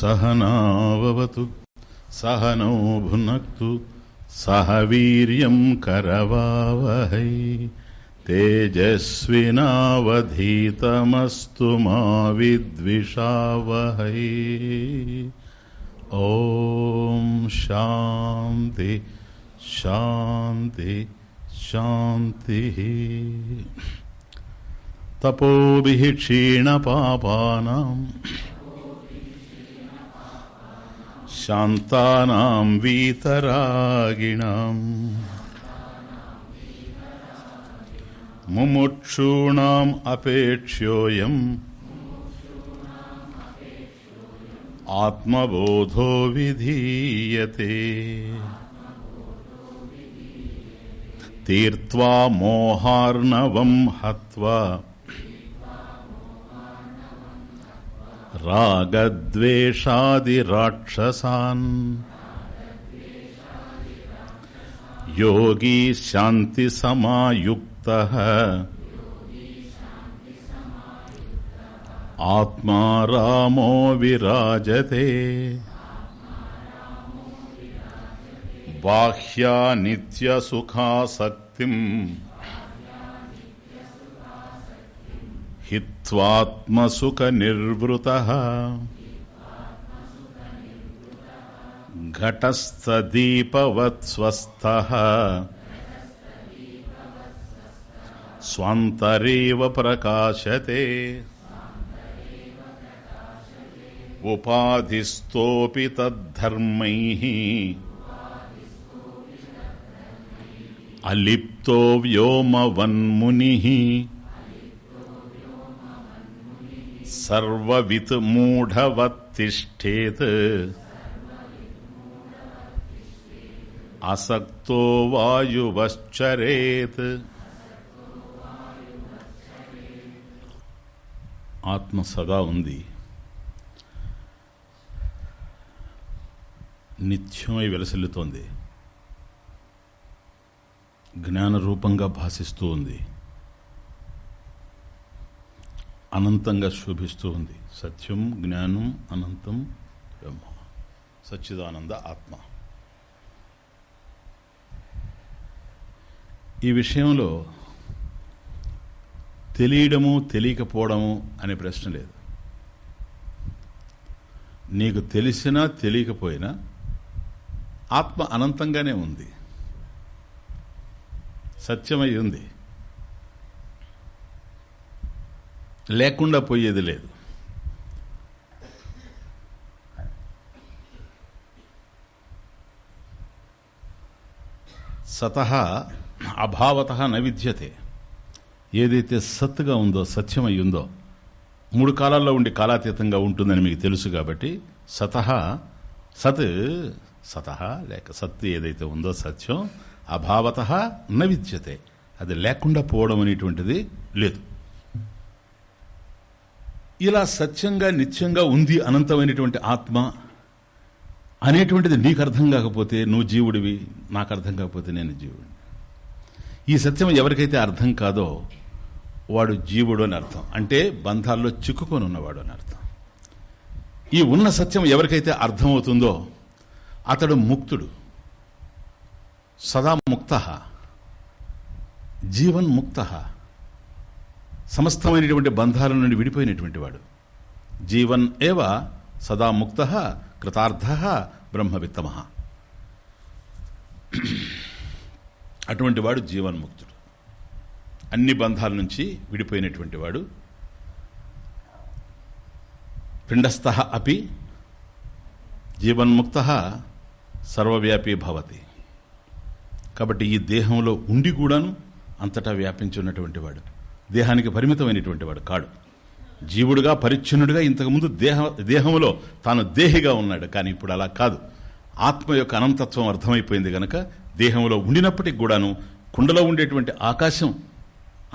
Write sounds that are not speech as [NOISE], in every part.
सहनावतु सहनौ भुनक्तु सह वीर्यम् करवावहै। तेजस्विनावधीतमस्तु मा विद्विषावहै। ॐ शान्ति शान्ति, शान्तिः। तपोभिः क्षीणपापानाम् शान्तानां वीतरागिणाम् मुमुक्षूणाम् अपेक्ष्योऽयम् आत्मबोधो विधीयते तीर्त्वा मोहार्णवम् हत्वा रागद्वेषादिराक्षसान्। योगी शान्तिसमायुक्तः आत्मा रामो विराजते। बाह्या नित्यसुखासक्तिम् హిత్వాత్మసుఖ నిర్వృత ఘటస్థదీపవత్స్వస్థ. స్వంతరేవ ప్రకాశతే. ఉపాధిస్థోపి తద్ధర్మై. అలిప్తో వ్యోమవన్ముని. సర్వవిత్ మూఢవత్తిష్టేత్ అసక్తో వాయువశ్చరేత్. ఆత్మ సదా ఉంది. నిత్యమై వెలసిల్లుతోంది. జ్ఞానరూపంగా భాషిస్తూ ఉంది. అనంతంగా శోభిస్తూ ఉంది. సత్యం జ్ఞానం అనంతం బ్రహ్మ. సచ్చిదానంద ఆత్మ. ఈ విషయంలో తెలియడము తెలియకపోవడము అనే ప్రశ్న లేదు. నీకు తెలిసినా తెలియకపోయినా ఆత్మ అనంతంగానే ఉంది. సత్యమై ఉంది. లేకుండా పోయేది లేదు. సత అభావత నవిద్యతే ఏదైతే సత్తుగా ఉందో సత్యమై ఉందో మూడు కాలాల్లో ఉండి కాలాతీతంగా ఉంటుందని మీకు తెలుసు కాబట్టి సత సత్ సత లేక సత్ ఏదైతే ఉందో సత్యం అభావత నవిద్యతే అది లేకుండా పోవడం అనేటువంటిది లేదు. ఇలా సత్యంగా నిత్యంగా ఉంది అనంతమైనటువంటి ఆత్మ అనేటువంటిది నీకు అర్థం కాకపోతే నువ్వు జీవుడివి నాకు అర్థం కాకపోతే నేను జీవుడిని. ఈ సత్యం ఎవరికైతే అర్థం కాదో వాడు జీవుడు అని అర్థం. అంటే బంధాల్లో చిక్కుకొని ఉన్నవాడు అని అర్థం. ఈ ఉన్న సత్యం ఎవరికైతే అర్థమవుతుందో అతడు ముక్తుడు. సదా ముక్త. జీవన్ముక్త సమస్తమైనటువంటి బంధాల నుండి విడిపోయినటువంటి వాడు. జీవన్ ఏవ సదా ముక్త కృతార్థ బ్రహ్మవిత్తమ అటువంటి వాడు జీవన్ముక్తుడు అన్ని బంధాల నుంచి విడిపోయినటువంటి వాడు. పిండస్థ అపి జీవన్ముక్త సర్వవ్యాపీ భవతి. కాబట్టి ఈ దేహంలో ఉండి కూడాను అంతటా వ్యాపించి ఉన్నటువంటి వాడు. దేహానికి పరిమితమైనటువంటి వాడు కాడు. జీవుడుగా పరిచ్ఛిన్నుడిగా ఇంతకుముందు దేహ దేహంలో తాను దేహిగా ఉన్నాడు. కానీ ఇప్పుడు అలా కాదు. ఆత్మ యొక్క అనంతత్వం అర్థమైపోయింది గనక దేహంలో ఉండినప్పటికి కూడాను కుండలో ఉండేటువంటి ఆకాశం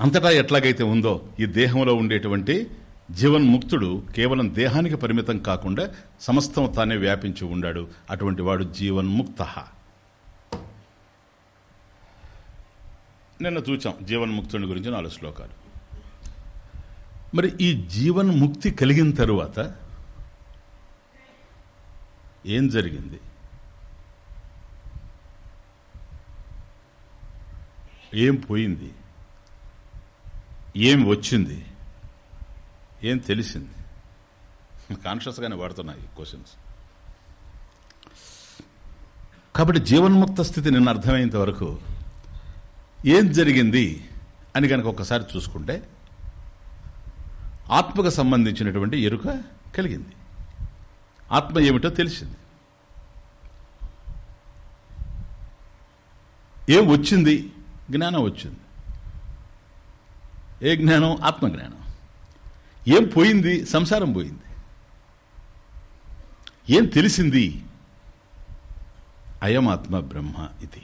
అంతటా ఎట్లాగైతే ఉందో ఈ దేహంలో ఉండేటువంటి జీవన్ముక్తుడు కేవలం దేహానికి పరిమితం కాకుండా సమస్తం తానే వ్యాపించి ఉండాడు. అటువంటి వాడు జీవన్ముక్త. నిన్న చూచాం జీవన్ముక్తుని గురించి నాలుగు శ్లోకాలు. మరి ఈ జీవన్ముక్తి కలిగిన తరువాత ఏం జరిగింది? ఏం పోయింది? ఏం వచ్చింది? ఏం తెలిసింది? కాన్షియస్గానే వాడుతున్నాయి క్వశ్చన్స్. కాబట్టి జీవన్ముక్త స్థితి నిన్న అర్థమైనంత వరకు ఏం జరిగింది అని కనుక ఒకసారి చూసుకుంటే ఆత్మకు సంబంధించినటువంటి ఎరుక కలిగింది. ఆత్మ ఏమిటో తెలిసింది. ఏం వచ్చింది? జ్ఞానం వచ్చింది. ఏ జ్ఞానం? ఆత్మజ్ఞానం. ఏం పోయింది? సంసారం పోయింది. ఏం తెలిసింది? అయమాత్మ బ్రహ్మ ఇది.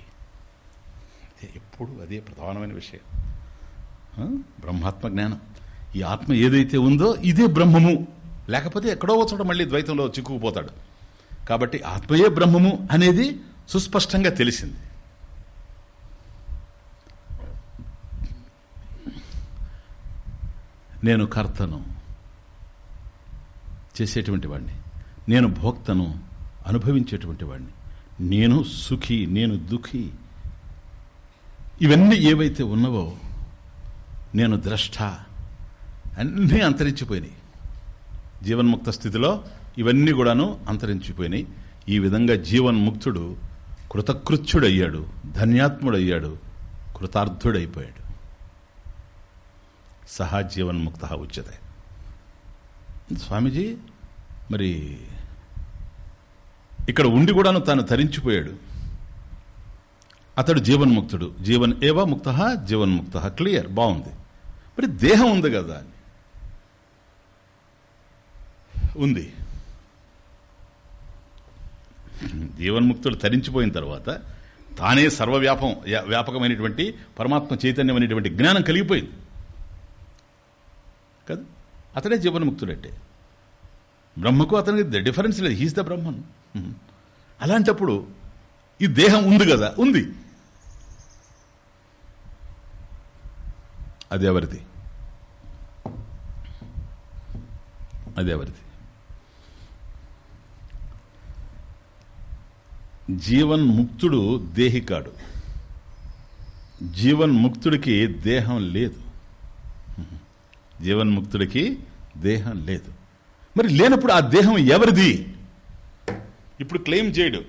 ఎప్పుడు అదే ప్రధానమైన విషయం. బ్రహ్మాత్మ జ్ఞానం. ఈ ఆత్మ ఏదైతే ఉందో ఇదే బ్రహ్మము. లేకపోతే ఎక్కడో చోట మళ్ళీ ద్వైతంలో చిక్కుకుపోతాడు. కాబట్టి ఆత్మయే బ్రహ్మము అనేది సుస్పష్టంగా తెలిసింది. నేను కర్తను చేసేటువంటి వాడిని. నేను భోక్తను అనుభవించేటువంటి వాడిని. నేను సుఖి నేను దుఃఖి. ఇవన్నీ ఏవైతే ఉన్నవో నేను ద్రష్ట. అన్నీ అంతరించిపోయినాయి. జీవన్ముక్త స్థితిలో ఇవన్నీ కూడాను అంతరించిపోయినాయి. ఈ విధంగా జీవన్ముక్తుడు కృతకృత్యుడయ్యాడు ధన్యాత్ముడయ్యాడు కృతార్థుడైపోయాడు. సహా జీవన్ముక్త ఉచ్యతే. స్వామీజీ మరి ఇక్కడ ఉండి కూడాను తాను తరించిపోయాడు. అతడు జీవన్ముక్తుడు. జీవన్ ఏవా ముక్త జీవన్ముక్త క్లియర్ బాగుంది. మరి దేహం ఉంది కదా ఉంది. జీవన్ముక్తుడు తరించిపోయిన తర్వాత తానే సర్వవ్యాపం వ్యాపకమైనటువంటి పరమాత్మ చైతన్యం అనేటువంటి జ్ఞానం కలిగిపోయింది. కదా అతడే జీవన్ముక్తుడంటే బ్రహ్మకు అతనికి డిఫరెన్స్ లేదు. He's the Brahman. అలాంటప్పుడు ఈ దేహం ఉంది కదా ఉంది. అది ఎవరిది? అది ఎవరిది? జీవన్ముక్తుడు దేహికాడు. జీవన్ముక్తుడికి దేహం లేదు. జీవన్ముక్తుడికి దేహం లేదు. మరి లేనప్పుడు ఆ దేహం ఎవరిది? ఇప్పుడు క్లెయిమ్ చేయడు.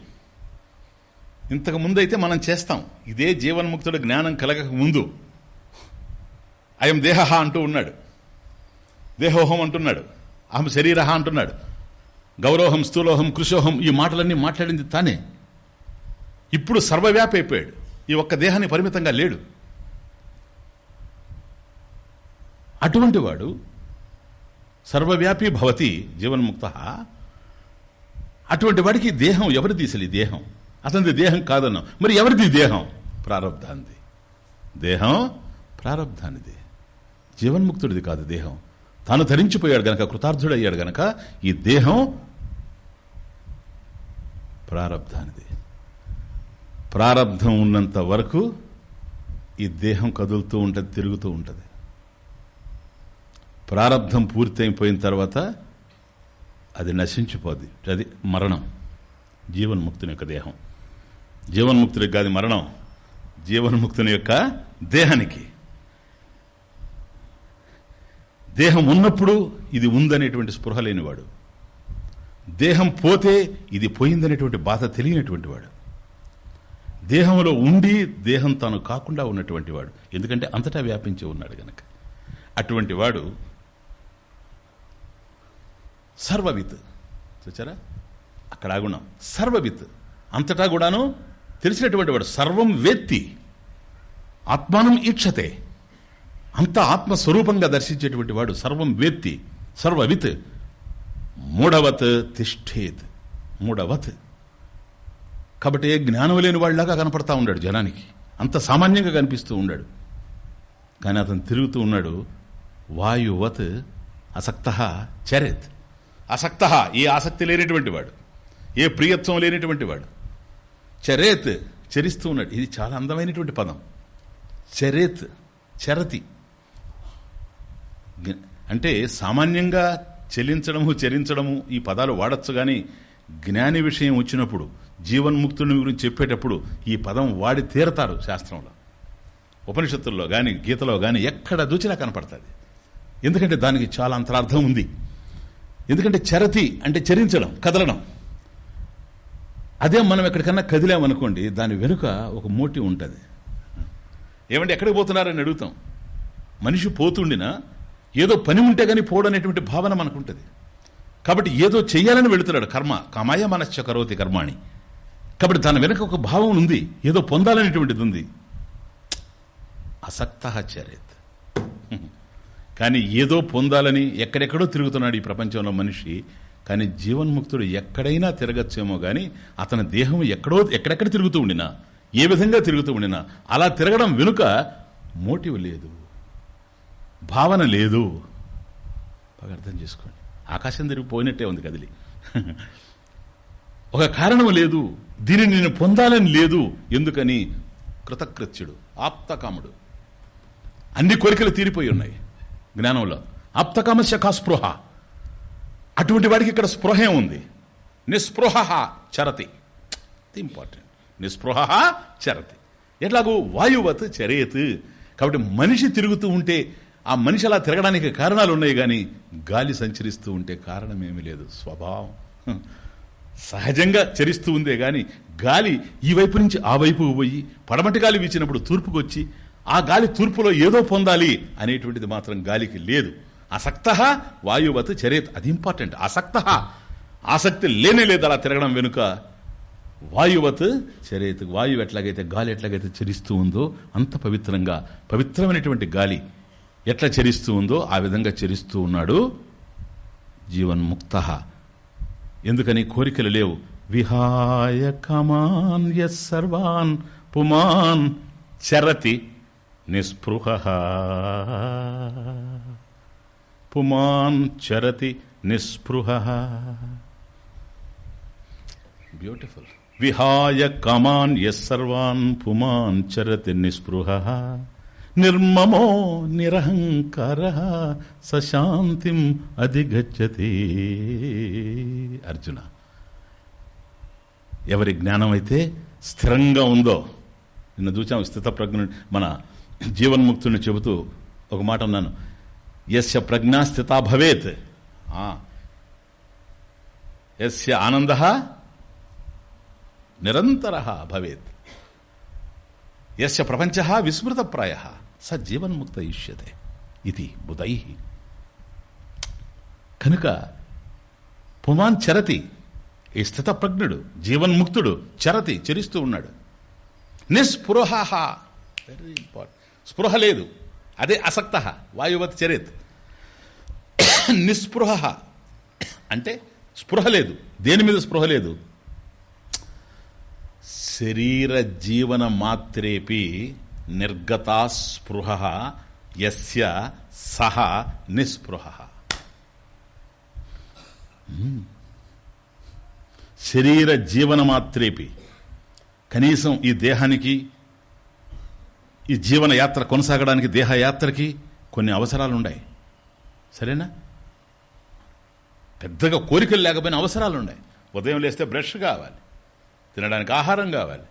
ఇంతకు ముందు అయితే మనం చేస్తాం. ఇదే జీవన్ముక్తుడు జ్ఞానం కలగక ముందు. అయం దేహ అంటూ ఉన్నాడు. దేహోహం అంటున్నాడు. అహం శరీరహ అంటున్నాడు. గౌరవహం స్థూలోహం కృషోహం ఈ మాటలన్నీ మాట్లాడింది తానే. ఇప్పుడు సర్వవ్యాపి అయిపోయాడు ఈ ఒక్క దేహాన్ని పరిమితంగా లేడు. అటువంటి వాడు సర్వవ్యాపి భవతి జీవన్ముక్త. అటువంటి వాడికి ఈ దేహం ఎవరి తీసలి ఈ దేహం? అతనిది దేహం కాదన్నాం మరి ఎవరిది దేహం? ప్రారంధానిది దేహం ప్రారంధానిది జీవన్ముక్తుడిది కాదు దేహం. తాను ధరించిపోయాడు గనక కృతార్థుడయ్యాడు గనక ఈ దేహం ప్రారంధానిది ప్రారంధం ఉన్నంత వరకు ఈ దేహం కదులుతూ ఉంటుంది తిరుగుతూ ఉంటుంది. ప్రారంధం పూర్తయిపోయిన తర్వాత అది నశించిపోద్ది. అది మరణం. జీవన్ముక్తుని యొక్క దేహం. జీవన్ముక్తుడికి కాదు మరణం. జీవన్ముక్తుని యొక్క దేహానికి. దేహం ఉన్నప్పుడు ఇది ఉందనేటువంటి స్పృహ లేనివాడు. దేహం పోతే ఇది పోయిందనేటువంటి బాధ తెలియనటువంటి వాడు. దేహంలో ఉండి దేహం తాను కాకుండా ఉన్నటువంటి వాడు. ఎందుకంటే అంతటా వ్యాపించి ఉన్నాడు గనక. అటువంటి వాడు సర్వవిత్. చూచారా అక్కడ ఆగున్నాం సర్వవిత్. అంతటా కూడాను తెలిసినటువంటి వాడు సర్వం వేత్తి. ఆత్మానం ఈక్షతే. అంత ఆత్మస్వరూపంగా దర్శించేటువంటి వాడు సర్వం వేత్తి. సర్వవిత్. మూడవత్ తిష్టేత్ మూడవత్ కాబట్టి ఏ జ్ఞానం లేని వాళ్ళలాగా కనపడతా ఉన్నాడు జనానికి. అంత సామాన్యంగా కనిపిస్తూ ఉన్నాడు. కానీ అతను తిరుగుతూ ఉన్నాడు వాయువత్ అసక్త చరేత్. అసక్త ఏ ఆసక్తి లేనటువంటి వాడు. ఏ ప్రియత్వం లేనటువంటి వాడు. చరేత్ చరిస్తూ ఉన్నాడు. ఇది చాలా అందమైనటువంటి పదం. చరేత్ చరతి. అంటే సామాన్యంగా చెల్లించడము చరించడము ఈ పదాలు వాడచ్చు కానీ జ్ఞాని విషయం వచ్చినప్పుడు జీవన్ముక్తుని గురించి చెప్పేటప్పుడు ఈ పదం వాడి తీరతారు శాస్త్రంలో. ఉపనిషత్తుల్లో కానీ గీతలో కానీ ఎక్కడ దూచినా కనపడుతుంది. ఎందుకంటే దానికి చాలా అంతరార్థం ఉంది. ఎందుకంటే చరతి అంటే చరించడం కదలడం. అదే మనం ఎక్కడికన్నా కదిలామనుకోండి దాని వెనుక ఒక మోటివ్ ఉంటుంది. ఏమంటే ఎక్కడికి పోతున్నారని అడుగుతాం. మనిషి పోతుండినా ఏదో పని ఉంటే కానీ పోడనేటువంటి భావన మనకుంటుంది. కాబట్టి ఏదో చెయ్యాలని వెళుతున్నాడు. కర్మ. కమాయ మనశ్చ కరోతి కర్మాణి. కాబట్టి దాని వెనుక ఒక భావం ఉంది. ఏదో పొందాలనేటువంటిది ఉంది. అసక్త చరేత్. కానీ ఏదో పొందాలని ఎక్కడెక్కడో తిరుగుతున్నాడు ఈ ప్రపంచంలో మనిషి. కానీ జీవన్ముక్తుడు ఎక్కడైనా తిరగచ్చేమో కానీ అతని దేహం ఎక్కడో ఎక్కడెక్కడ తిరుగుతూ ఉండినా ఏ విధంగా తిరుగుతూ ఉండినా అలా తిరగడం వెనుక మోటివ్ లేదు. భావన లేదు. బాగా అర్థం చేసుకోండి. ఆకాశం తిరిగిపోయినట్టే ఉంది కదిలి. ఒక కారణం లేదు దీనిని నేను పొందాలని లేదు ఎందుకని? కృతకృత్యుడు ఆప్తకాముడు. అన్ని కోరికలు తీరిపోయి ఉన్నాయి జ్ఞానంలో. ఆప్తకామస్య కా స్పృహ అటువంటి వాడికి ఇక్కడ స్పృహే ఉంది. నిస్పృహ చరతి. ఇంపార్టెంట్ నిస్పృహ చరతి. ఎట్లాగూ వాయువత్ చరేత్ కాబట్టి మనిషి తిరుగుతూ ఉంటే ఆ మనిషి అలా తిరగడానికి కారణాలు ఉన్నాయి కానీ గాలి సంచరిస్తూ ఉంటే కారణం ఏమీ లేదు. స్వభావం. సహజంగా చరిస్తూ ఉందే కానీ గాలి ఈ వైపు నుంచి ఆ వైపు పోయి పడమటి గాలి వీచినప్పుడు తూర్పుకు వచ్చి ఆ గాలి తూర్పులో ఏదో పొందాలి అనేటువంటిది మాత్రం గాలికి లేదు. అసక్త వాయువత్ చరేత్. అది ఇంపార్టెంట్. అసక్త ఆసక్తి లేనే లేదు అలా తిరగడం వెనుక. వాయువత్ చరేత్. వాయువు ఎట్లాగైతే గాలి ఎట్లాగైతే చరిస్తూ ఉందో అంత పవిత్రంగా పవిత్రమైనటువంటి గాలి ఎట్లా చరిస్తూ ఉందో ఆ విధంగా చరిస్తూ ఉన్నాడు జీవన్ముక్త. ఎందుకని కోరికలు లేవు. విహాయ కమాన్ సర్వాన్ పుమాన్ చరతి నిస్పృహ. పుమాన్ చరతి నిస్పృహ. బ్యూటిఫుల్ విహాయ కమాన్ సర్వాన్ పుమాన్ చరతి నిస్పృహ. నిర్మమో నిరహంకార సశాంతిం అధిగచ్చతి. అర్జున ఎవరి జ్ఞానం అయితే స్థిరంగా ఉందో నిన్న చూచాం స్థిత ప్రజ్ఞ మన జీవన్ముక్తుని చెబుతూ ఒక మాట ఉన్నాను యస్య ప్రజ్ఞా స్థిత భవేత్. యస్య ఆనంద నిరంతర భవేత్. ఎస్య ప్రపంచ విస్మృతప్రాయ. స జీవన్ముక్త ఇష్యతే ఇది బుధై. కనుక పుమాన్ చరతి ఈ స్థిత ప్రజ్ఞుడు జీవన్ముక్తుడు చరతి చరిస్తూ ఉన్నాడు. నిస్పృహ. వెరీ ఇంపార్టెంట్ స్పృహ లేదు. అదే అసక్త వాయువత్ చరిత్. నిస్పృహ. అంటే స్పృహ లేదు. దేని మీద స్పృహ లేదు? శరీర జీవన మాత్రేపి నిర్గతాస్పృహ ఎస్య యస్య సహ నిస్పృహ. శరీర జీవన మాత్రేపి. కనీసం ఈ దేహానికి ఈ జీవన యాత్ర కొనసాగడానికి దేహయాత్రకి కొన్ని అవసరాలు ఉన్నాయి సరేనా? పెద్దగా కోరికలు లేకపోయిన అవసరాలు ఉన్నాయి ఉదయం లేస్తే బ్రష్ కావాలి. తినడానికి ఆహారం కావాలి.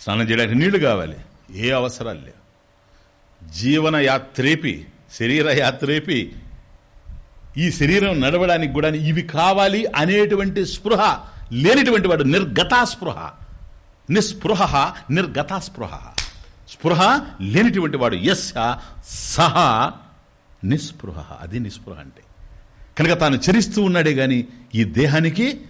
స్నానం చేయడానికి నీళ్ళు కావాలి. ఏ అవసరాలు లేవు. జీవన యాత్రేపి శరీర యాత్రేపి ఈ శరీరం నడవడానికి కూడా ఇవి కావాలి అనేటువంటి స్పృహ లేనిటువంటి వాడు నిర్గతా స్పృహ నిస్పృహ నిర్గతా స్పృహ స్పృహ లేనిటువంటి వాడు ఎస్ సహ నిస్పృహ. అది నిస్పృహ అంటే. కనుక తాను చరిస్తూ ఉన్నాడే గాని ఈ దేహానికి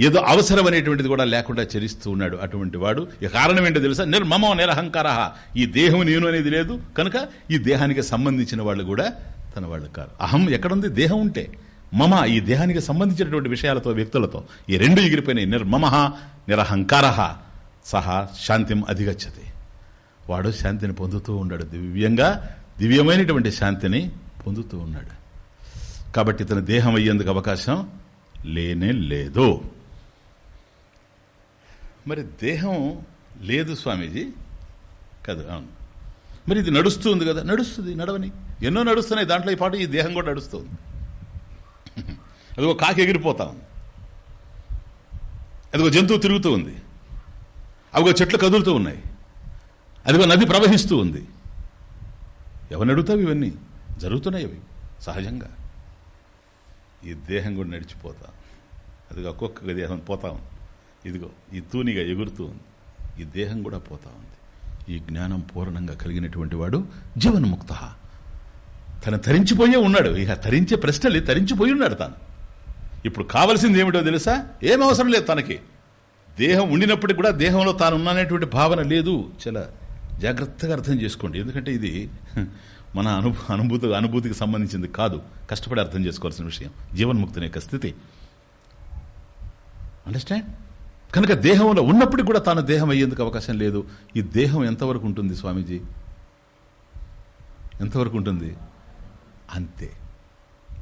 ఏదో అవసరం అనేటువంటిది కూడా లేకుండా చరిస్తూ ఉన్నాడు అటువంటి వాడు. ఈ కారణం ఏంటో తెలుసా? నిర్మమో నిరహంకార. ఈ దేహం నేను అనేది లేదు. కనుక ఈ దేహానికి సంబంధించిన వాళ్ళు కూడా తన వాళ్ళు కారు అహం ఎక్కడుంది? దేహం ఉంటే. మమ ఈ దేహానికి సంబంధించినటువంటి విషయాలతో వ్యక్తులతో ఈ రెండు ఎగిరిపోయినాయి. నిర్మమ నిరహంకార. సహా శాంతిం అధిగచ్చతి. వాడు శాంతిని పొందుతూ ఉన్నాడు. దివ్యంగా దివ్యమైనటువంటి శాంతిని పొందుతూ ఉన్నాడు. కాబట్టి తన దేహం అయ్యేందుకు అవకాశం లేనే లేదు. మరి దేహం లేదు స్వామీజీ కదా అవును. మరి ఇది నడుస్తుంది కదా నడుస్తుంది నడవని. ఎన్నో నడుస్తున్నాయి దాంట్లో ఈ పాటు ఈ దేహం కూడా నడుస్తుంది. [LAUGHS] అదిగో కాకి ఎగిరిపోతా ఉంది. అదిగో జంతువు తిరుగుతూ ఉంది. అవిగో చెట్లు కదులుతూ ఉన్నాయి. అదిగో నది ప్రవహిస్తూ ఉంది. ఎవరు అడుగుతావు ఇవన్నీ? జరుగుతున్నాయి అవి సహజంగా. ఈ దేహం కూడా నడిచిపోతా. అదిగో ఒక్కొక్క దేహం పోతా ఉంది. ఇదిగో ఈ తూనిగా ఎగురుతూ ఉంది. ఈ దేహం కూడా పోతా ఉంది. ఈ జ్ఞానం పూర్ణంగా కలిగినటువంటి వాడు జీవన్ముక్త. తను తరించిపోయే ఉన్నాడు. ఇక తరించే ప్రశ్నలు తరించిపోయి ఉన్నాడు తాను. ఇప్పుడు కావలసింది ఏమిటో తెలుసా? ఏం అవసరం లేదు తనకి. దేహం ఉండినప్పటికీ కూడా దేహంలో తాను ఉన్నానేటువంటి భావన లేదు. చాలా జాగ్రత్తగా అర్థం చేసుకోండి. ఎందుకంటే ఇది మన అను అనుభూతి అనుభూతికి సంబంధించింది కాదు. కష్టపడి అర్థం చేసుకోవాల్సిన విషయం. జీవన్ముక్తుని యొక్క స్థితి. అండర్స్టాండ్ కనుక దేహంలో ఉన్నప్పుడు కూడా తాను దేహం అయ్యేందుకు అవకాశం లేదు. ఈ దేహం ఎంతవరకు ఉంటుంది స్వామీజీ? ఎంతవరకు ఉంటుంది? అంతే.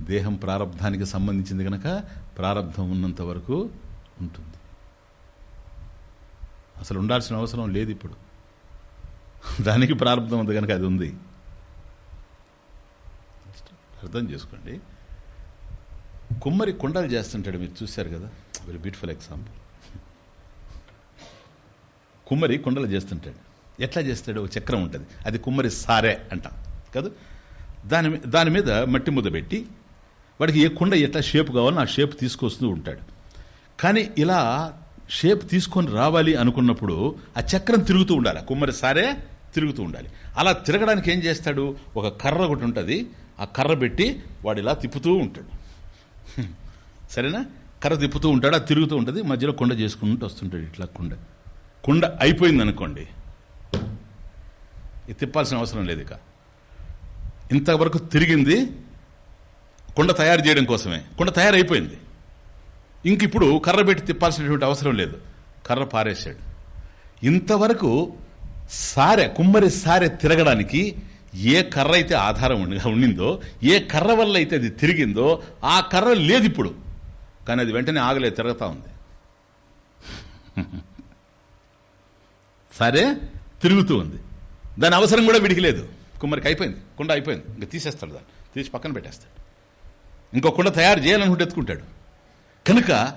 దేహం ప్రారంధానికి సంబంధించింది కనుక ప్రారంధం ఉన్నంత వరకు ఉంటుంది. అసలు ఉండాల్సిన అవసరం లేదు ఇప్పుడు. దానికి ప్రారంభం ఉంది కనుక అది ఉంది. అర్థం చేసుకోండి. కుమ్మరి కుండలు చేస్తుంటాడు మీరు చూశారు కదా? Very beautiful example. కుమ్మరి కుండలు చేస్తుంటాడు. ఎట్లా చేస్తాడు? ఒక చక్రం ఉంటుంది. అది కుమ్మరి సారే అంటాం. కదా? దాని దాని మీద మట్టి ముద్ద పెట్టి వాడికి ఏ కుండ ఎట్లా షేప్ కావాలో ఆ షేప్ తీసుకొస్తూ ఉంటాడు. కానీ ఇలా షేప్ తీసుకొని రావాలి అనుకున్నప్పుడు ఆ చక్రం తిరుగుతూ ఉండాలి. ఆ కుమ్మరి సారే తిరుగుతూ ఉండాలి. అలా తిరగడానికి ఏం చేస్తాడు? ఒక కర్ర ఒకటి ఉంటుంది. ఆ కర్ర పెట్టి వాడు ఇలా తిప్పుతూ ఉంటాడు. [LAUGHS] సరేనా? కర్ర తిప్పుతూ ఉంటాడు. అది తిరుగుతూ ఉంటుంది. మధ్యలో కుండ చేసుకుంటూ వస్తుంటాడు ఇట్లా కుండ. కుండ అయిపోయింది అనుకోండి ఇది తిప్పాల్సిన అవసరం లేదు ఇక. ఇంతవరకు తిరిగింది కుండ తయారు చేయడం కోసమే. కుండ తయారైపోయింది. ఇంక ఇప్పుడు కర్ర పెట్టి తిప్పాల్సినటువంటి అవసరం లేదు. కర్ర పారేశాడు. ఇంతవరకు సారె కుమ్మరి సారె తిరగడానికి ఏ కర్ర అయితే ఆధారం ఉండిందో ఏ కర్ర వల్ల అయితే అది తిరిగిందో ఆ కర్ర లేదు ఇప్పుడు కానీ అది వెంటనే ఆగలేదు తిరగతా ఉంది. సరే తిరుగుతూ ఉంది. దాని అవసరం కూడా వీడికి లేదు. కుమ్మరికి అయిపోయింది. కుండ అయిపోయింది. ఇంకా తీసేస్తాడు దాన్ని. తీసి పక్కన పెట్టేస్తాడు. ఇంకో కుండ తయారు చేయాలనుకుంటే ఎత్తుకుంటాడు. కనుక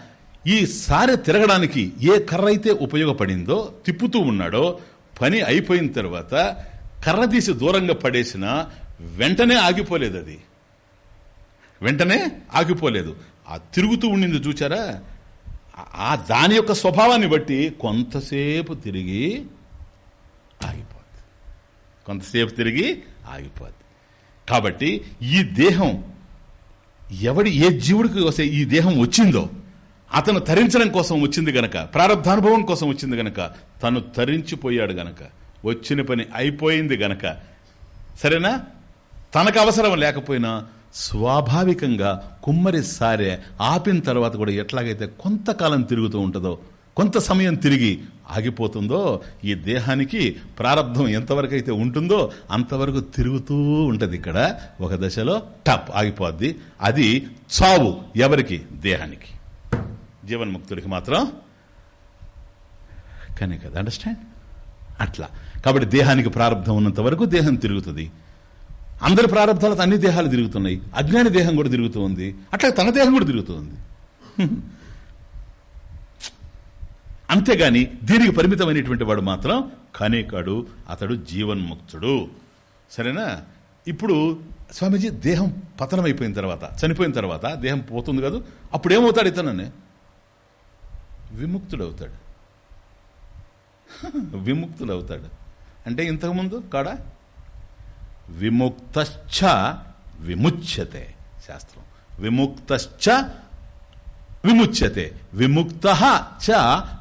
ఈ సారె తిరగడానికి ఏ కర్ర అయితే ఉపయోగపడిందో తిప్పుతూ ఉన్నాడో పని అయిపోయిన తర్వాత కర్ర తీసి దూరంగా పడేసిన వెంటనే ఆగిపోలేదు అది వెంటనే ఆగిపోలేదు. ఆ తిరుగుతూ ఉండింది చూచారా? ఆ- దాని యొక్క స్వభావాన్ని బట్టి కొంతసేపు తిరిగి ఆగిపోద్ది. కొంతసేపు తిరిగి ఆగిపోద్ది. కాబట్టి ఈ దేహం ఎవడి ఏ జీవుడికి వస్తే ఈ దేహం వచ్చిందో అతను తరించడం కోసం వచ్చింది గనక ప్రారంధానుభవం కోసం వచ్చింది గనక తను తరించిపోయాడు గనక వచ్చిన పని అయిపోయింది గనక సరేనా? తనకు అవసరం లేకపోయినా స్వాభావికంగా కుమ్మరి సారే ఆపిన తర్వాత కూడా ఎట్లాగైతే కొంతకాలం తిరుగుతూ ఉంటుందో కొంత సమయం తిరిగి ఆగిపోతుందో ఈ దేహానికి ప్రారంధం ఎంతవరకు అయితే ఉంటుందో అంతవరకు తిరుగుతూ ఉంటుంది ఇక్కడ. ఒక దశలో టప్ ఆగిపోద్ది. అది చావు ఎవరికి? దేహానికి. జీవన్ముక్తుడికి మాత్రం కానీ కదా అండర్స్టాండ్ అట్లా. కాబట్టి దేహానికి ప్రారంధం ఉన్నంత వరకు దేహం తిరుగుతుంది. అందరి ప్రారంభాలతో అన్ని దేహాలు తిరుగుతున్నాయి. అజ్ఞాని దేహం కూడా తిరుగుతూ ఉంది. అట్లా తన దేహం కూడా తిరుగుతూ ఉంది. [LAUGHS] అంతేగాని దీనికి పరిమితమైనటువంటి వాడు మాత్రం కానే కాడు అతడు జీవన్ముక్తుడు. సరేనా? ఇప్పుడు స్వామీజీ దేహం పతనం అయిపోయిన తర్వాత చనిపోయిన తర్వాత దేహం పోతుంది కాదు. అప్పుడు ఏమవుతాడు ఇతనని? విముక్తుడవుతాడు. [LAUGHS] విముక్తుడవుతాడు. అంటే ఇంతకుముందు కాడా? విముక్తశ్చ విముచ్యతే శాస్త్రం. విముక్తశ్చ విముచ్యతే విముక్త చ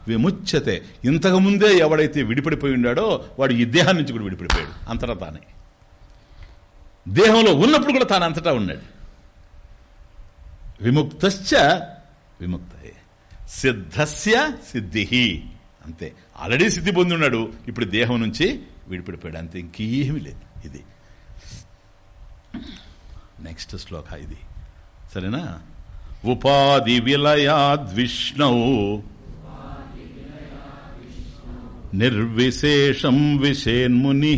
విముచ్యతే. ఇంతకు ముందే ఎవడైతే విడిపడిపోయి ఉన్నాడో వాడు ఈ దేహం నుంచి కూడా విడిపడిపోయాడు. అంతటా తానే. దేహంలో ఉన్నప్పుడు కూడా తాను అంతటా ఉన్నాడు. విముక్తశ్చ విముక్తే సిద్ధస్య సిద్ధి అంతే. ఆల్రెడీ సిద్ధి పొంది ఉన్నాడు. ఇప్పుడు దేహం నుంచి విడిపడిపోయాడు. అంతే. ఇంకేమీ లేదు. ఇది. నెక్స్ట్ శ్లోక ఇది సరేనా ఉపాధి విలయాద్విష్ణౌ నిర్విశేషం విషేన్ముని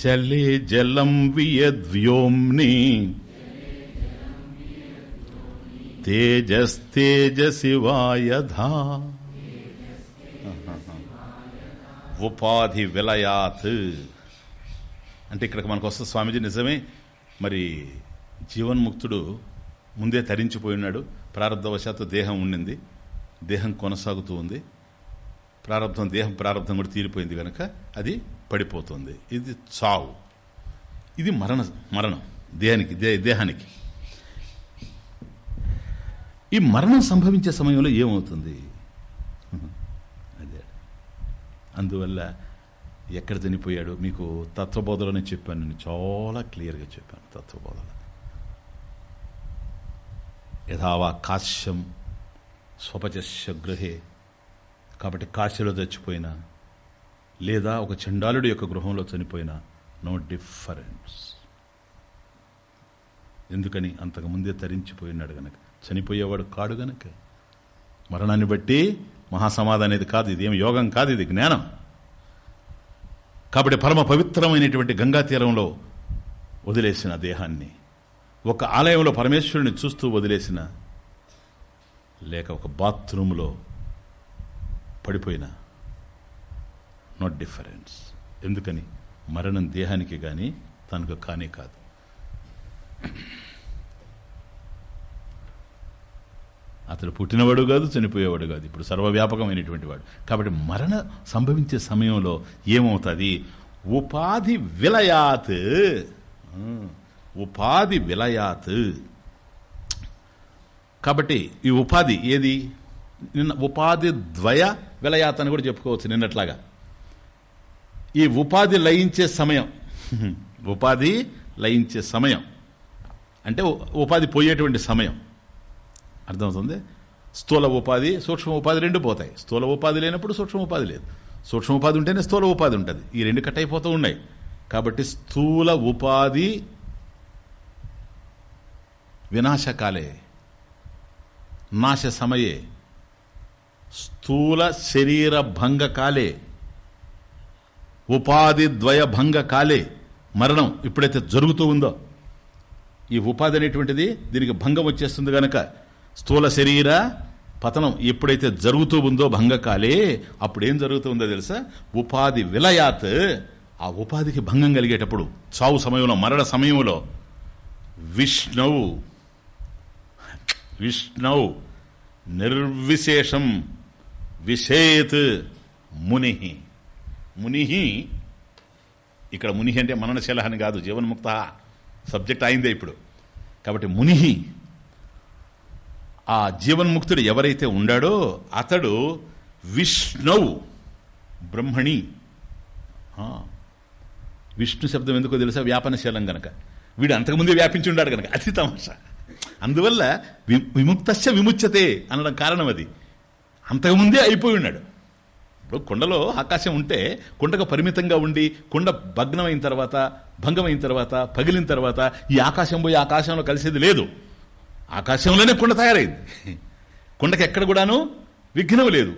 జలే జలం వియద్వ్యోమ్ని తేజస్తేజశివాయధా ఉపాధి విలయాత్. అంటే ఇక్కడికి మనకు వస్తుంది స్వామీజీ నిజమే. మరి జీవన్ముక్తుడు ముందే తరించిపోయి ఉన్నాడు. ప్రారంధవశాత్తు దేహం ఉండింది. దేహం కొనసాగుతూ ఉంది. ప్రారంధం దేహం ప్రారంధం కూడా తీరిపోయింది కనుక అది పడిపోతుంది. ఇది చావు. ఇది మరణ మరణం దేహానికి దే దేహానికి. ఈ మరణం సంభవించే సమయంలో ఏమవుతుంది అదే అందువల్ల ఎక్కడ చనిపోయాడు మీకు తత్వబోధలోనే చెప్పాను నేను చాలా క్లియర్గా చెప్పాను తత్వబోధలో. యథావా కాశ్యం స్వపచస్య గృహే. కాబట్టి కాశ్యలో చచ్చిపోయినా లేదా ఒక చండాలుడి యొక్క గృహంలో చనిపోయినా నో డిఫరెన్స్. ఎందుకని? అంతకు ముందే తరించిపోయినాడు గనక. చనిపోయేవాడు కాడు గనక. మరణాన్ని బట్టి మహాసమాధి అనేది కాదు ఇది ఏం యోగం కాదు ఇది జ్ఞానం. కాబట్టి పరమ పవిత్రమైనటువంటి గంగా తీరంలో వదిలేసిన దేహాన్ని ఒక ఆలయంలో పరమేశ్వరుని చూస్తూ వదిలేసిన లేక ఒక బాత్రూంలో పడిపోయిన నాట్ డిఫరెన్స్ ఎందుకని? మరణం దేహానికి కానీ తనకు కానే కాదు. అతడు పుట్టినవాడు కాదు చనిపోయేవాడు కాదు. ఇప్పుడు సర్వవ్యాపకమైనటువంటి వాడు. కాబట్టి మరణ సంభవించే సమయంలో ఏమవుతుంది? ఉపాధి విలయాత్. ఉపాధి విలయాత్. కాబట్టి ఈ ఉపాధి ఏది? నిన్న ఉపాధి ద్వయ విలయాత్ అని కూడా చెప్పుకోవచ్చు నిన్నట్లాగా. ఈ ఉపాధి లయించే సమయం. ఉపాధి లయించే సమయం. అంటే ఉపాధి పోయేటువంటి సమయం. అర్థమవుతుంది? స్థూల ఉపాధి సూక్ష్మ ఉపాధి రెండు పోతాయి. స్థూల ఉపాధి లేనప్పుడు సూక్ష్మ ఉపాధి లేదు. సూక్ష్మ ఉపాధి ఉంటేనే స్థూల ఉపాధి ఉంటుంది. ఈ రెండు కట్ అయిపోతూ ఉన్నాయి. కాబట్టి స్థూల ఉపాధి వినాశకాలే. నాశ సమయే స్థూల శరీర భంగ కాలే ఉపాధి ద్వయ భంగ కాలే మరణం ఎప్పుడైతే జరుగుతూ ఉందో. ఈ ఉపాధి అనేటువంటిది దీనికి భంగం వచ్చేస్తుంది కనుక స్థూల శరీర పతనం ఎప్పుడైతే జరుగుతూ ఉందో భంగకాలే అప్పుడేం ఏం జరుగుతుందో తెలుసా? ఉపాధి విలయాత్ ఆ ఉపాధికి భంగం కలిగేటప్పుడు చావు సమయంలో మరణ సమయంలో విష్ణువు విష్ణవు నిర్విశేషం విషేత్ ముని ముని ఇక్కడ ముని అంటే మననశీల అని కాదు జీవన్ముక్త సబ్జెక్ట్ అయిందే ఇప్పుడు. కాబట్టి ముని ఆ జీవన్ముక్తుడు ఎవరైతే ఉండాడో అతడు విష్ణువు బ్రహ్మణి. విష్ణు శబ్దం ఎందుకో తెలుసా? వ్యాపనశీలం గనక. వీడు అంతకుముందే వ్యాపించి ఉన్నాడు గనక. అతి తమాషా. అందువల్ల వి- విముక్తస్య విముచ్యతే అనడం కారణం అది. అంతకుముందే అయిపోయి ఉన్నాడు. ఇప్పుడు కొండలో ఆకాశం ఉంటే కొండకు పరిమితంగా ఉండి కొండ భగ్నమైన తర్వాత భంగమైన తర్వాత పగిలిన తర్వాత ఈ ఆకాశం పోయి ఆకాశంలో కలిసేది లేదు. ఆకాశంలోనే కుండ తయారైంది. కుండకి ఎక్కడ కూడాను విఘ్నం లేదు.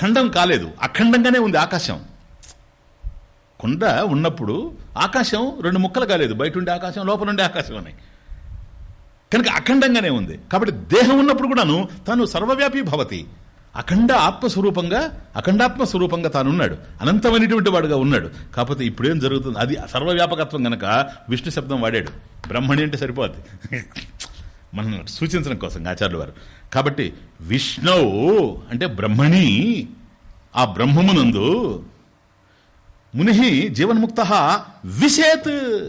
ఖండం కాలేదు. అఖండంగానే ఉంది ఆకాశం. కుండ ఉన్నప్పుడు ఆకాశం రెండు ముక్కలు కాలేదు. బయట ఉండే ఆకాశం లోపల ఉండే ఆకాశం ఉన్నాయి కనుక అఖండంగానే ఉంది. కాబట్టి దేహం ఉన్నప్పుడు కూడాను తాను సర్వవ్యాపి భవతి. అఖండ ఆత్మస్వరూపంగా అఖండాత్మ స్వరూపంగా తానున్నాడు. అనంతమైనటువంటి వాడుగా ఉన్నాడు. కాకపోతే ఇప్పుడేం జరుగుతుంది? అది సర్వవ్యాపకత్వం గనక విష్ణు శబ్దం వాడాడు. బ్రహ్మణి అంటే సరిపోద్ది. మనం సూచించడం కోసం ఆచార్యుల వారు. కాబట్టి విష్ణువు అంటే బ్రహ్మణి. ఆ బ్రహ్మమునందు ముని జీవన్ముక్త విషేత్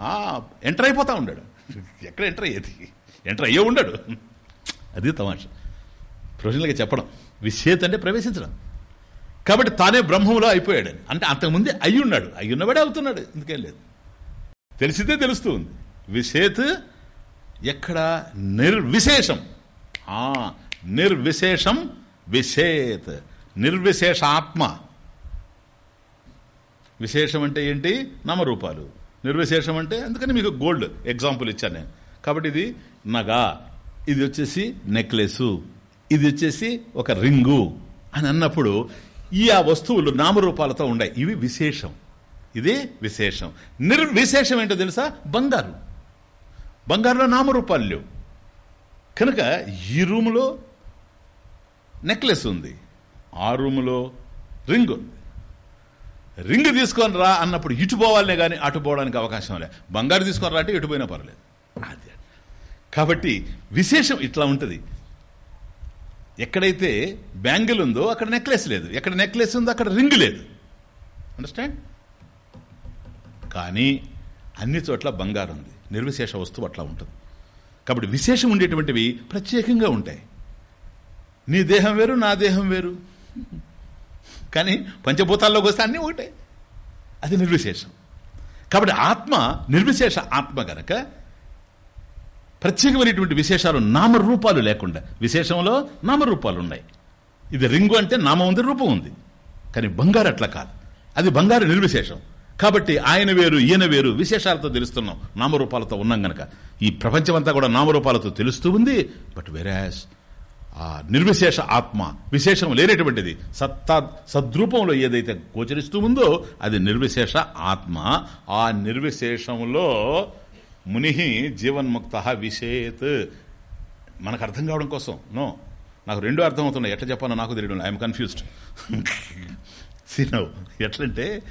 ఆ, ఎంటర్ అయిపోతా ఉన్నాడు ఎక్కడ ఎంటర్ అయ్యేది? ఎంటర్ అయ్యే ఉన్నాడు అది తమాష. ప్రొఫెషనల్గా చెప్పడం. విషేత్ అంటే ప్రవేశించడం. కాబట్టి తానే బ్రహ్మంలో అయిపోయాడు. అంటే అంతకుముందే అయ్యి ఉన్నాడు అయ్యి అవుతున్నాడు. ఇందుకేం లేదు. తెలిసితే తెలుస్తూ ఉంది. విషేత్ ఎక్కడ? నిర్విశేషం. నిర్విశేషం విశేత్. నిర్విశేష ఆత్మ. విశేషం అంటే ఏంటి? నామరూపాలు. నిర్విశేషం అంటే అందుకని మీకు గోల్డ్ ఎగ్జాంపుల్ ఇచ్చాను నేను. కాబట్టి ఇది నగా. ఇది వచ్చేసి నెక్లెస్. ఇది వచ్చేసి ఒక రింగు అని అన్నప్పుడు ఈ ఆ వస్తువులు నామరూపాలతో ఉన్నాయి ఇవి విశేషం. ఇది విశేషం. నిర్విశేషం ఏంటో తెలుసా? బంగారు. బంగారులో నామరూపాలు లేవు. కనుక ఈ రూములో నెక్లెస్ ఉంది. ఆ రూములో రింగ్ ఉంది. రింగ్ తీసుకొని రా అన్నప్పుడు ఇటు పోవాలనే కానీ అటు పోవడానికి అవకాశం లే. బంగారు తీసుకొని రా అంటే ఇటు పోయినా పర్లేదు అది. కాబట్టి విశేషం ఇట్లా ఉంటుంది. ఎక్కడైతే బ్యాంగిల్ ఉందో అక్కడ నెక్లెస్ లేదు. ఎక్కడ నెక్లెస్ ఉందో అక్కడ రింగ్ లేదు. అండర్స్టాండ్? కానీ అన్ని చోట్ల బంగారం ఉంది. నిర్విశేష వస్తువు అట్లా ఉంటుంది. కాబట్టి విశేషం ఉండేటువంటివి ప్రత్యేకంగా ఉంటాయి. నీ దేహం వేరు నా దేహం వేరు. కానీ పంచభూతాల్లోకి వస్తే అన్నీ ఒకటే. అది నిర్విశేషం. కాబట్టి ఆత్మ నిర్విశేష ఆత్మ గనక ప్రత్యేకమైనటువంటి విశేషాలు నామరూపాలు లేకుండా విశేషంలో నామరూపాలు ఉన్నాయి. ఇది రింగు అంటే నామం ఉంది రూపం ఉంది కానీ బంగారు అట్లా కాదు. అది బంగారు నిర్విశేషం. కాబట్టి ఆయన వేరు ఈయన వేరు విశేషాలతో తెలుస్తున్నాం. నామరూపాలతో ఉన్నాం గనక. ఈ ప్రపంచమంతా కూడా నామరూపాలతో తెలుస్తూ ఉంది. బట్ వెరాస్ ఆ నిర్విశేష ఆత్మ విశేషం లేనటువంటిది సత్తా సద్రూపంలో ఏదైతే గోచరిస్తూ ఉందో అది నిర్విశేష ఆత్మ. ఆ నిర్విశేషంలో ముని జీవన్ముక్త విషేత్ మనకు అర్థం కావడం కోసం. నో నాకు రెండు అర్థం అవుతున్నాయి ఎట్లా చెప్పాలో నాకు తెలియడం ఐఎమ్ కన్ఫ్యూజ్డ్ సీనవ్ ఎట్లంటే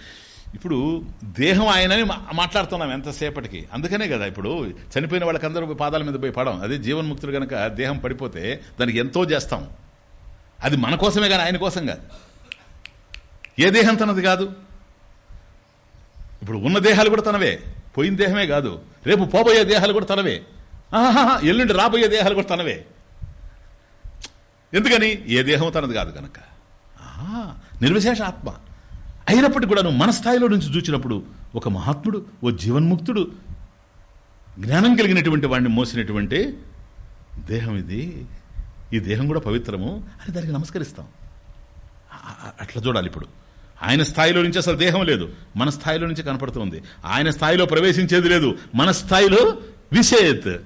ఇప్పుడు దేహం ఆయనని మాట్లాడుతున్నాం ఎంతసేపటికి. అందుకనే కదా ఇప్పుడు చనిపోయిన వాళ్ళకందరూ పాదాల మీద పోయి పడం. అదే జీవన్ముక్తులు కనుక దేహం పడిపోతే దానికి ఎంతో చేస్తాం. అది మన కోసమే కానీ ఆయన కోసం కాదు. ఏ దేహం తనది కాదు? ఇప్పుడు ఉన్న దేహాలు కూడా తనవే. పోయిన దేహమే కాదు. రేపు పోబోయే దేహాలు కూడా తనవే. ఎల్లుండి రాబోయే దేహాలు కూడా తనవే. ఎందుకని? ఏ దేహం తనది కాదు కనుక నిర్విశేష ఆత్మ. అయినప్పటికీ కూడా నువ్వు మన స్థాయిలో నుంచి చూచినప్పుడు ఒక మహాత్ముడు ఓ జీవన్ముక్తుడు జ్ఞానం కలిగినటువంటి వాడిని మోసినటువంటి దేహం ఇది. ఈ దేహం కూడా పవిత్రము అని దానికి నమస్కరిస్తాం. అట్లా చూడాలి ఇప్పుడు. ఆయన స్థాయిలో నుంచి అసలు దేహం లేదు. మన స్థాయిలో నుంచి కనపడుతుంది. ఆయన స్థాయిలో ప్రవేశించేది లేదు. మన స్థాయిలో విషేత్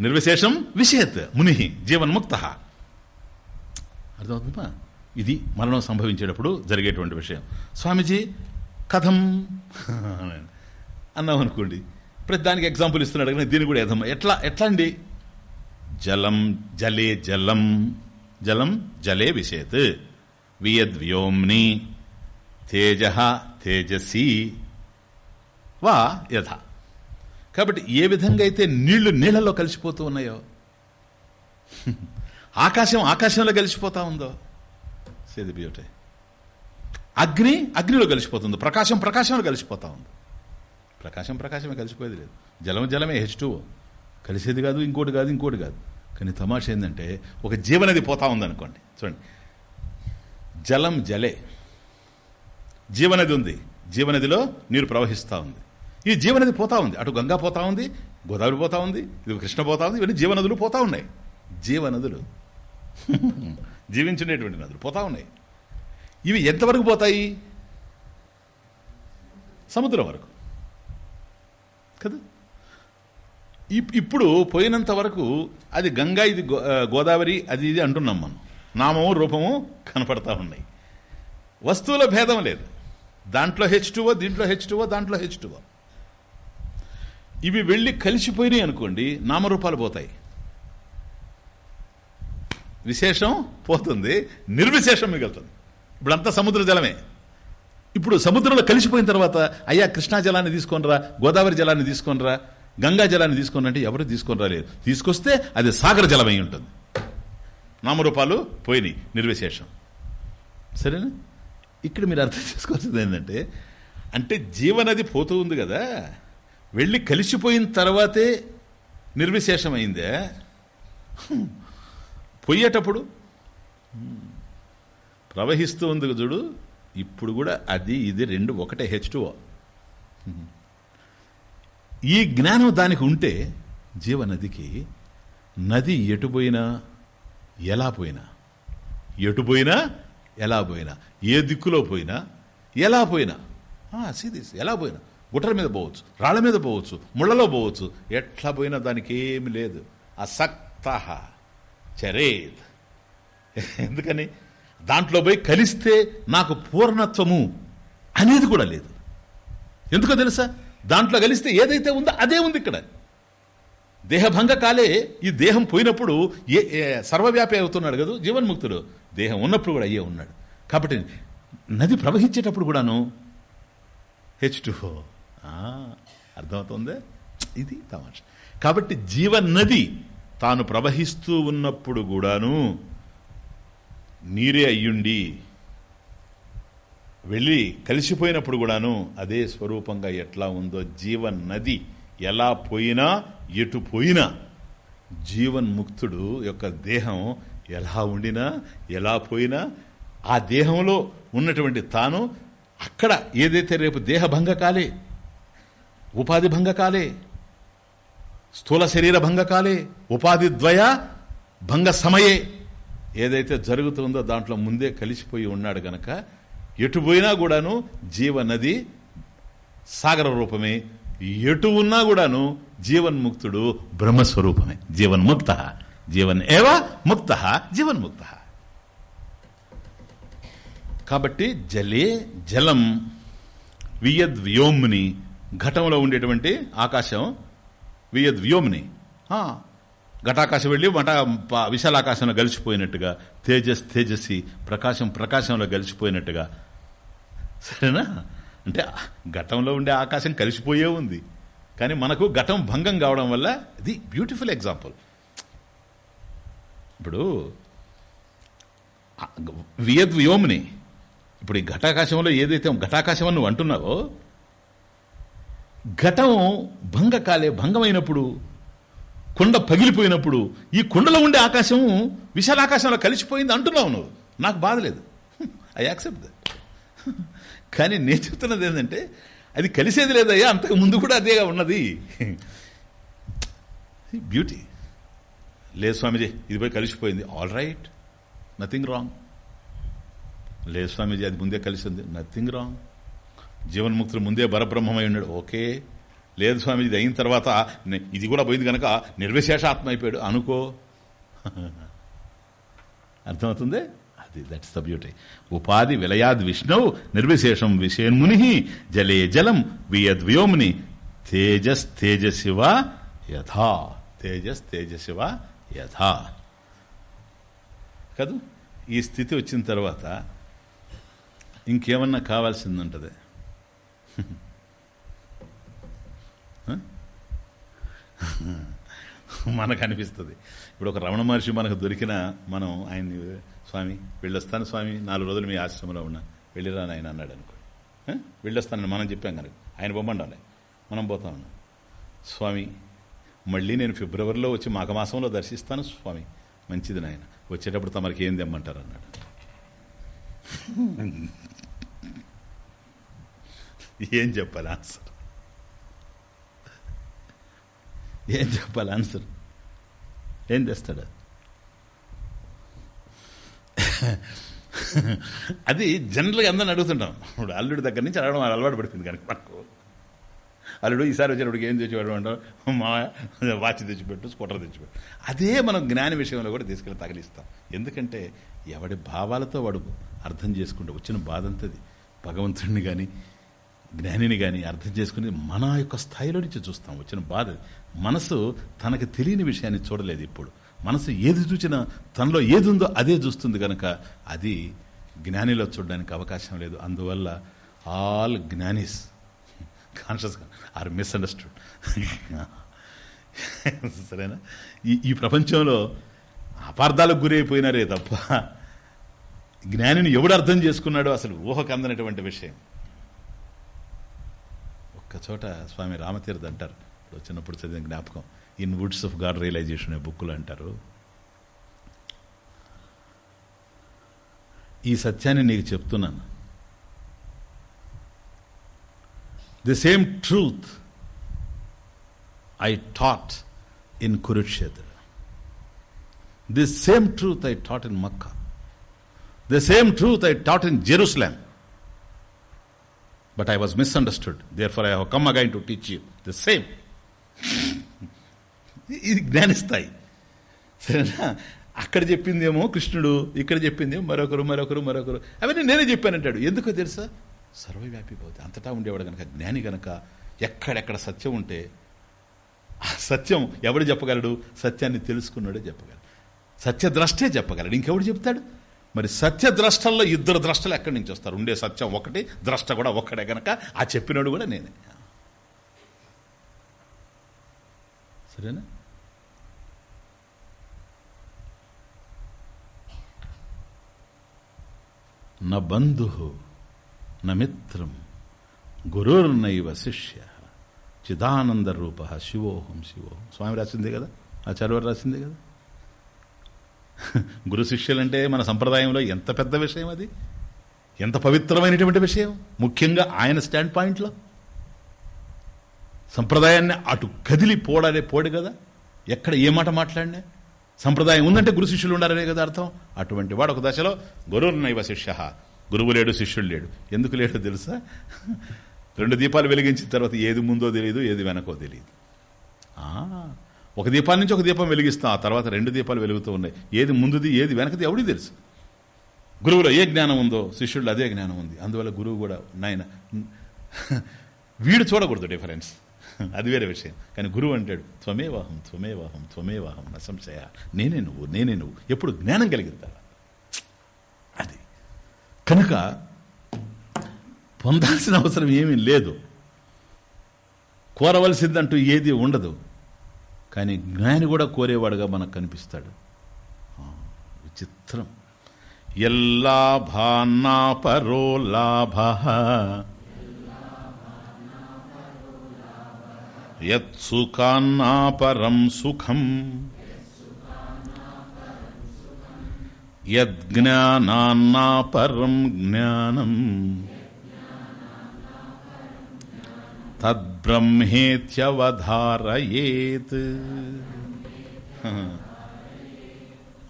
నిర్విశేషం విషేత్ ముని జీవన్ముక్త. అర్థమవుతుందా? ఇది మరణం సంభవించేటప్పుడు జరిగేటువంటి విషయం. స్వామీజీ కథం. అన్నాం అనుకోండి. ప్రతి దానికి ఎగ్జాంపుల్ ఇస్తున్నాడు కానీ దీన్ని కూడా ఎదమ్మ ఎట్లా ఎట్లా అండి జలం జలే జలం జలం జలే విషేత్ వియద్వ్యోమ్ని తేజ తేజసి వా యథ. కాబట్టి ఏ విధంగా అయితే నీళ్ళు నీళ్ళలో కలిసిపోతూ ఉన్నాయో ఆకాశం ఆకాశంలో కలిసిపోతా ఉందో సేది బ్యూటీ అగ్ని అగ్నిలో కలిసిపోతుంది. ప్రకాశం ప్రకాశంలో కలిసిపోతా ఉంది. ప్రకాశం ప్రకాశమే కలిసిపోయేది లేదు. జలం జలమే హెచ్ టూ కలిసేది కాదు ఇంకోటి కాదు ఇంకోటి కాదు. కానీ తమాష ఏంటంటే ఒక జీవనది పోతా ఉందనుకోండి. చూడండి. జలం జలే. జీవనది ఉంది. జీవనదిలో నీరు ప్రవహిస్తూ ఉంది. ఈ జీవనది పోతా ఉంది. అటు గంగా పోతా ఉంది గోదావరి పోతా ఉంది ఇది కృష్ణ పోతా ఉంది ఇవన్నీ జీవనదులు పోతా ఉన్నాయి. జీవనదులు. జీవించుండేటువంటి నదులు పోతా ఉన్నాయి. ఇవి ఎంతవరకు పోతాయి? సముద్రం వరకు. కదా? ఇప్పుడు పోయినంత వరకు అది గంగా ఇది గోదావరి అది ఇది అంటున్నాం మనం. నామము రూపము కనపడతా ఉన్నాయి. వస్తువుల భేదం లేదు. దాంట్లో హెచ్ టూవో దీంట్లో హెచ్ టూవో దాంట్లో హెచ్ టూవో ఇవి వెళ్ళి కలిసిపోయినాయి అనుకోండి నామరూపాలు పోతాయి. విశేషం పోతుంది నిర్విశేషం మిగులుతుంది. ఇప్పుడంతా సముద్ర జలమే. ఇప్పుడు సముద్రంలో కలిసిపోయిన తర్వాత అయ్యా కృష్ణా జలాన్ని తీసుకొనిరా గోదావరి జలాన్ని తీసుకొనిరా గంగా జలాన్ని తీసుకొని అంటే ఎవరు తీసుకొని రాలేదు తీసుకొస్తే అది సాగర జలమై ఉంటుంది. నామరూపాలు పోయినాయి నిర్విశేషం. సరేనా? ఇక్కడ మీరు అర్థం చేసుకోవాల్సింది ఏంటంటే అంటే జీవనది పోతూ ఉంది కదా వెళ్ళి కలిసిపోయిన తర్వాతే నిర్విశేషమైందే. పోయేటప్పుడు ప్రవహిస్తూ ఉంది చూడు ఇప్పుడు కూడా అది ఇది రెండు ఒకటే హెచ్ ఈ జ్ఞానం దానికి ఉంటే జీవనదికి నది ఎటుపోయినా ఎలా పోయినా ఎటుపోయినా ఎలా పోయినా ఏ దిక్కులో పోయినా ఎలా పోయినా సీదీస్ ఎలా పోయినా గుట్టల మీద పోవచ్చు రాళ్ళ మీద పోవచ్చు ముళ్ళలో పోవచ్చు ఎట్లా పోయినా దానికి ఏమి లేదు. అసక్త. చరేద్ ఎందుకని? దాంట్లో పోయి కలిస్తే నాకు పూర్ణత్వము అనేది కూడా లేదు. ఎందుకో తెలుసా? దాంట్లో కలిస్తే ఏదైతే ఉందో అదే ఉంది ఇక్కడ. దేహభంగ కాలే ఈ దేహం పోయినప్పుడు ఏ ఏ సర్వవ్యాపి అవుతున్నాడు కదా జీవన్ముక్తుడు. దేహం ఉన్నప్పుడు కూడా అయ్యే ఉన్నాడు. కాబట్టి నది ప్రవహించేటప్పుడు కూడాను హెచ్ టు అర్థమవుతుంది? ఇది తమాష. కాబట్టి జీవనది తాను ప్రవహిస్తూ ఉన్నప్పుడు కూడాను నీరే అయ్యుండి వెళ్ళి కలిసిపోయినప్పుడు కూడాను అదే స్వరూపంగా ఎట్లా ఉందో జీవన్ నది ఎలా పోయినా ఎటు పోయినా జీవన్ముక్తుడు యొక్క దేహం ఎలా ఉండినా ఎలా పోయినా ఆ దేహంలో ఉన్నటువంటి తాను అక్కడ ఏదైతే రేపు దేహ కాలే ఉపాధి భంగకాలే స్థూల శరీర భంగకాలే ఉపాధి ద్వయ భంగ సమయే. ఏదైతే జరుగుతుందో దాంట్లో ముందే కలిసిపోయి ఉన్నాడు గనక ఎటు పోయినా కూడాను జీవనది సాగర రూపమే. ఎటు ఉన్నా కూడాను జీవన్ముక్తుడు బ్రహ్మస్వరూపమే. జీవన్ముక్త జీవన్ ఏవ ముక్త జీవన్ముక్త. కాబట్టి జలే జలం వియద్ వ్యోమ్ని ఘటంలో ఉండేటువంటి ఆకాశం వియద్ వ్యోమ్ని ఘటాకాశం వెళ్ళి మట విశాలాకాశంలో గలిచిపోయినట్టుగా తేజస్ తేజస్సి ప్రకాశం ప్రకాశంలో గలిచిపోయినట్టుగా. సరేనా? అంటే ఘటంలో ఉండే ఆకాశం కలిసిపోయే ఉంది. కానీ మనకు ఘటం భంగం కావడం వల్ల ఇది బ్యూటిఫుల్ ఎగ్జాంపుల్. ఇప్పుడు వియద్ వ్యోమ్ని ఇప్పుడు ఈ ఘటాకాశంలో ఏదైతే ఘటాకాశం అని నువ్వు అంటున్నావో ఘటం భంగకాలే భంగమైనప్పుడు కొండ పగిలిపోయినప్పుడు ఈ కొండలో ఉండే ఆకాశం విశాల ఆకాశంలో కలిసిపోయింది అంటున్నావు నువ్వు. నాకు బాధ లేదు. ఐ యాక్సెప్ట్ దట్ కానీ నేను చెప్తున్నది ఏంటంటే అది కలిసేది లేదయ్యా అంతకు ముందు కూడా అదేగా ఉన్నది. [LAUGHS] బ్యూటీ లేదు స్వామిజీ ఇది పోయి కలిసిపోయింది. ఆల్ రైట్ నథింగ్ రాంగ్ లేదు స్వామిజీ అది ముందే కలిసింది. నథింగ్ రాంగ్ జీవన్ముక్తులు ముందే పరబ్రహ్మమై ఉన్నాడు. ఓకే. లేదు స్వామి ఇది అయిన తర్వాత ఇది కూడా పోయింది కనుక నిర్విశేష ఆత్మ అయిపోయాడు. అనుకో. [LAUGHS] అర్థమవుతుంది? అది దట్స్ ద బ్యూటీ ఉపాధి విలయాద్ విష్ణువు నిర్విశేషం విషేన్ముని జలే జలం వియద్వ్యోముని తేజస్ తేజశివ యథా. తేజస్ తేజశివ యథా. కదూ? ఈ స్థితి వచ్చిన తర్వాత ఇంకేమన్నా కావాల్సిందుంటది మనకు అనిపిస్తుంది. ఇప్పుడు ఒక రమణ మహర్షి మనకు దొరికిన మనం ఆయన్ని స్వామి వెళ్ళొస్తాను స్వామి నాలుగు రోజులు మీ ఆశ్రమంలో ఉన్నా. వెళ్ళిరా ఆయన అన్నాడు అనుకో వెళ్ళొస్తానని మనం చెప్పాం కనుక. ఆయన బొమ్మండాలి. మనం పోతా ఉన్నాం. స్వామి మళ్ళీ నేను ఫిబ్రవరిలో వచ్చి మాఘమాసంలో దర్శిస్తాను స్వామి. మంచిది నాయన. వచ్చేటప్పుడు తమరికి ఏం తెమ్మంటారు అన్నాడు. ఏం చెప్పాలి ఆన్సర్ ఏం చెప్పాలి ఆన్సర్ ఏం తెస్తాడు? అది జనరల్గా అందరిని అడుగుతుంటాం. ఇప్పుడు అల్లుడి దగ్గర నుంచి అడగడం అలవాటు పడిపోయింది కనుక మనకు అల్లుడు ఈసారి వచ్చినప్పుడు ఏం తెచ్చిపెట్టు అంటాం మా వాచ్ తెచ్చిపెట్టు స్కూటర్ తెచ్చిపెట్టు అదే మనం జ్ఞాన విషయంలో కూడా తీసుకెళ్ళి తగిలిస్తాం. ఎందుకంటే ఎవడి భావాలతో వాడు అర్థం చేసుకుంటూ వచ్చిన బాధ అంతది. భగవంతుడిని కానీ జ్ఞానిని కానీ అర్థం చేసుకుని మన యొక్క స్థాయిలో నుంచి చూస్తాం. వచ్చిన బాధ మనసు తనకు తెలియని విషయాన్ని చూడలేదు ఇప్పుడు. మనసు ఏది చూసినా తనలో ఏది ఉందో అదే చూస్తుంది కనుక అది జ్ఞానిలో చూడడానికి అవకాశం లేదు. అందువల్ల all jnanis conscious are misunderstood సరేనా? ఈ ఈ ప్రపంచంలో అపార్థాలకు గురైపోయినారే తప్ప జ్ఞానిని ఎవడు అర్థం చేసుకున్నాడో అసలు ఊహకు అందనటువంటి విషయం. చోట స్వామి రామతీర్థ అంటారు. ఇప్పుడు చిన్నప్పుడు చదివిన జ్ఞాపకం. In woods of God realization అనే బుక్కులు అంటారు? ఈ సత్యాన్ని నీకు చెప్తున్నాను. The same truth I taught in Kurukshetra the same truth I taught in Mecca the same truth I taught in Jerusalem but I was misunderstood there for I have come again to teach you the same ఇది జ్ఞానిస్తాయి సరేనా? అక్కడ చెప్పిందేమో కృష్ణుడు ఇక్కడ చెప్పిందేమో మరొకరు మరొకరు మరొకరు. అవన్నీ నేనే చెప్పానంటాడు ఎందుకో తెలుసా? సర్వవ్యాపి పోతే అంతటా ఉండేవాడు కనుక జ్ఞాని కనుక ఎక్కడెక్కడ సత్యం ఉంటే ఆ సత్యం ఎవడు చెప్పగలడు? సత్యాన్ని తెలుసుకున్నాడే చెప్పగలడు. సత్యద్రష్టే చెప్పగలడు. ఇంకెవడు చెప్తాడు? మరి సత్య ద్రష్టల్లో ఇద్దరు ద్రష్టలు ఎక్కడి నుంచి వస్తారు? ఉండే సత్యం ఒకటి ద్రష్ట కూడా ఒక్కడే గనక. ఆ చెప్పినోడు కూడా నేనే. సరేనా? న బంధు న మిత్రం గురుర్నైవ శిష్య చిదానంద రూప శివోహం శివోహం. స్వామి రాసిందే కదా? ఆచార్యవారు రాసిందే కదా? [LAUGHS] గురు శిష్యులంటే మన సంప్రదాయంలో ఎంత పెద్ద విషయం అది? ఎంత పవిత్రమైనటువంటి విషయం? ముఖ్యంగా ఆయన స్టాండ్ పాయింట్లో. సంప్రదాయాన్ని అటు కదిలి పోడాలే పోడు కదా? ఎక్కడ ఏ మాట మాట్లాడినా? సంప్రదాయం ఉందంటే గురు శిష్యులు ఉండాలనే కదా అర్థం? అటువంటి వాడు ఒక దశలో గురువునైవ శిష్య. గురువు లేడు శిష్యుడు లేడు. ఎందుకు లేడో తెలుసా? రెండు దీపాలు వెలిగించిన తర్వాత ఏది ముందో తెలియదు ఏది వెనకో తెలియదు ఆ, ఒక దీపాల నుంచి ఒక దీపం వెలిగిస్తాం ఆ తర్వాత రెండు దీపాలు వెలుగుతూ ఉన్నాయి. ఏది ముందుది ఏది వెనకది ఎవడికి తెలుసు? గురువులో ఏ జ్ఞానం ఉందో శిష్యుడు అదే జ్ఞానం ఉంది. అందువల్ల గురువు కూడా నాయన వీడు చూడకూడదు డిఫరెన్స్. అది వేరే విషయం. కానీ గురువు అంటాడు త్వమేవాహం త్వమేవాహం త్వమేవాహం నా సంశయ. నేనే నువ్వు నేనే నువ్వు. ఎప్పుడు జ్ఞానం కలిగిద్దా అది. కనుక పొందాల్సిన అవసరం ఏమీ లేదు. కోరవలసిందంటూ ఏది ఉండదు. కానీ జ్ఞాని కూడా కోరేవాడుగా మనకు కనిపిస్తాడు. విచిత్రం. ఎల్లాభాన్నా పరో లాభ. యత్సుఖాన్నా పరం సుఖం. యజ్ఞానాన్నా పరం జ్ఞానం. తద్బ్రహ్మేత్యవధారయేత్.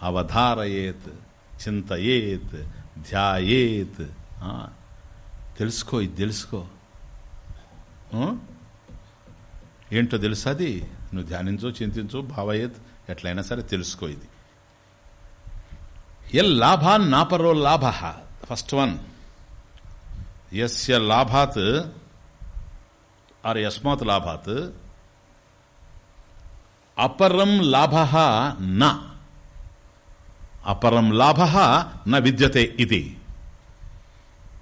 అవధారయేత్ చింతయేత్ ధ్యాయేత్. తెలుసుకో ఇది తెలుసుకో. ఏంటో తెలుసా అది? నువ్వు ధ్యానించు చింతించు భావయేత్ ఎట్లయినా సరే తెలుసుకో ఇది. ఎల్ లాభాన్ నాపరో లాభ? First one. యస్య లాభాత్ ఆర్ యస్మాత్ లాభాత్? అపరం లాభ న. అపరం లాభ న విద్యతే ఇది.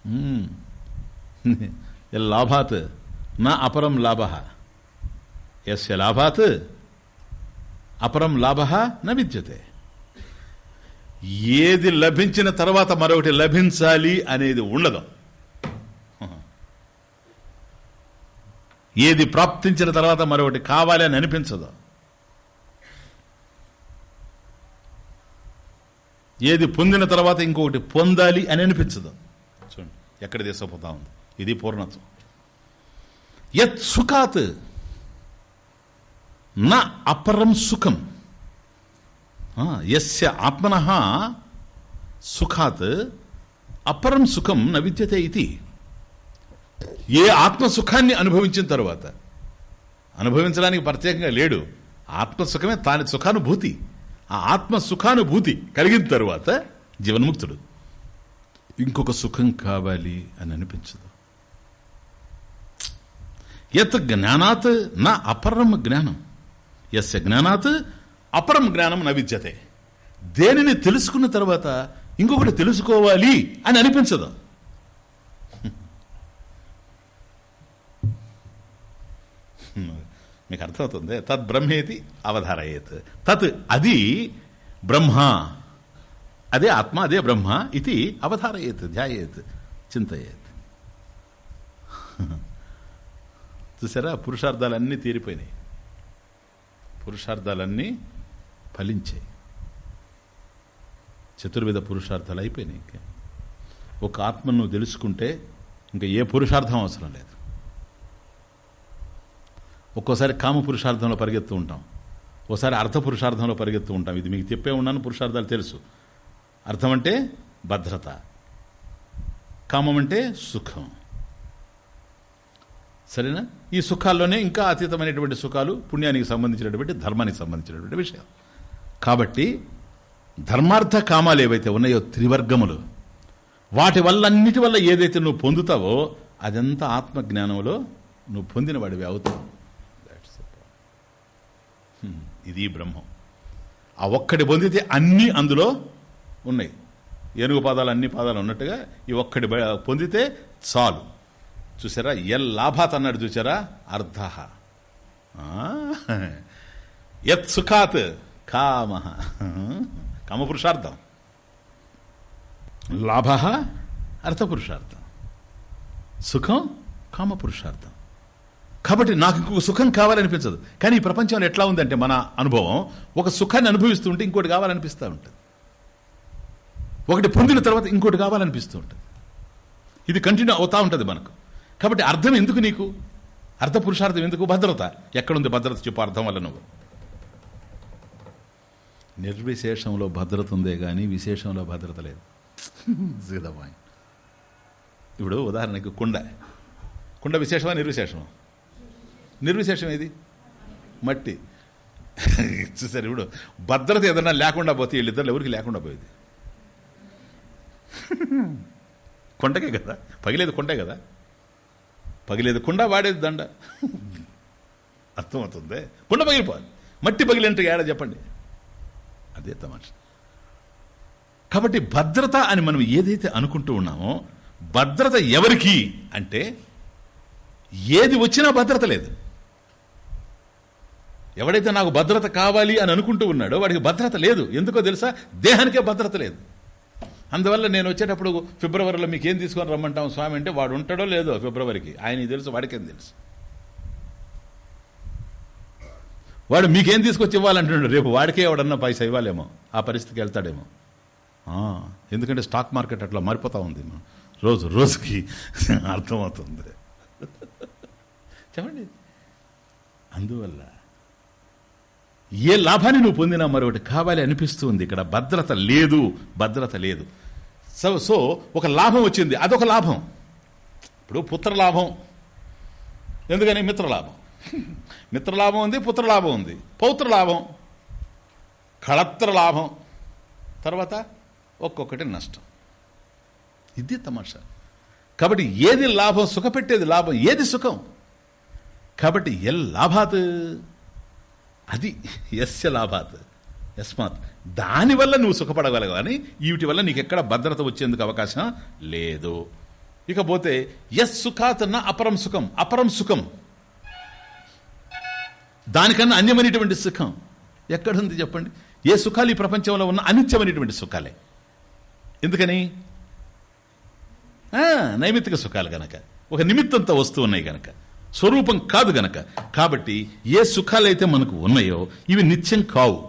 [LAUGHS] లాభాత్? న అపరం లాభ. ఎస్ లాభాత్? అపరం లాభ న విద్యతే. ఏది లభించిన తర్వాత మరొకటి లభించాలి అనేది ఉండదు. ఏది ప్రాప్తించిన తర్వాత మరొకటి కావాలి అని అనిపించదు. ఏది పొందిన తర్వాత ఇంకొకటి పొందాలి అని అనిపించదు. చూడండి ఎక్కడ తీసుకుపోతా ఉంది? ఇది పూర్ణత్వం. యత్ సుఖాత్ నా అపరం సుఖం. ఆ, ఆత్మన సుఖాత్ అపరం సుఖం న విద్యతే ఇది. ఏ ఆత్మ సుఖాన్ని అనుభవించిన తర్వాత? అనుభవించడానికి ప్రత్యేకంగా లేడు. ఆత్మ సుఖమే తాని సుఖానుభూతి. ఆ ఆత్మ సుఖానుభూతి కలిగిన తరువాత జీవన్ముక్తుడు. ఇంకొక సుఖం కావాలి అని అనిపించదు. యత్ జ్ఞానాత్ నా అపరం జ్ఞానం. ఎస్ జ్ఞానాత్ అపరం జ్ఞానం నా విద్యతే. దేనిని తెలుసుకున్న తర్వాత ఇంకొకటి తెలుసుకోవాలి అని అనిపించదు. మీకు అర్థమవుతుంది తద్ బ్రహ్మేతి అవధారయేత్. తత్ అది బ్రహ్మ. అదే ఆత్మ అదే బ్రహ్మ ఇది అవధారయేత్ ధ్యాయేత్ చింతయేత్. చూసారా? పురుషార్థాలన్నీ తీరిపోయినాయి. పురుషార్థాలన్నీ ఫలించాయి. చతుర్విధ పురుషార్థాలు అయిపోయినాయి ఇంకా. ఒక ఆత్మను తెలుసుకుంటే ఇంకా ఏ పురుషార్థం అవసరం లేదు. ఒక్కోసారి కామ పురుషార్థంలో పరిగెత్తు ఉంటాం. ఒకసారి అర్థ పురుషార్థంలో పరిగెత్తు ఉంటాం. ఇది మీకు చెప్పే ఉన్నాను పురుషార్థాలు తెలుసు. అర్థం అంటే భద్రత. కామం అంటే సుఖం. సరేనా? ఈ సుఖాల్లోనే ఇంకా అతీతమైనటువంటి సుఖాలు పుణ్యానికి సంబంధించినటువంటి ధర్మానికి సంబంధించినటువంటి విషయం. కాబట్టి ధర్మార్థ కామాలు ఏవైతే ఉన్నాయో త్రివర్గములు వాటి వల్ల అన్నిటి వల్ల ఏదైతే నువ్వు పొందుతావో అదంతా ఆత్మజ్ఞానంలో నువ్వు పొందిన వాడివి అవుతావు. ఇది బ్రహ్మం. ఆ ఒక్కటి పొందితే అన్నీ అందులో ఉన్నాయి. ఏనుగు పాదాలు అన్ని పాదాలు ఉన్నట్టుగా ఈ ఒక్కటి పొందితే చాలు. చూసారా? ఎల్ లాభాత్ అన్నాడు చూసారా? అర్ధ. యత్ సుఖాత్ కామ. కామపురుషార్థం. లాభ అర్థపురుషార్థం. సుఖం కామపురుషార్థం. కాబట్టి నాకు ఇంకొక సుఖం కావాలనిపించదు. కానీ ఈ ప్రపంచంలో ఎట్లా ఉందంటే మన అనుభవం ఒక సుఖాన్ని అనుభవిస్తూ ఉంటే ఇంకోటి కావాలనిపిస్తూ ఉంటుంది. ఒకటి పొందిన తర్వాత ఇంకోటి కావాలనిపిస్తూ ఉంటుంది. ఇది కంటిన్యూ అవుతా ఉంటుంది మనకు. కాబట్టి అర్థం ఎందుకు నీకు? అర్థ పురుషార్థం ఎందుకు? భద్రత. ఎక్కడుంది భద్రత చెప్పు అర్థం వల్ల నువ్వు. నిర్విశేషంలో భద్రత ఉందే కానీ విశేషంలో భద్రత లేదు. సీదా ఇప్పుడు ఉదాహరణకి కుండ. కుండ విశేషమా నిర్విశేషమా? నిర్విశేషం ఏది? మట్టి. చూసారు ఇప్పుడు. భద్రత ఏదన్నా లేకుండా పోతే వీళ్ళిద్దరు ఎవరికి లేకుండా పోయేది? కొండకే కదా. పగిలేదు కొండే కదా. పగిలేదు కుండ వాడేది దండ. అర్థమవుతుంది? కుండ పగిలిపోవాలి. మట్టి పగిలింటే ఏడ చెప్పండి? అదే తమాష. కాబట్టి భద్రత అని మనం ఏదైతే అనుకుంటూ ఉన్నామో భద్రత ఎవరికి అంటే ఏది వచ్చినా భద్రత లేదు. ఎవడైతే నాకు భద్రత కావాలి అని అనుకుంటూ ఉన్నాడో వాడికి భద్రత లేదు. ఎందుకో తెలుసా? దేహానికే భద్రత లేదు. అందువల్ల నేను వచ్చేటప్పుడు ఫిబ్రవరిలో మీకు ఏం తీసుకొని రమ్మంటాం స్వామి అంటే వాడు ఉంటాడో లేదో ఫిబ్రవరికి. ఆయనకి తెలుసు వాడికేం తెలుసు. వాడు మీకేం తీసుకొచ్చి ఇవ్వాలంటున్నాడు? రేపు వాడికే ఎవడన్నా పైసా ఇవ్వాలేమో. ఆ పరిస్థితికి వెళ్తాడేమో. ఎందుకంటే స్టాక్ మార్కెట్ అట్లా మారిపోతా ఉంది. రోజు రోజుకి అర్థమవుతుంది. చెప్పండి. అందువల్ల ఏ లాభాన్ని నువ్వు పొందినా మరొకటి కావాలి అనిపిస్తుంది. ఇక్కడ భద్రత లేదు భద్రత లేదు. సో సో ఒక లాభం వచ్చింది. అదొక లాభం. ఇప్పుడు పుత్రలాభం. ఎందుకని? మిత్రలాభం. మిత్రలాభం ఉంది పుత్రలాభం ఉంది. పౌత్ర లాభం కళత్ర లాభం. తర్వాత ఒక్కొక్కటి నష్టం. ఇది తమాషా. కాబట్టి ఏది లాభం? సుఖపెట్టేది లాభం. ఏది సుఖం? కాబట్టి ఎల్ లాభాత్? అది ఎస్య లాభాత్ యస్మాత్. దానివల్ల నువ్వు సుఖపడగలవు కానీ వీటి వల్ల నీకు ఎక్కడ భద్రత వచ్చేందుకు అవకాశం లేదు. ఇకపోతే ఎస్ సుఖాత్ నా అపరం సుఖం అపరం సుఖం. దానికన్నా అన్యమైనటువంటి సుఖం ఎక్కడుంది చెప్పండి? ఏ సుఖాలు ఈ ప్రపంచంలో ఉన్న అనిత్యమైనటువంటి సుఖాలే. ఎందుకని? నైమిత్తిక సుఖాలు గనక ఒక నిమిత్తంతో వస్తూ ఉన్నాయి గనక. స్వరూపం కాదు గనక. కాబట్టి ఏ సుఖాలైతే మనకు ఉన్నాయో ఇవి నిత్యం కావు.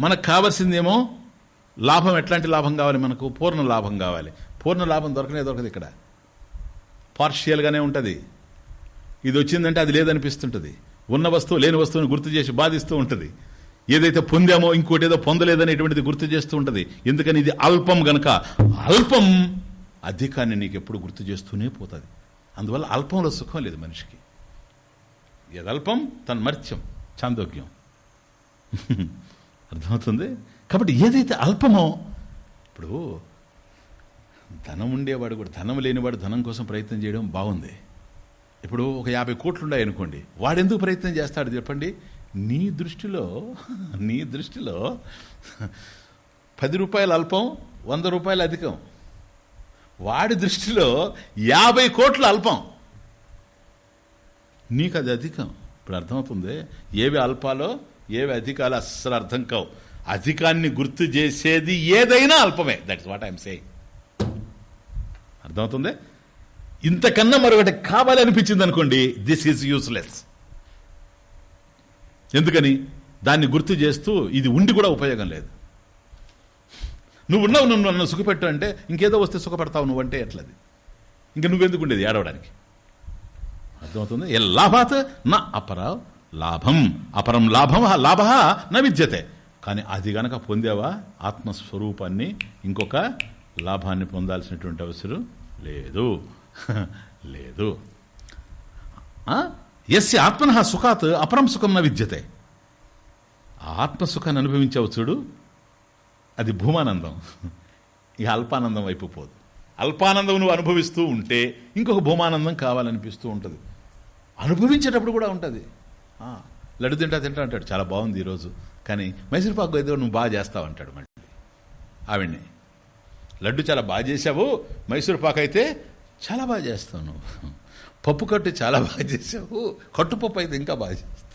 మనకు కావాల్సిందేమో లాభం ఎట్లాంటి లాభం కావాలి మనకు? పూర్ణ లాభం కావాలి. పూర్ణ లాభం దొరకనే దొరకదు ఇక్కడ. పార్షియల్గానే ఉంటుంది. ఇది వచ్చిందంటే అది లేదనిపిస్తుంటుంది. ఉన్న వస్తువు లేని వస్తువుని గుర్తు చేసి బాధిస్తూ ఉంటుంది. ఏదైతే పొందామో ఇంకోటి ఏదో పొందలేదనేటువంటిది గుర్తు చేస్తూ ఉంటుంది. ఎందుకని ఇది అల్పం గనక? అల్పం అధికాన్ని నీకు ఎప్పుడు గుర్తు చేస్తూనే పోతుంది. అందువల్ల అల్పంలో సుఖం లేదు మనిషికి. ఏదల్పం? తన్మర్త్యం చాందోగ్యం. అర్థమవుతుంది? కాబట్టి ఏదైతే అల్పమో ఇప్పుడు ధనం ఉండేవాడు కూడా ధనం లేనివాడు ధనం కోసం ప్రయత్నం చేయడం బాగుంది. ఇప్పుడు ఒక యాభై కోట్లు ఉన్నాయి అనుకోండి వాడెందుకు ప్రయత్నం చేస్తాడు చెప్పండి? నీ దృష్టిలో నీ దృష్టిలో పది రూపాయలు అల్పం వంద రూపాయలు అధికం. వాడి దృష్టిలో యాభై కోట్లు అల్పం. నీకు అది అధికం. ఇప్పుడు అర్థమవుతుంది? ఏవి అల్పాలో ఏవి అధికాలు అస్సలు అర్థం కావు. అధికాన్ని గుర్తు చేసేది ఏదైనా అల్పమే. దట్స్ వాట్ ఐఎమ్ సేయింగ్ అర్థమవుతుంది? ఇంతకన్నా మరొకటి కావాలనిపించింది అనుకోండి దిస్ ఈజ్ యూస్లెస్ ఎందుకని? దాన్ని గుర్తు చేస్తూ ఇది ఉండి కూడా ఉపయోగం లేదు. నువ్వు ఉన్నావు నువ్వు నన్ను సుఖపెట్టు అంటే ఇంకేదో వస్తే సుఖపడతావు నువ్వు అంటే ఎట్లది? ఇంకా నువ్వెందుకు ఉండేది ఏడవడానికి? అర్థమవుతుంది? ఏ లాభాత్ నా అపర లాభం. అపరం లాభం లాభ నా విద్యతే. కానీ అది గనక పొందావా? ఆత్మస్వరూపాన్ని ఇంకొక లాభాన్ని పొందాల్సినటువంటి అవసరం లేదు. [LAUGHS] లేదు. ఆ? ఆత్మన సుఖాత్ అపరం సుఖం నా విద్యతే. ఆత్మసుఖాన్ని అనుభవించావు చూడు. అది భూమానందం. ఇక అల్పానందం వైపు పోదు. అల్పానందం నువ్వు అనుభవిస్తూ ఉంటే ఇంకొక భూమానందం కావాలనిపిస్తూ ఉంటుంది. అనుభవించేటప్పుడు కూడా ఉంటుంది. లడ్డు తింటా తింటా అంటాడు. చాలా బాగుంది ఈరోజు. కానీ మైసూర్ పాకు ఏదో నువ్వు బాగా చేస్తావు అంటాడు మళ్ళీ. ఆవిడ్ని. లడ్డు చాలా బాగా చేసావు మైసూర్పాకు అయితే చాలా బాగా చేస్తావు నువ్వు. పప్పు కట్టు చాలా బాగా చేసావు కట్టుపప్పు అయితే ఇంకా బాగా చేస్తావు.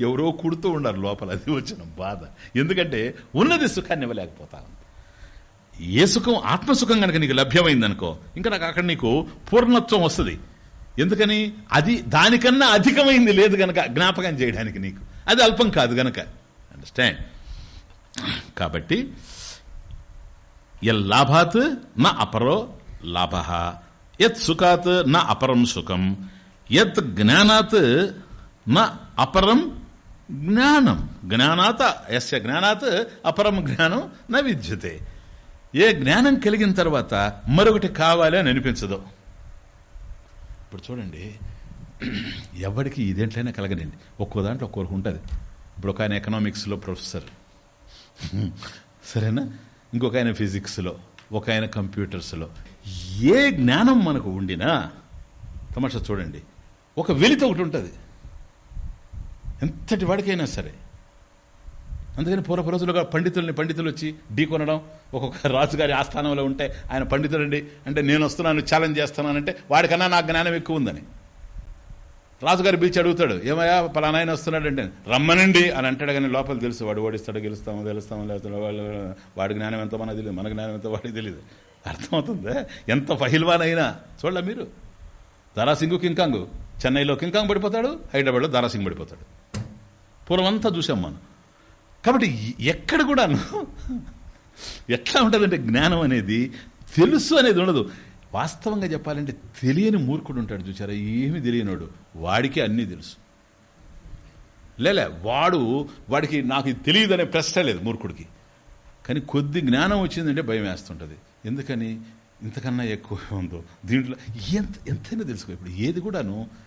ఎవరో కుడుతూ ఉన్నారు లోపల. అది వచ్చిన బాధ. ఎందుకంటే ఉన్నది సుఖాన్ని ఇవ్వలేకపోతా ఉంది ఏ సుఖం? ఆత్మసుఖం కనుక నీకు లభ్యమైందనుకో ఇంకా నాకు అక్కడ నీకు పూర్ణత్వం వస్తుంది. ఎందుకని? అది దానికన్నా అధికమైంది లేదు గనక జ్ఞాపకం చేయడానికి నీకు. అది అల్పం కాదు గనక. అండర్స్టాండ్ కాబట్టి లాభాత్ నా అపరో లాభ. యత్ సుఖాత్ నా అపరం సుఖం. యత్ జ్ఞానాత్ నా అపరం జ్ఞానం. జ్ఞానాత ఎస్య జ్ఞానాత్ అపరం జ్ఞానం నా విద్యతే. ఏ జ్ఞానం కలిగిన తర్వాత మరొకటి కావాలి అని అనిపించదు. ఇప్పుడు చూడండి ఎవరికి ఇదేంట్లైనా కలగనండి ఒక్కో దాంట్లో ఒక్కొక్కరికి ఉంటుంది. ఇప్పుడు ఒక ఆయన ఎకనామిక్స్లో ప్రొఫెసర్. సరేనా? ఇంకొక ఆయన ఫిజిక్స్లో ఒక ఆయన కంప్యూటర్స్లో. ఏ జ్ఞానం మనకు ఉండినా తమాషా చూడండి ఒక వెలిత ఒకటి ఉంటుంది. ఎంతటి వాడికైనా సరే. అందుకని పూర్వపు రోజులుగా పండితుల్ని పండితులు వచ్చి ఢీ కొనడం ఒక్కొక్క రాజుగారి ఆస్థానంలో ఉంటే ఆయన పండితుడండి అంటే నేను వస్తున్నాను ఛాలెంజ్ చేస్తున్నానంటే వాడికన్నా నాకు జ్ఞానం ఎక్కువ ఉందని. రాజుగారు పిలిచి అడుగుతాడు ఏమయ్యా పలానా ఆయన వస్తున్నాడు అంటే రమ్మనండి అని అంటాడు కానీ లోపల తెలుసు వాడు ఓడిస్తాడు గెలుస్తామో తెలుస్తామో లేకపోతే వాళ్ళు వాడి జ్ఞానం ఎంతో మనకు తెలియదు మన జ్ఞానం ఎంతో వాడికి తెలియదు అర్థమవుతుంది? ఎంత పహిల్వానైనా. చూడలే మీరు? దారాసింగు కింకాంగు చెన్నైలో కింకాంగ్ పడిపోతాడు హైదరాబాద్లో దారాసింగ్ పడిపోతాడు. పూర్వమంతా చూసాం మనం. కాబట్టి ఎక్కడ కూడాను [LAUGHS] ఎట్లా ఉంటుందంటే జ్ఞానం అనేది తెలుసు అనేది ఉండదు. వాస్తవంగా చెప్పాలంటే తెలియని మూర్ఖుడు ఉంటాడు చూసారా ఏమి తెలియనోడు. వాడికి అన్నీ తెలుసు. లేలే వాడు వాడికి నాకు ఇది తెలియదు అనే ప్రశ్న లేదు మూర్ఖుడికి. కానీ కొద్ది జ్ఞానం వచ్చిందంటే భయం వేస్తుంటుంది. ఎందుకని? ఇంతకన్నా ఎక్కువ ఉందో. దీంట్లో ఎంత ఎంతైనా తెలుసుకో. ఇప్పుడు ఏది కూడాను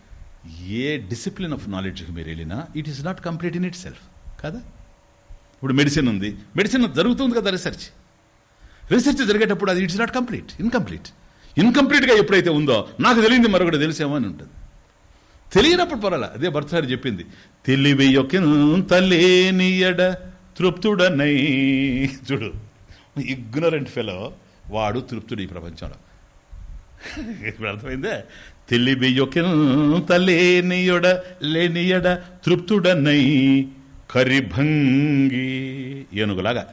ఏ డిసిప్లిన్ ఆఫ్ నాలెడ్జ్కి మీరు వెళ్ళినా it is not complete in itself కదా? ఇప్పుడు మెడిసిన్ ఉంది. మెడిసిన్ జరుగుతుంది కదా రీసెర్చ్ రీసెర్చ్ జరిగేటప్పుడు అది ఇట్స్ నాట్ కంప్లీట్ ఇన్కంప్లీట్ ఇన్కంప్లీట్గా ఎప్పుడైతే ఉందో నాకు తెలియంది మరొకటి తెలిసేమో అని ఉంటుంది. తెలియనప్పుడు పర్వాలా? అదే భర్తగారు చెప్పింది. తెలివి లేనియడ తృప్తుడనై. చూడు ఇగ్నరెంట్ ఫెలో వాడు తృప్తుడు ఈ ప్రపంచంలో. [LAUGHS] ఇప్పుడు అర్థమైందే? తెలివియొకింత లేనియడ లేనియడ తృప్తుడనై కరిభంగి ఏనుగులాగా.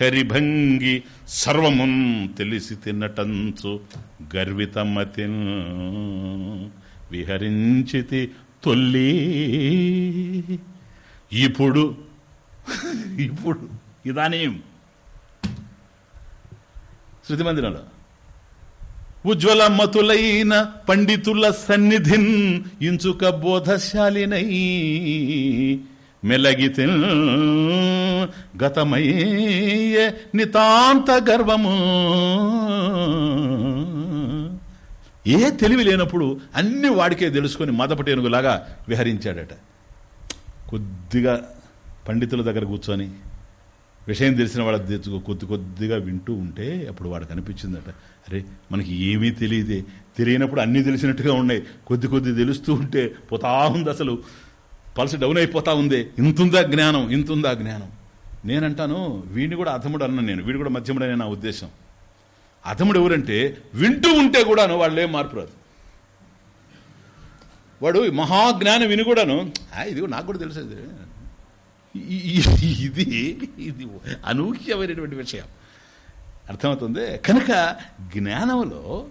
కరిభంగి సర్వమున్ తెలిసి తిన్నటంచు గర్వితమతి విహరించితి తొల్లి. ఇప్పుడు ఇప్పుడు ఇదానేం. శృతి మందిరంలో ఉజ్వల మతులైన పండితుల సన్నిధిన్ ఇంచుక బోధశాలినై మెలగితి గతమయ్యే నితాంత గర్వము. ఏ తెలివి లేనప్పుడు అన్ని వాడికే తెలుసుకొని మదపటేనుగులాగా విహరించాడట. కొద్దిగా పండితుల దగ్గర కూర్చొని విషయం తెలిసిన వాళ్ళ తెచ్చుకో కొద్ది కొద్దిగా వింటూ ఉంటే అప్పుడు వాడికి అనిపించిందట. అరే మనకి ఏమీ తెలియదే. తెలియనప్పుడు అన్నీ తెలిసినట్టుగా ఉన్నాయి. కొద్ది కొద్ది తెలుస్తూ ఉంటే పోతా ఉంది అసలు. పల్స్ డౌన్ అయిపోతా ఉంది. ఇంతుందా జ్ఞానం? ఇంతుందా జ్ఞానం? నేనంటాను వీడిని కూడా అధముడు అన్నాను నేను. వీడు కూడా మధ్యముడనే నా ఉద్దేశం. అధముడు ఎవరంటే వింటూ ఉంటే కూడాను వాళ్ళు ఏం మార్పు రాదు. వాడు మహాజ్ఞానం విని కూడాను ఇది నాకు కూడా తెలుసు ఇది ఇది అనూహ్యమైనటువంటి విషయం. అర్థమవుతుంది? కనుక జ్ఞానంలో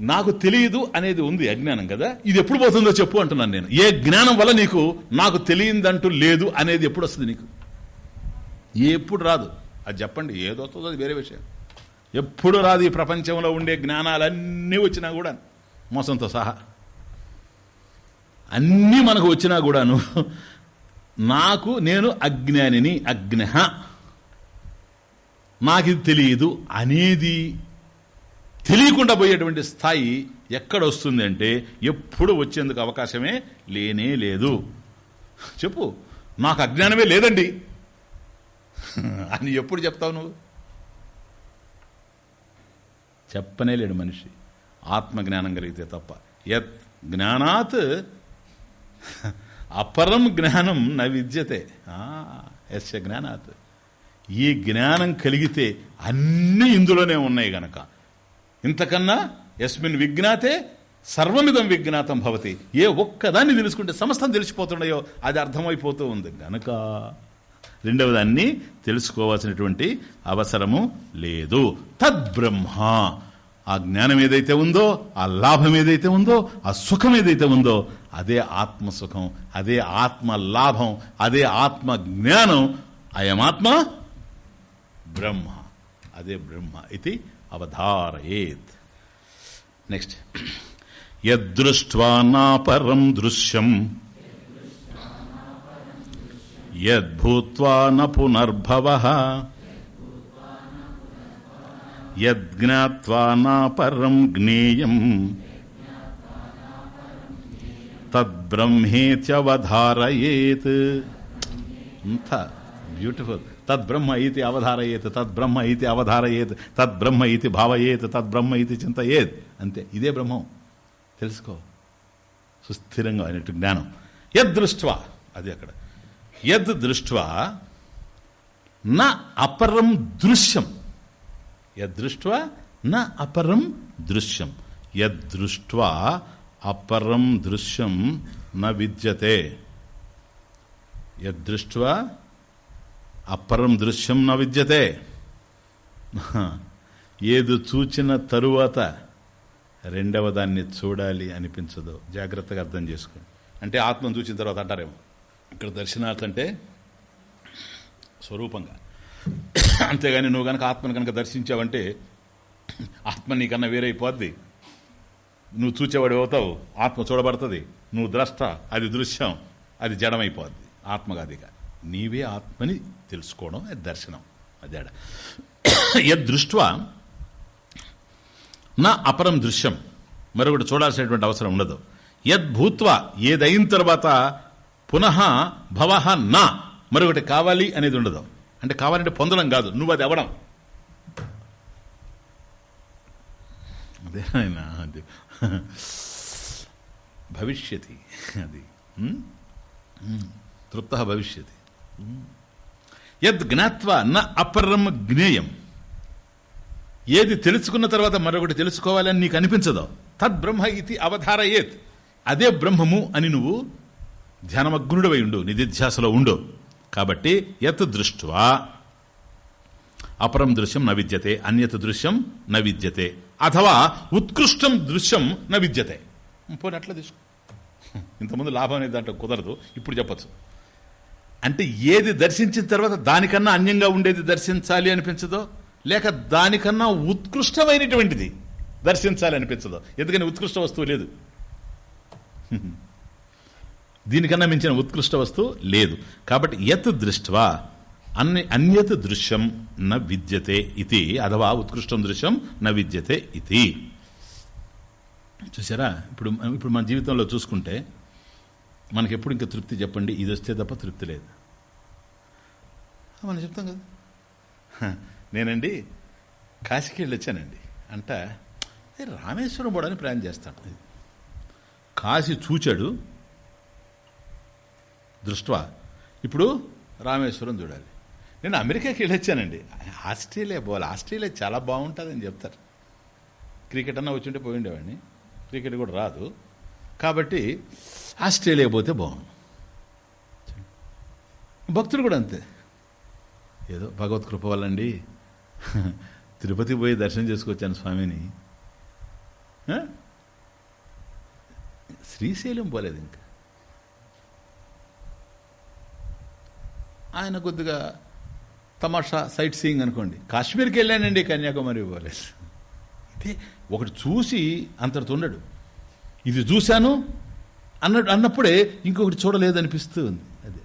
నాకు తెలియదు అనేది ఉంది అజ్ఞానం కదా? ఇది ఎప్పుడు పోతుందో చెప్పు అంటున్నాను నేను. ఏ జ్ఞానం వల్ల నీకు నాకు తెలియదంటూ లేదు అనేది ఎప్పుడు వస్తుంది నీకు? ఎప్పుడు రాదు. అది చెప్పండి ఏదవుతుందో అది వేరే విషయం. ఎప్పుడు రాదు ఈ ప్రపంచంలో ఉండే జ్ఞానాలన్నీ వచ్చినా కూడా మోసంతో సహా. అన్నీ మనకు వచ్చినా కూడాను నాకు నేను అజ్ఞానిని అజ్ఞ నాకు ఇది తెలియదు. అనేది తెలియకుండా పోయేటువంటి స్థాయి ఎక్కడ వస్తుంది అంటే ఎప్పుడు వచ్చేందుకు అవకాశమే లేనే లేదు. చెప్పు నాకు అజ్ఞానమే లేదండి. అని ఎప్పుడు చెప్తావు నువ్వు? చెప్పనే లేడు మనిషి. ఆత్మజ్ఞానం కలిగితే తప్ప. యత్ జ్ఞానాత్ అపరం జ్ఞానం న విద్యతే. ఎస్ యస్య జ్ఞానాత్. ఈ జ్ఞానం కలిగితే అన్నీ ఇందులోనే ఉన్నాయి గనక. ఇంతకన్నా యస్మిన్ విజ్ఞాతే సర్వమిదం విజ్ఞాతం భవతి. ఏ ఒక్కదాన్ని తెలుసుకుంటే సమస్తం తెలిసిపోతున్నాయో అది అర్థమైపోతూ ఉంది గనక. రెండవదాన్ని తెలుసుకోవాల్సినటువంటి అవసరము లేదు. తద్బ్రహ్మ. ఆ జ్ఞానం ఏదైతే ఉందో ఆ లాభం ఏదైతే ఉందో ఆ సుఖం ఏదైతే ఉందో అదే ఆత్మ సుఖం అదే ఆత్మ లాభం అదే ఆత్మ జ్ఞానం అయమాత్మ బ్రహ్మ. అదే బ్రహ్మ ఇది అవధారయేత్. నెక్స్ట్ యదృష్ట్వా నాపరం దృశ్యం. యద్భూత్వా న పునర్భవ. యజ్ఞాత్వా నాపరం జ్ఞేయం. తద్బ్రహ్మేత్యవధారయేత్. అంత బ్యూటిఫుల్ తద్బ్రహ్మ ఇది అవధారయేత్ తద్బ్రహ్మ ఇది అవధారయేత్ తద్బ్రహ్మ ఇది భావయేత్ తద్బ్రహ్మ ఇది చింతయేత్. అంతే ఇదే బ్రహ్మం. తెలుసుకో. సుస్థిరంగా అయినట్టు జ్ఞానం. యదృష్ట్వా అది అక్కడ. యద్ దృష్ట్వా నా అపరం దృశ్యం. యదృష్ట్వా నా అపరం దృశ్యం. యదృష్ట్వా అపరం దృశ్యం న విద్యతే. యదృష్ట్వా అపరం దృశ్యం న విద్యతే. ఏది చూచిన తరువాత రెండవ దాన్ని చూడాలి అనిపించదు. జాగ్రత్తగా అర్థం చేసుకోండి అంటే ఆత్మను చూసిన తర్వాత అంటారేమో. ఇక్కడ దర్శనార్థం అంటే స్వరూపంగా. అంతేగాని నువ్వు కనుక ఆత్మను కనుక దర్శించావంటే ఆత్మ నీకన్నా వేరైపోద్ది. నువ్వు చూచేవాడు అవుతావు ఆత్మ చూడబడుతుంది. నువ్వు ద్రష్ట అది దృశ్యం అది జడమైపోద్ది. ఆత్మగాదిగా నీవే ఆత్మని తెలుసుకోవడం అది దర్శనం. అదేడ యదృష్ట్వా నా అపరం దృశ్యం. మరొకటి చూడాల్సినటువంటి అవసరం ఉండదు. యద్భూత్వ ఏదైన తర్వాత పునః భవ నా. మరొకటి కావాలి అనేది ఉండదు. అంటే కావాలంటే పొందడం కాదు. నువ్వు అది అవ్వడం. అదే ఆయన అది. భవిష్యతి అది. తృప్త భవిష్యతి. యద్ జ్ఞాత్వా న అపరం జ్ఞేయం. ఏది తెలుసుకున్న తర్వాత మరొకటి తెలుసుకోవాలని నీకు అనిపించదో. తద్బ్రహ్మ ఇది అవధారయేత్. అదే బ్రహ్మము అని నువ్వు ధ్యానమగ్నుడవై ఉండు నిధిధ్యాసలో ఉండు. కాబట్టి యత్ దృష్ట్వా. అపరం దృశ్యం న విద్యతే అన్యత్ దృశ్యం న విద్యతే. అథవా ఉత్కృష్టం దృశ్యం న విద్యతే. పోనీ అట్లా తీసుకో. ఇంతకుముందు లాభం అనేది దాంట్లో కుదరదు ఇప్పుడు చెప్పచ్చు. అంటే ఏది దర్శించిన తర్వాత దానికన్నా అన్యంగా ఉండేది దర్శించాలి అనిపించదో లేక దానికన్నా ఉత్కృష్టమైనటువంటిది దర్శించాలి అనిపించదో. ఎందుకని ఉత్కృష్ట వస్తువు లేదు? దీనికన్నా మించిన ఉత్కృష్ట వస్తువు లేదు. కాబట్టి యత్ దృష్ట్వా అన్ని అన్యత్ దృశ్యం న విద్యతే ఇది అథవా ఉత్కృష్టం దృశ్యం న విద్యతే ఇది చూసారా? ఇప్పుడు ఇప్పుడు మన జీవితంలో చూసుకుంటే మనకి ఎప్పుడు ఇంకా తృప్తి చెప్పండి? ఇది వస్తే తప్ప తృప్తి లేదు. మనం చెప్తాం కదా. నేనండి కాశీకి వెళ్ళి వచ్చానండి అంట "ఏ, రామేశ్వరం పోవడానికి ప్రయాణం చేస్తాను. కాశీ చూచాడు దృష్ట్యా ఇప్పుడు రామేశ్వరం చూడాలి. నేను అమెరికాకి వెళ్ళి వచ్చానండి ఆస్ట్రేలియా పోవాలి ఆస్ట్రేలియా చాలా బాగుంటుందని చెప్తారు. క్రికెట్ అన్నా వచ్చి ఉంటే పోయి ఉండేవాడిని. క్రికెట్ కూడా రాదు. కాబట్టి ఆస్ట్రేలియా పోతే బాగుండు భక్తులు కూడా అంతే. ఏదో భగవత్ కృప వల్లండి. తిరుపతి పోయి దర్శనం చేసుకొచ్చాను స్వామిని. శ్రీశైలం పోలేదు ఇంకా. ఆయన కొద్దిగా తమాషా సైట్ సీయింగ్ అనుకోండి. కాశ్మీర్కి వెళ్ళానండి కన్యాకుమారి పోలేదు ఇదే ఒకటి చూసి అంతటితో ఉండడు ఇది చూశాను అన్నట్టు అన్నప్పుడే ఇంకొకటి చూడలేదనిపిస్తూ ఉంది. అదే.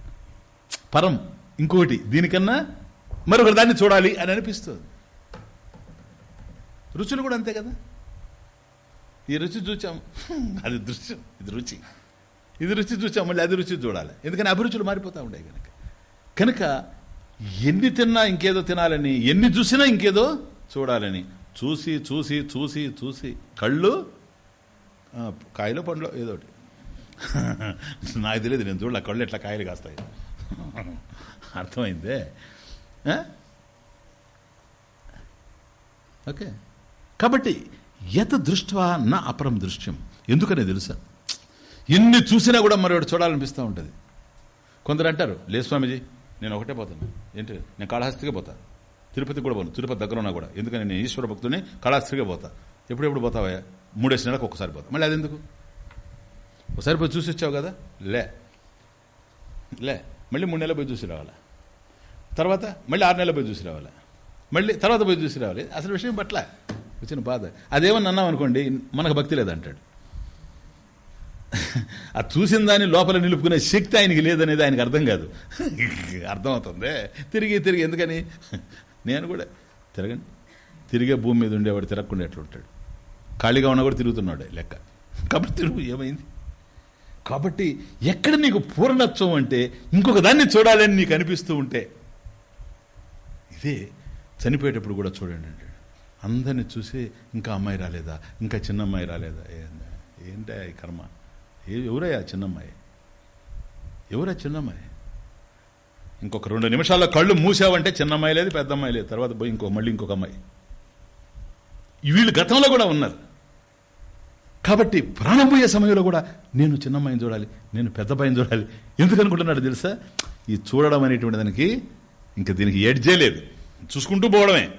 పరం. ఇంకొకటి దీనికన్నా మరొకటి దాన్ని చూడాలి అని అనిపిస్తుంది రుచులు కూడా అంతే కదా? ఈ రుచి చూచాము అది దృశ్యం. ఇది రుచి. ఇది రుచి చూచాం మళ్ళీ అది రుచి చూడాలి. ఎందుకని అభిరుచులు మారిపోతూ ఉండే కనుక. కనుక ఎన్ని తిన్నా ఇంకేదో తినాలని ఎన్ని చూసినా ఇంకేదో చూడాలని. చూసి చూసి చూసి చూసి. కళ్ళు కాయలు కాయలో పండ్లో ఏదో ఒకటి. [LAUGHS] నాకు తెలియదు నేను చూడలే కళ్ళు ఎట్లా కాయలు కాస్తాయి. [LAUGHS] అర్థమైందే? ఓకే. కాబట్టి యత దృష్ట్వా నా అపరం దృశ్యం. ఎందుకనే తెలుసా? ఎన్ని చూసినా కూడా మరొకటి చూడాలనిపిస్తూ ఉంటుంది. కొందరు అంటారు లేదు స్వామిజీ నేను ఒకటే పోతాను. ఏంటి? నేను కాళహస్తికే పోతా. తిరుపతికి కూడా పోను. తిరుపతి దగ్గర ఉన్నా కూడా. ఎందుకని? నేను ఈశ్వర భక్తుని కాళహస్తికే పోతా. ఎప్పుడెప్పుడు పోతావా మూడేసి నెలలకు ఒకసారి పోతా. మళ్ళీ అదెందుకు? ఒకసారి పోయి చూసి వచ్చావు కదా? లే. లే. మళ్ళీ మూడు నెలలు పోయి చూసి రావాలా? తర్వాత మళ్ళీ ఆరు నెలలు పోయి చూసి రావాలా? మళ్ళీ తర్వాత పోయి చూసి రావాలి. అసలు విషయం పట్ల. వచ్చిన బాధ. అదేమన్నా అన్నాం అనుకోండి మనకు భక్తి లేదంటాడు. [LAUGHS] ఆ చూసిన దాన్ని లోపల నిలుపుకునే శక్తి ఆయనకి లేదనేది ఆయనకి అర్థం కాదు. [LAUGHS] అర్థమవుతుంది. తిరిగి తిరిగి ఎందుకని? [LAUGHS] నేను కూడా తిరగండి తిరిగే భూమి మీద ఉండేవాడు తిరగకుండా ఎట్లుంటాడు ఖాళీగా ఉన్నా కూడా తిరుగుతున్నాడు లెక్క. కాబట్టి తిరుగు ఏమైంది? కాబట్టి ఎక్కడ నీకు పూర్ణత్వం అంటే ఇంకొక దాన్ని చూడాలని నీకు అనిపిస్తూ ఉంటే ఇదే చనిపోయేటప్పుడు కూడా చూడండి అంటాడు అందరిని చూసి ఇంకా అమ్మాయి రాలేదా? ఇంకా చిన్న అమ్మాయి రాలేదా? ఏందా? ఏంటా ఈ కర్మ? ఎవరయ్యా చిన్నమ్మాయి? ఎవరా చిన్నమ్మాయి? ఇంకొక రెండు నిమిషాల్లో కళ్ళు మూసావంటే చిన్నమ్మాయి లేదు పెద్ద అమ్మాయి లేదు. తర్వాత పోయి ఇంకో మళ్ళీ ఇంకొక అమ్మాయి. వీళ్ళు గతంలో కూడా ఉన్నారు. కాబట్టి ప్రాణం పోయే సమయంలో కూడా నేను చిన్నమ్మాయిని చూడాలి నేను పెద్ద అబ్బాయిని చూడాలి. ఎందుకు అనుకుంటున్నాడు తెలుసా? ఈ చూడడం అనేటువంటి దానికి ఇంకా దీనికి ఏడ్జే లేదు. చూసుకుంటూ పోవడమే.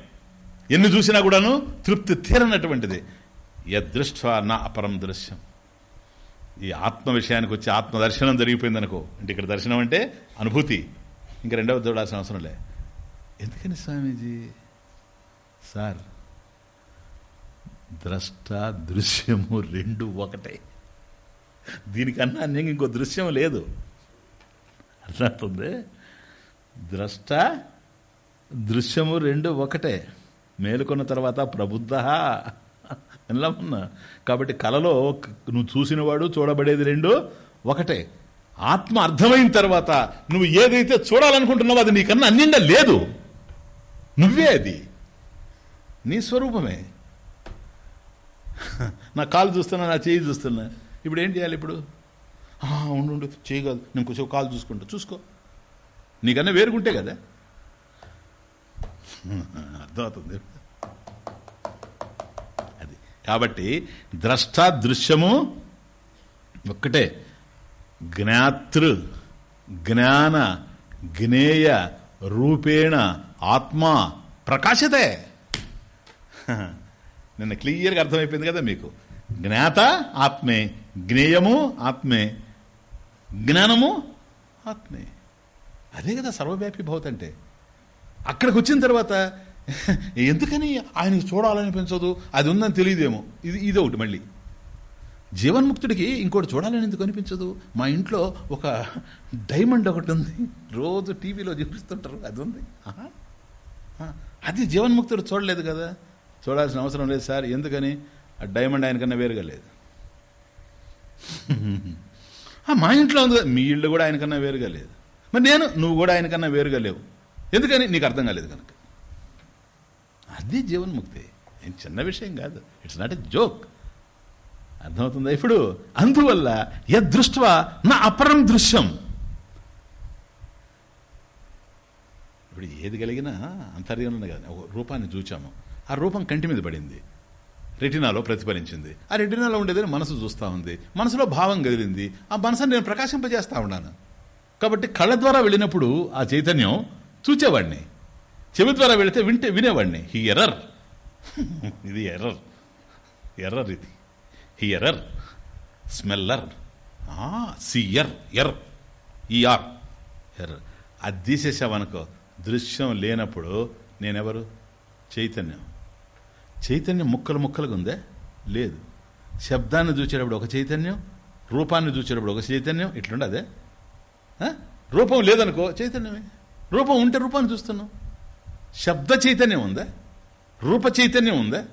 ఎన్ని చూసినా కూడాను తృప్తి తీరనటువంటిది. యదృష్ట నా అపరం దృశ్యం. ఈ ఆత్మ విషయానికి వచ్చి ఆత్మ దర్శనం జరిగిపోయింది అనుకో అంటే ఇక్కడ దర్శనం అంటే అనుభూతి. ఇంకా రెండవ చూడాల్సిన అవసరం లే. ఎందుకని స్వామీజీ? సార్ ద్రష్ట దృశ్యము రెండు ఒకటే. దీనికన్నా అన్యంగా ఇంకో దృశ్యం లేదు. అర్థమవుతుంది? ద్రష్ట దృశ్యము రెండు ఒకటే. మేలుకొన్న తర్వాత ప్రబుద్ధ. ఎలా ఉన్నా. కాబట్టి కలలో నువ్వు చూసినవాడు చూడబడేది రెండు ఒకటే. ఆత్మ అర్థమైన తర్వాత నువ్వు ఏదైతే చూడాలనుకుంటున్నావో అది నీకన్నా అన్నిండా లేదు. నువ్వే అది. నీ స్వరూపమే. [LAUGHS] నా కాలు చూస్తున్నా నా చేయి చూస్తున్నా. ఇప్పుడు ఏం చేయాలి ఇప్పుడు? ఉండు ఉండు. చేయగలదు నేను కొంచెం కాలు చూసుకుంటా. చూసుకో. నీకన్నా వేరుగుంటే కదా. [LAUGHS] అర్థమవుతుంది. కాబట్టి ద్రష్ట దృశ్యము ఒక్కటే. జ్ఞాతృ జ్ఞాన జ్ఞేయ రూపేణ ఆత్మ ప్రకాశతే. [LAUGHS] నిన్న క్లియర్గా అర్థమైపోయింది కదా మీకు. జ్ఞాత ఆత్మే. జ్ఞేయము ఆత్మే. జ్ఞానము ఆత్మే. అదే కదా సర్వవ్యాపి భవత్ అంటే. అక్కడికి వచ్చిన తర్వాత [LAUGHS] ఎందుకని ఆయనకి చూడాలనిపించదు? అది ఉందని తెలియదేమో. ఇది ఇది ఒకటి మళ్ళీ. జీవన్ముక్తుడికి ఇంకోటి చూడాలని ఎందుకు అనిపించదు? మా ఇంట్లో ఒక డైమండ్ ఒకటి ఉంది. రోజు టీవీలో చూపిస్తుంటారు. అది ఉంది. అది జీవన్ముక్తుడు చూడలేదు కదా? చూడాల్సిన అవసరం లేదు సార్. ఎందుకని? ఆ డైమండ్ ఆయనకన్నా వేరుగా లేదు. [LAUGHS] మా ఇంట్లో ఉంది కదా, మీ ఇల్లు కూడా ఆయనకన్నా వేరుగా లేదు. మరి నేను నువ్వు కూడా ఆయనకన్నా వేరుగా లేవు. ఎందుకని? నీకు అర్థం కాలేదు కనుక. అది జీవన్ముక్తి ఏం చిన్న విషయం కాదు. ఇట్స్ నాట్ ఎ జోక్ అర్థమవుతుందా ఇప్పుడు? అందువల్ల యదృష్ట్వా నా అపరం దృశ్యం. ఇప్పుడు ఏది కలిగినా అంతర్యంలో కదా. ఒక రూపాన్ని చూచాము. ఆ రూపం కంటి మీద పడింది. రెటినాలో ప్రతిఫలించింది. ఆ రెటినాలో ఉండేదని మనసు చూస్తూ ఉంది. మనసులో భావం కదిలింది ఆ మనసుని నేను ప్రకాశింపజేస్తూ ఉన్నాను. కాబట్టి కళ్ళ ద్వారా వెళ్ళినప్పుడు ఆ చైతన్యం చూచేవాడిని. చెవి ద్వారా వెళితే వింటే వినేవాడిని. హీ ఎర్రర్ [LAUGHS] ఇది ఎర్రర్ ఎర్రర్ ఇది. హీ ఎర్రర్ స్మెల్లర్ సియర్ ఎర్ ఈఆర్ ఎర్రర్ అది తీసేసావనుకో దృశ్యం లేనప్పుడు నేనెవరు? చైతన్యం. చైతన్యం ముక్కలు ముక్కలుగా ఉందే? లేదు. శబ్దాన్ని చూసేటప్పుడు ఒక చైతన్యం రూపాన్ని చూసేటప్పుడు ఒక చైతన్యం ఇట్లుండదే రూపం లేదనుకో చైతన్యమే. రూపం ఉంటే రూపాన్ని చూస్తున్నాం శబ్ద చైతన్యం ఉందా రూప చైతన్యం ఉందా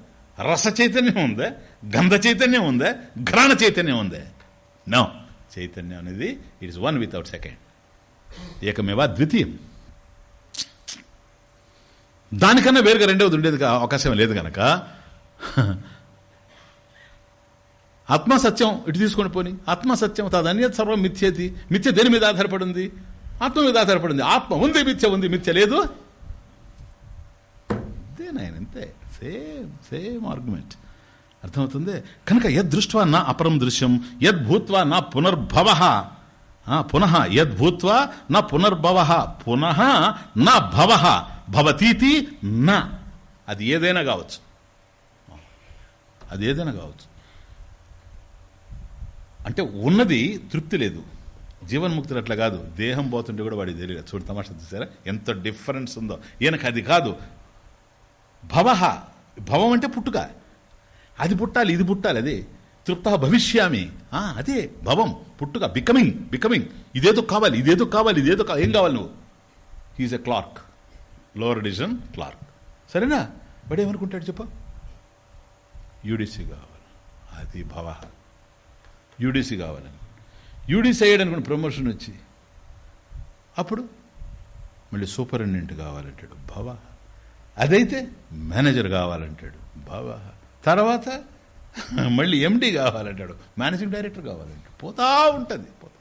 రస చైతన్యం ఉందా గంధ చైతన్యం ఉందా ఘ్రాణ చైతన్యం ఉందా. నో చైతన్యం అనేది ఇట్స్ వన్ వితౌట్ సెకండ్. ఏకమేవా? ద్వితీయం. దానికన్నా వేరుగా రెండవది ఉండేది అవకాశం లేదు కనుక ఆత్మ సత్యం ఇటు తీసుకొని పోని. ఆత్మ సత్యం తదన్యత్ సర్వం మిథ్యేతి. మిథ్య దేని మీద ఆధారపడి ఉంది ఆత్మ మీద ఆధారపడి ఉంది ఆత్మ ఉంది మిథ్య ఉంది మిథ్య లేదు. నాయన అంతే. Same same argument. అర్థమవుతుంది? కనుక యద్దృష్ట్వా నా అపరం దృశ్యం యద్భూత్వా నా పునర్భవ. పునః యద్భూత్వా నా పునర్భవ. పునః నా భవ. భవతీతి నా. అది ఏదైనా కావచ్చు. అది ఏదైనా కావచ్చు. అంటే ఉన్నది తృప్తి లేదు. జీవన్ముక్తులు అట్లా కాదు. దేహం పోతుంటే కూడా వాడికి తెలియదు. చూడు తమాషా చూసారా? ఎంత డిఫరెన్స్ ఉందో. ఈయనకు అది కాదు. భవ. భవం అంటే పుట్టుక. అది పుట్టాలి ఇది పుట్టాలి అదే. తృప్త భవిష్యామి. అదే భవం పుట్టుక బికమింగ్ బికమింగ్ ఇదేదో కావాలి ఇదేదో కావాలి ఇదేదో కావాలి ఏం కావాలి నువ్వు? He's a clerk lower division clerk సరేనా? వాడు ఏమనుకుంటాడు చెప్ప? యూడిసి కావాలి. అది భవ. యూడిసి కావాలని. యూడిసి అయ్యాడు అనుకున్న ప్రమోషన్ వచ్చి. అప్పుడు? మళ్ళీ సూపరింటెండెంట్ కావాలంటాడు. భవ. అదైతే మేనేజర్ కావాలంటాడు. బాబా. తర్వాత [LAUGHS] మళ్ళీ ఎండి కావాలంటాడు. Managing director కావాలంటాడు. పోతా ఉంటుంది పోతా.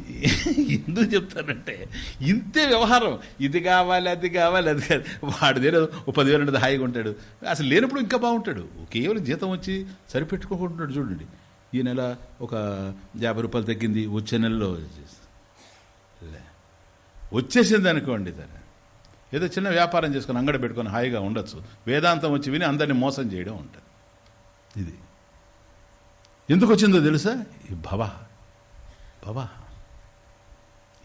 [LAUGHS] ఎందుకు చెప్తానంటే ఇంతే వ్యవహారం. ఇది కావాలి అది కావాలి అది కాదు. వాడు దేని ఓ పదివేలు ఉంటుంది హాయిగా ఉంటాడు. అసలు లేనప్పుడు ఇంకా బాగుంటాడు. కేవలం జీతం వచ్చి సరిపెట్టుకోకుంటున్నాడు చూడండి. ఈ నెల ఒక యాభై రూపాయలు తగ్గింది వచ్చే నెలలో లే. వచ్చేసింది అనుకోండి తన. ఏదో చిన్న వ్యాపారం చేసుకుని అంగడి పెట్టుకొని హాయిగా ఉండొచ్చు. వేదాంతం వచ్చి విని అందరిని మోసం చేయడం ఉంటుంది. ఇది. ఎందుకు వచ్చిందో తెలుసా? ఈ భవ. భవ.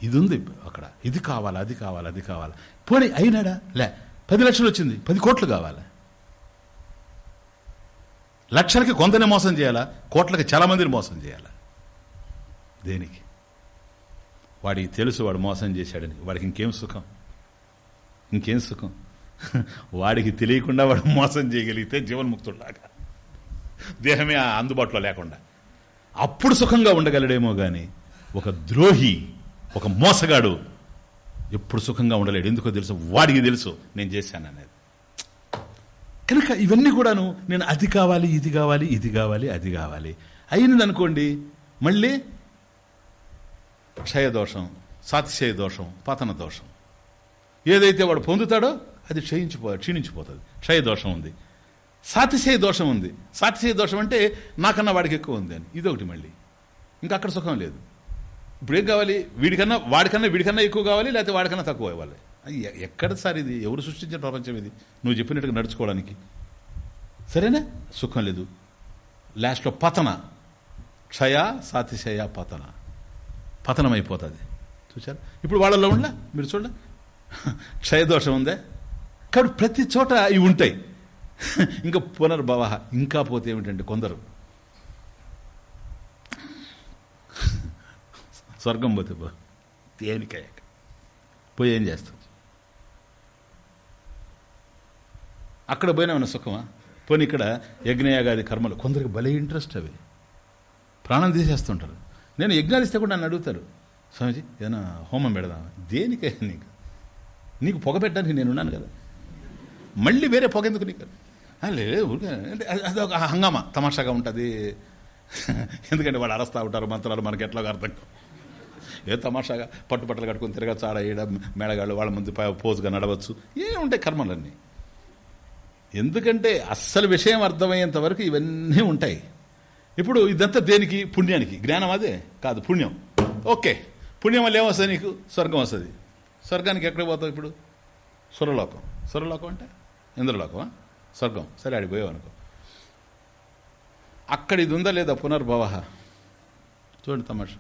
ఇది ఉంది అక్కడ. ఇది కావాలి అది కావాలి అది కావాలి. పోనీ అయినాడా? లే పది లక్షలు వచ్చింది. పది కోట్లు కావాలి. లక్షలకి కొంతనే మోసం చేయాలా? కోట్లకి చాలా మందిని మోసం చేయాలా? దేనికి? వాడికి తెలుసు వాడు మోసం చేశాడని. వాడికి ఇంకేం సుఖం? ఇంకేం సుఖం? వాడికి తెలియకుండా వాడు మోసం చేయగలిగితే జీవన్ముక్తుడిలాగా. దేహమే ఆ అందుబాటులో లేకుండా. అప్పుడు సుఖంగా ఉండగలడేమో కానీ ఒక ద్రోహి ఒక మోసగాడు ఎప్పుడు సుఖంగా ఉండలేడు. ఎందుకో తెలుసు? వాడికి తెలుసు. నేను చేశాను అనేది. కనుక ఇవన్నీ కూడాను నేను అది కావాలి ఇది కావాలి ఇది కావాలి అది కావాలి. అయినదనుకోండి మళ్ళీ క్షయదోషం సాతిశయ దోషం పతన దోషం. ఏదైతే వాడు పొందుతాడో అది క్షయించిపో క్షీణించిపోతుంది. క్షయ దోషం ఉంది. సాతిశయ దోషం ఉంది. సాతిశయ దోషం అంటే నాకన్నా వాడికి ఎక్కువ ఉంది అని. ఇదొకటి మళ్ళీ. ఇంకా అక్కడ సుఖం లేదు. ఇప్పుడు ఏం కావాలి? వీడికన్నా వాడికన్నా వీడికన్నా ఎక్కువ కావాలి లేకపోతే వాడికన్నా తక్కువ ఇవ్వాలి? ఎక్కడ సార్ ఇది? ఎవరు సృష్టించిన ప్రపంచం ఇది? నువ్వు చెప్పినట్టుగా నడుచుకోవడానికి. సరేనా? సుఖం లేదు. లాస్ట్లో పతన. క్షయ సాతిశయ పతన. పతనం అయిపోతుంది చూసారు ఇప్పుడు వాళ్ళలో ఉండలా మీరు చూడ [LAUGHS] క్షయదోషం ఉందే కాబట్టి ప్రతి చోట ఇవి ఉంటాయి. [LAUGHS] ఇంకా పునర్భవ ఇంకా పోతే ఏమిటండి కొందరు? [LAUGHS] స్వర్గం పోతే పో. దేనికాయ పోయి ఏం చేస్తాం అక్కడ పోయినా సుఖమా? పోనీ ఇక్కడ యజ్ఞయాగాది కర్మలు కొందరికి భలే ఇంట్రెస్ట్ అవి. ప్రాణం తీసేస్తుంటారు. నేను యజ్ఞాలు ఇస్తే కూడా నన్ను అడుగుతారు. స్వామిజీ ఏదైనా హోమం పెడదామా? దేనికయ్యా నీకు? నీకు పొగ పెట్టడానికి నేను ఉన్నాను కదా. మళ్ళీ వేరే పొగ ఎందుకు నీకు? లేదు ఊరికే. అంటే అది- ఒక హంగామా తమాషాగా ఉంటుంది. ఎందుకంటే వాళ్ళు అరస్తా ఉంటారు మంత్రాలు మనకి ఎట్లా అర్థం ఏ తమాషాగా పట్టుబట్టలు కట్టుకొని తిరగచ్చు ఆడ ఈడ మేడగాళ్ళు వాళ్ళ ముందు పోజుగా నడవచ్చు. ఏ ఉంటాయి కర్మలన్నీ. ఎందుకంటే అస్సలు విషయం అర్థమయ్యేంత వరకు ఇవన్నీ ఉంటాయి. ఇప్పుడు ఇదంతా దేనికి? పుణ్యానికి. జ్ఞానం అదే కాదు పుణ్యం. ఓకే. పుణ్యం వల్ల ఏమొస్తుంది నీకు? స్వర్గం వస్తుంది. స్వర్గానికి ఎక్కడికి పోతావు ఇప్పుడు? స్వరలోకం స్వరలోకం అంటే? ఇంద్రలోకమా? స్వర్గం. సరే ఆడిపోయావు అనుకో. అక్కడ ఇది ఉందా లేదా పునర్భవ చూడండి తమాషా.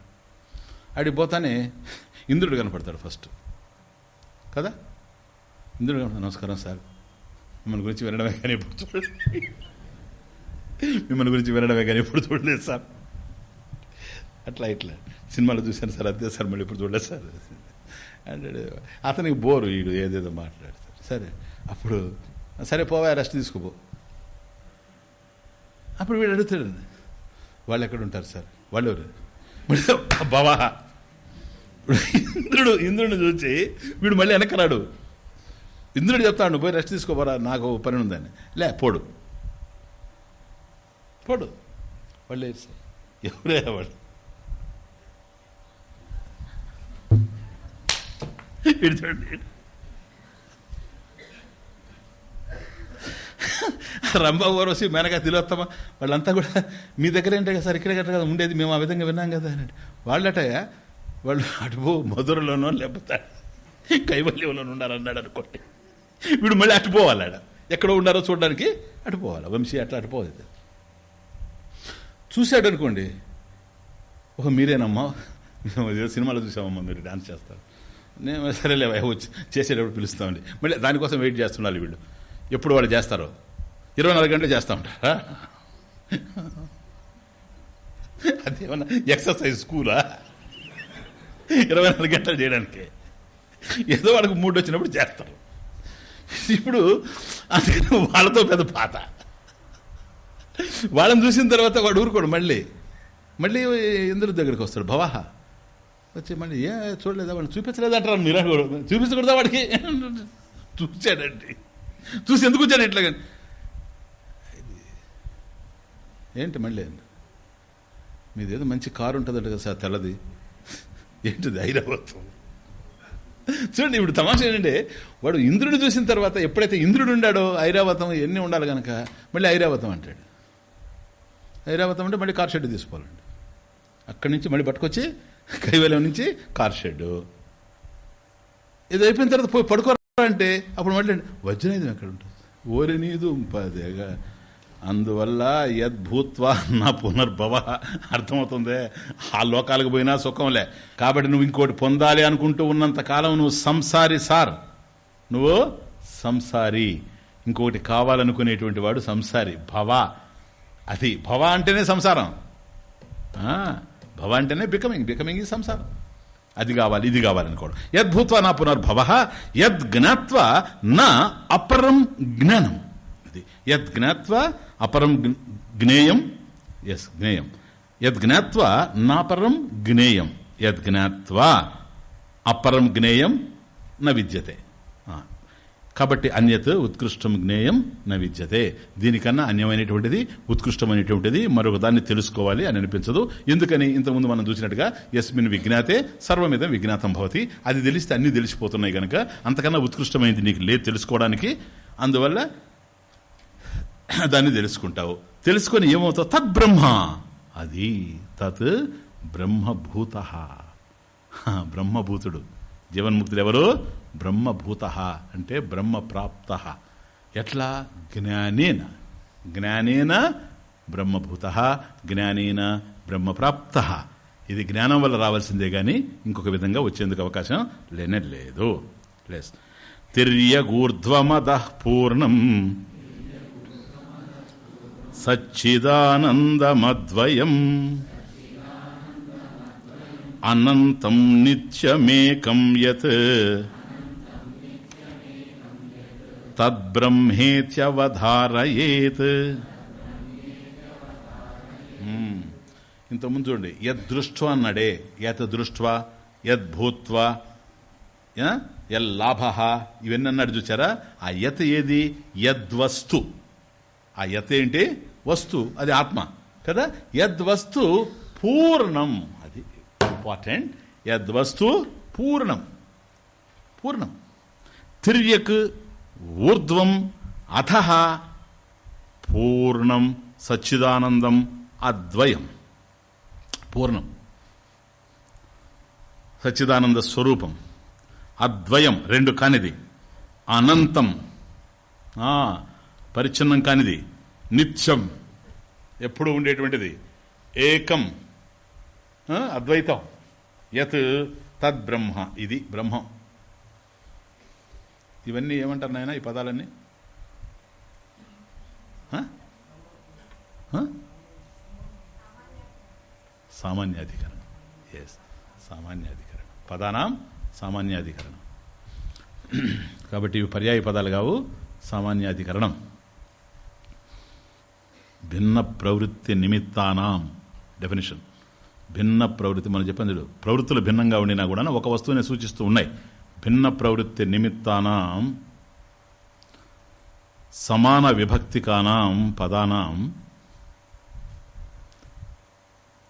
ఆడికి పోతానే ఇంద్రుడు కనపడతాడు ఫస్ట్. కదా? ఇంద్రుడు కనపడతాడు. నమస్కారం సార్. మిమ్మల్ని గురించి వినడమే కానీ ఎప్పుడు చూడలేదు. మిమ్మల్ని గురించి వినడమే కానీ ఎప్పుడు చూడలేదు సార్. అట్లా ఇట్లా. సినిమాలు చూశాను సార్ అదే సార్ మళ్ళీ ఇప్పుడు చూడలేదు సార్. అంటాడు అతనికి బోరు వీడు ఏదేదో మాట్లాడతాడు. సరే అప్పుడు సరే పోవా రెస్ట్ తీసుకోపో. అప్పుడు వీడు అడుగుతాడు. వాళ్ళు ఎక్కడ ఉంటారు సార్? వాళ్ళు ఎవరు? బావా ఇంద్రుడు ఇంద్రుడిని చూసి వీడు మళ్ళీ వెనక్కరాడు. ఇంద్రుడు చెప్తాడు పోయి రెస్ట్ తీసుకోపోరా నాకు పని ఉందని. లే పోడు. పోడు. వాళ్ళు ఎవరే వాడు ఇటు చూడండి రంభ ఓరసి మేనగా తిలోత్తమ వాళ్ళంతా కూడా మీ దగ్గర ఏంటే కదా సార్ ఇక్కడే కదా ఉండేది మేము ఆ విధంగా విన్నాం కదా అని వాళ్ళటయా వాళ్ళు అటుపో మధురలోనో లేకపోతే కైవల్యంలోనూ ఉన్నారన్నాడు అనుకోండి. వీడు మళ్ళీ అటుపోవాలాడ ఎక్కడో ఉన్నారో చూడడానికి అటుపోవాలి వంశీ అట్లా అటుపోదు చూశాడు అనుకోండి ఓహో మీరేనమ్మా ఏదో సినిమాలో చూసామమ్మా మీరు డాన్స్ చేస్తారు. నేను సరేలే వచ్చి చేసేటప్పుడు పిలుస్తామండి. మళ్ళీ దానికోసం వెయిట్ చేస్తున్నారు వీళ్ళు. ఎప్పుడు వాళ్ళు చేస్తారో? ఇరవై నాలుగు గంటలు చేస్తూ ఉంటారా? అదేమన్నా ఎక్సర్సైజ్ స్కూలా? ఇరవై నాలుగు గంటలు చేయడానికి. ఏదో వాళ్ళకి మూడు వచ్చినప్పుడు చేస్తారు. ఇప్పుడు అందుకని వాళ్ళతో పెద్ద పాత వాళ్ళని చూసిన తర్వాత వాడు ఊరుకోడు మళ్ళీ. మళ్ళీ ఇంద్రుడి దగ్గరికి వస్తాడు. భవాహ. వచ్చి మళ్ళీ ఏ చూడలేదా వాడిని? చూపించలేదంటారు మీరు చూపించకూడదా వాడికి? [LAUGHS] చూశాడండి. చూసి ఎందుకు వచ్చాడు ఇట్లా కానీ? ఏంటి మళ్ళీ? మీదేదో మంచి కారు ఉంటుందంట కదా సార్ తెల్లది. ఏంటిది ఐరావతం చూడండి ఇప్పుడు తమాషా ఏంటంటే వాడు ఇంద్రుడు చూసిన తర్వాత ఎప్పుడైతే ఇంద్రుడు ఉండాడో ఐరావతం ఎన్ని ఉండాలి కనుక మళ్ళీ ఐరావతం అంటాడు. ఐరావతం అంటే మళ్ళీ కార్ షెడ్ తీసుకోవాలండి. అక్కడి నుంచి మళ్ళీ పట్టుకొచ్చి కైవల్యం నుంచి కార్ షెడ్. ఇది అయిపోయిన తర్వాత పోయి పడుకోరంటే అప్పుడు మళ్ళీ వజ్రనేది ఎక్కడ ఉంటుంది? ఓరి నీదు పదేగా. అందువల్ల యద్భూత్వా నా పునర్భవ. అర్థమవుతుంది? ఆ లోకాలకు పోయినా సుఖంలే. కాబట్టి నువ్వు ఇంకోటి పొందాలి అనుకుంటూ ఉన్నంత కాలం నువ్వు సంసారి సార్. నువ్వు సంసారి. ఇంకొకటి కావాలనుకునేటువంటి వాడు సంసారి. భవ. అది భవ అంటేనే సంసారం. భవ అంటేనే బికమింగ్ బికమింగ్ ఈ సంసారం. అది కావాలి ఇది కావాలనుకోవడం. యద్భూత్వ నా పునర్భవ యద్ జ్ఞాత్వ నా అపరం జ్ఞానం. అది యద్ జ్ఞాత్వ అపరం జ్ఞేయం ఎస్ జ్ఞేయం. యద్ జ్ఞాత్వ నాపరం జ్ఞేయం యద్ జ్ఞాత్వ అపరం జ్ఞేయం న విద్యతే. కాబట్టి అన్యత్ ఉత్కృష్టం జ్ఞేయం న విద్యతే దీనికన్నా అన్యమైనటువంటిది ఉత్కృష్టమైనటువంటిది మరొక దాన్ని తెలుసుకోవాలి అని అనిపించదు. ఎందుకని? ఇంతకుముందు మనం చూసినట్టుగా యస్మిన్ విజ్ఞాతే సర్వమిదం విజ్ఞాతం భవతి. అది తెలిస్తే అన్ని తెలిసిపోతున్నాయి కనుక అంతకన్నా ఉత్కృష్టమైనది నీకు లేదు తెలుసుకోవడానికి. అందువల్ల దాన్ని తెలుసుకుంటావు. తెలుసుకొని ఏమవుతావు? తత్ బ్రహ్మ. అది తత్ బ్రహ్మభూత. బ్రహ్మభూతుడు. జీవన్ముక్తుడు ఎవరు? బ్రహ్మభూత అంటే బ్రహ్మప్రాప్త. ఎట్లా? జ్ఞానేన. జ్ఞానేన బ్రహ్మభూత. జ్ఞానేన బ్రహ్మప్రాప్త. ఇది జ్ఞానం వల్ల రావాల్సిందే గాని ఇంకొక విధంగా వచ్చేందుకు అవకాశం లేనే లేదు. ప్లస్ తిర్యగూర్ధ్వమద పూర్ణం. సచ్చిదానందమద్వయం. అనంతం నిత్యమేకం యత్. తద్బ్రహ్మేత్యవధారయేత్. ఇంతకుముందు చూడండి యద్దృష్ట్వా అన్నాడే యత్ దృష్ట్వా యద్భూత్వ యల్లాభ ఇవన్నీ అన్నాడు చూచారా? ఆ యత్ ఏది? యద్వస్తు ఆ యత్ ఏంటి? వస్తు అది ఆత్మ. కదా? యద్వస్తు పూర్ణం. అది ఇంపార్టెంట్. యద్వస్తు పూర్ణం. పూర్ణం. తిర్యక్ ఊర్ధ్వం అథ పూర్ణం సచ్చిదానందం అద్వయం. పూర్ణం. సచ్చిదానంద స్వరూపం. అద్వయం రెండు కానిది. అనంతం. పరిచ్ఛిన్నం కానిది. నిత్యం. ఎప్పుడు ఉండేటువంటిది. ఏకం. అద్వైతం. యత్ తద్బ్రహ్మ. ఇది బ్రహ్మం. ఇవన్నీ ఏమంటారు నాయన ఈ పదాలన్నీ? సామాన్యాధికరణం. ఎస్ సామాన్యాధికరణం. పదానాం సామాన్యాధికరణం. కాబట్టి ఇవి పర్యాయ పదాలు కావు సామాన్యాధికరణం. భిన్న ప్రవృత్తి నిమిత్తానాం. డెఫినేషన్ భిన్న ప్రవృత్తి మనం చెప్పండి ప్రవృత్తులు భిన్నంగా ఉండినా కూడా ఒక వస్తువుని సూచిస్తూ ఉన్నాయి. భిన్న ప్రవృత్తి నిమిత్తానాం సమాన విభక్తికానాం పదానాం.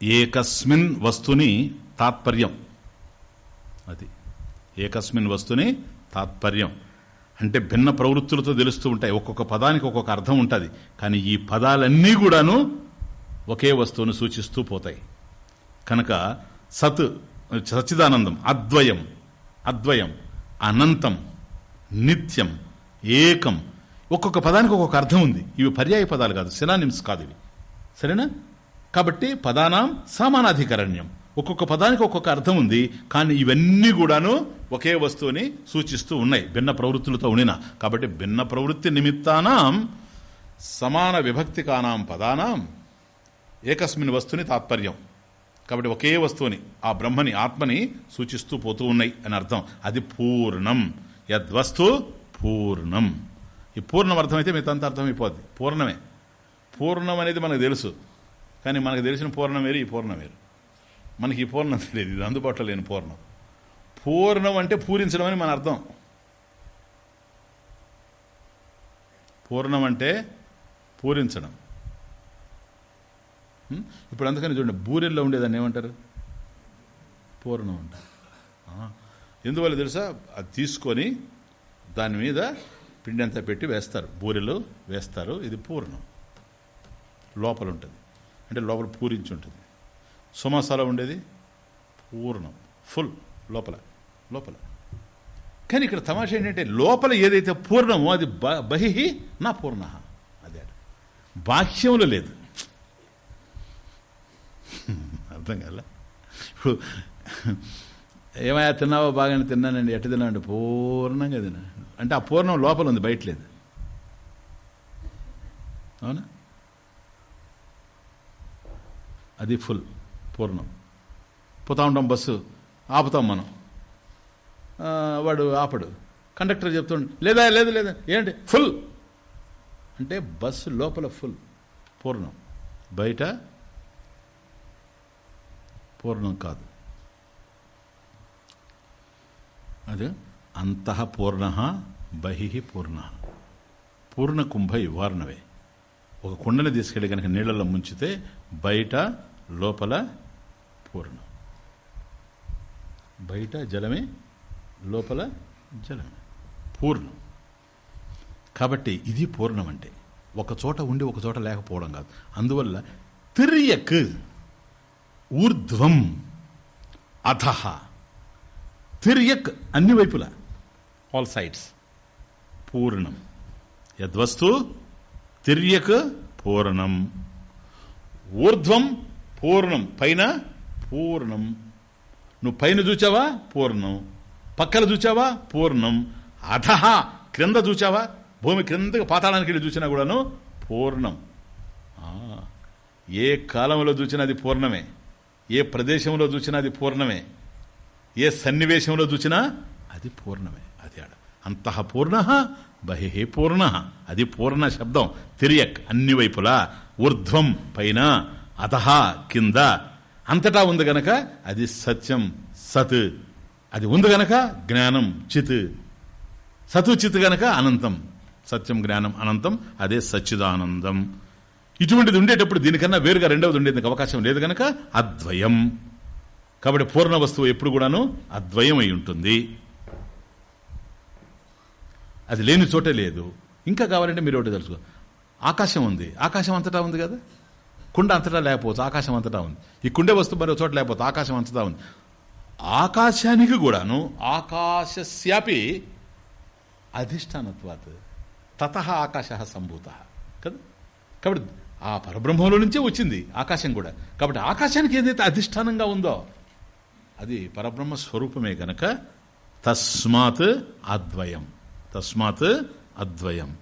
ఏకస్మిన్ వస్తుని తాత్పర్యం. అది ఏకస్మిన్ వస్తుని తాత్పర్యం. అంటే భిన్న ప్రవృత్తులతో తెలుస్తూ ఉంటాయి. ఒక్కొక్క పదానికి ఒక్కొక్క అర్థం ఉంటుంది. కానీ ఈ పదాలన్నీ కూడాను ఒకే వస్తువును సూచిస్తూ పోతాయి. కనుక సత్ సచ్చిదానందం అద్వయం అద్వయం అనంతం నిత్యం ఏకం. ఒక్కొక్క పదానికి ఒక్కొక్క అర్థం ఉంది. ఇవి పర్యాయ పదాలు కాదు సినానిమ్స్ కాదు ఇవి. సరేనా? కాబట్టి పదానాం సమానాధికరణ్యం. ఒక్కొక్క పదానికి ఒక్కొక్క అర్థం ఉంది కానీ ఇవన్నీ కూడాను ఒకే వస్తువుని సూచిస్తూ ఉన్నాయి. భిన్న ప్రవృత్తులతో ఉండిన. కాబట్టి భిన్న ప్రవృత్తి నిమిత్తానాం సమాన విభక్తికానాం పదానాం ఏకస్మిన్ వస్తుని తాత్పర్యం. కాబట్టి ఒకే వస్తువుని ఆ బ్రహ్మని ఆత్మని సూచిస్తూ పోతూ ఉన్నాయి అని అర్థం. అది పూర్ణం. యద్వస్తు పూర్ణం. ఈ పూర్ణం అర్థమైతే మిగతా అర్థమైపోద్ది. పూర్ణమే. పూర్ణం అనేది మనకు తెలుసు. కానీ మనకు తెలిసిన పూర్ణం వేరు ఈ పూర్ణం వేరు. మనకి ఈ పూర్ణం తెలియదు. ఇది అందుబాటులో లేని పూర్ణం. పూర్ణం అంటే పూరించడం అని మన అర్థం. పూర్ణం అంటే పూరించడం. ఇప్పుడు అందుకని చూడండి బూరెల్లో ఉండేదాన్ని ఏమంటారు? పూర్ణం అంటారు. ఎందువల్ల తెలుసా? అది తీసుకొని దాని మీద పిండి అంతా పెట్టి వేస్తారు. బూరెలు వేస్తారు. ఇది పూర్ణం. లోపల ఉంటుంది. అంటే లోపల పూరించి ఉంటుంది. సుమాసాలో ఉండేది? పూర్ణం. ఫుల్. లోపల. లోపల. కానీ ఇక్కడ తమాషా ఏంటంటే లోపల ఏదైతే పూర్ణమో అది బ- బహిహి నా పూర్ణ. అదే. బాహ్యంలో లేదు. అర్థం కాల. ఇప్పుడు ఏమయ్యా తిన్నావో? బాగానే తిన్నానండి. ఎట్ట తిన్నామండి పూర్ణంగా తిన్నా. అంటే ఆ పూర్ణం లోపల ఉంది బయట లేదు. అవునా? అది ఫుల్ పూర్ణం. పోతా ఉంటాం బస్సు. ఆపుతాం మనం. వాడు ఆపడు. కండక్టర్ చెప్తుండు లేదా లేదు లేదా. ఏంటి? ఫుల్. అంటే బస్సు లోపల ఫుల్. పూర్ణం. బయట పూర్ణం కాదు. అది అంతః పూర్ణ బహి పూర్ణ. పూర్ణ కుంభ ఇవార్ణవే ఒక కుండని తీసుకెళ్ళి కనుక నీళ్ళలో ముంచితే బయట లోపల పూర్ణం. బయట జలమే లోపల జలమే. పూర్ణం. కాబట్టి ఇది పూర్ణం అంటే ఒక చోట ఉండి ఒక చోట లేకపోవడం కాదు. అందువల్ల తిరియక్ ఊర్ధ్వం. అధహ తిరియక్ అన్ని వైపులా. ఆల్ సైడ్స్ పూర్ణం. యద్వస్తు తిర్యక్ పూర్ణం. ఊర్ధ్వం పూర్ణం. పైన పూర్ణం. నువ్వు పైన చూచావా? పూర్ణం. పక్కన చూచావా? పూర్ణం. అధహ క్రింద చూచావా? భూమి క్రిందకి పాతాళానికి వెళ్ళి చూసినా కూడాను పూర్ణం. ఏ కాలంలో చూసినా అది పూర్ణమే. ఏ ప్రదేశంలో చూసినా అది పూర్ణమే. ఏ సన్నివేశంలో చూసినా అది పూర్ణమే. అది ఆడ. అంతః పూర్ణ బహి పూర్ణ. అది పూర్ణ శబ్దం. తిరియక్ అన్ని వైపులా. ఊర్ధ్వం పైన అధహ కింద. అంతటా ఉంది గనక అది సత్యం సత్. అది ఉంది గనక జ్ఞానం చిత్. సతు చిత్ గనక అనంతం. సత్యం జ్ఞానం అనంతం. అదే సచ్చిదానందం. ఇటువంటిది ఉండేటప్పుడు దీనికన్నా వేరుగా రెండవది ఉండేందుకు అవకాశం లేదు కనుక అద్వయం. కాబట్టి పూర్ణ వస్తువు ఎప్పుడు కూడాను అద్వయం అయి ఉంటుంది. అది లేని చోటే లేదు. ఇంకా కావాలంటే మీరు ఒకటి తెలుసుకో. ఆకాశం ఉంది. ఆకాశం అంతటా ఉంది కదా? కుండ అంతటా లేకపోవచ్చు. ఆకాశం అంతటా ఉంది. ఈ కుండే వస్తువు మరో చోట లేకపోతే ఆకాశం అంతటా ఉంది. ఆకాశానికి కూడాను ఆకాశస్యాపి అధిష్టానత్వాత్ తత ఆకాశ సంభూత. కదా? కాబట్టి ఆ పరబ్రహ్మంలో నుంచే వచ్చింది ఆకాశం కూడా. కాబట్టి ఆకాశానికి ఏదైతే అధిష్టానంగా ఉందో అది పరబ్రహ్మ స్వరూపమే గనక తస్మాత్ అద్వయం. తస్మాత్ అద్వయం.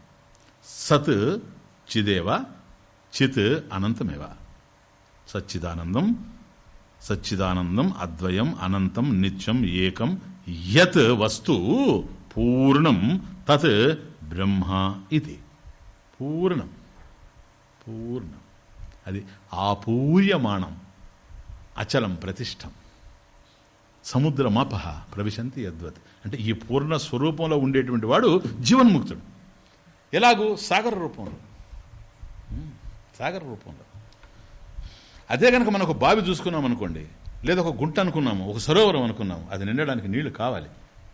సత్ చిదేవ చిత్ అనంతమేవ. సచ్చిదానందం సచ్చిదానందం అద్వయం అనంతం నిత్యం ఏకం యత్ వస్తు పూర్ణం తత్ బ్రహ్మ ఇది. పూర్ణం. పూర్ణం అది ఆపూర్యమాణం అచలం ప్రతిష్టం. సముద్రమాపహ ప్రవిశంతి యద్వత్. అంటే ఈ పూర్ణ స్వరూపంలో ఉండేటువంటి వాడు జీవన్ముక్తుడు. ఎలాగూ సాగర రూపంలో. సాగర రూపంలో. అదే కనుక మనం ఒక బావి చూసుకున్నాం అనుకోండి లేదా ఒక గుంట అనుకున్నాము ఒక సరోవరం అనుకున్నాము అది నిండడానికి నీళ్ళు కావాలి.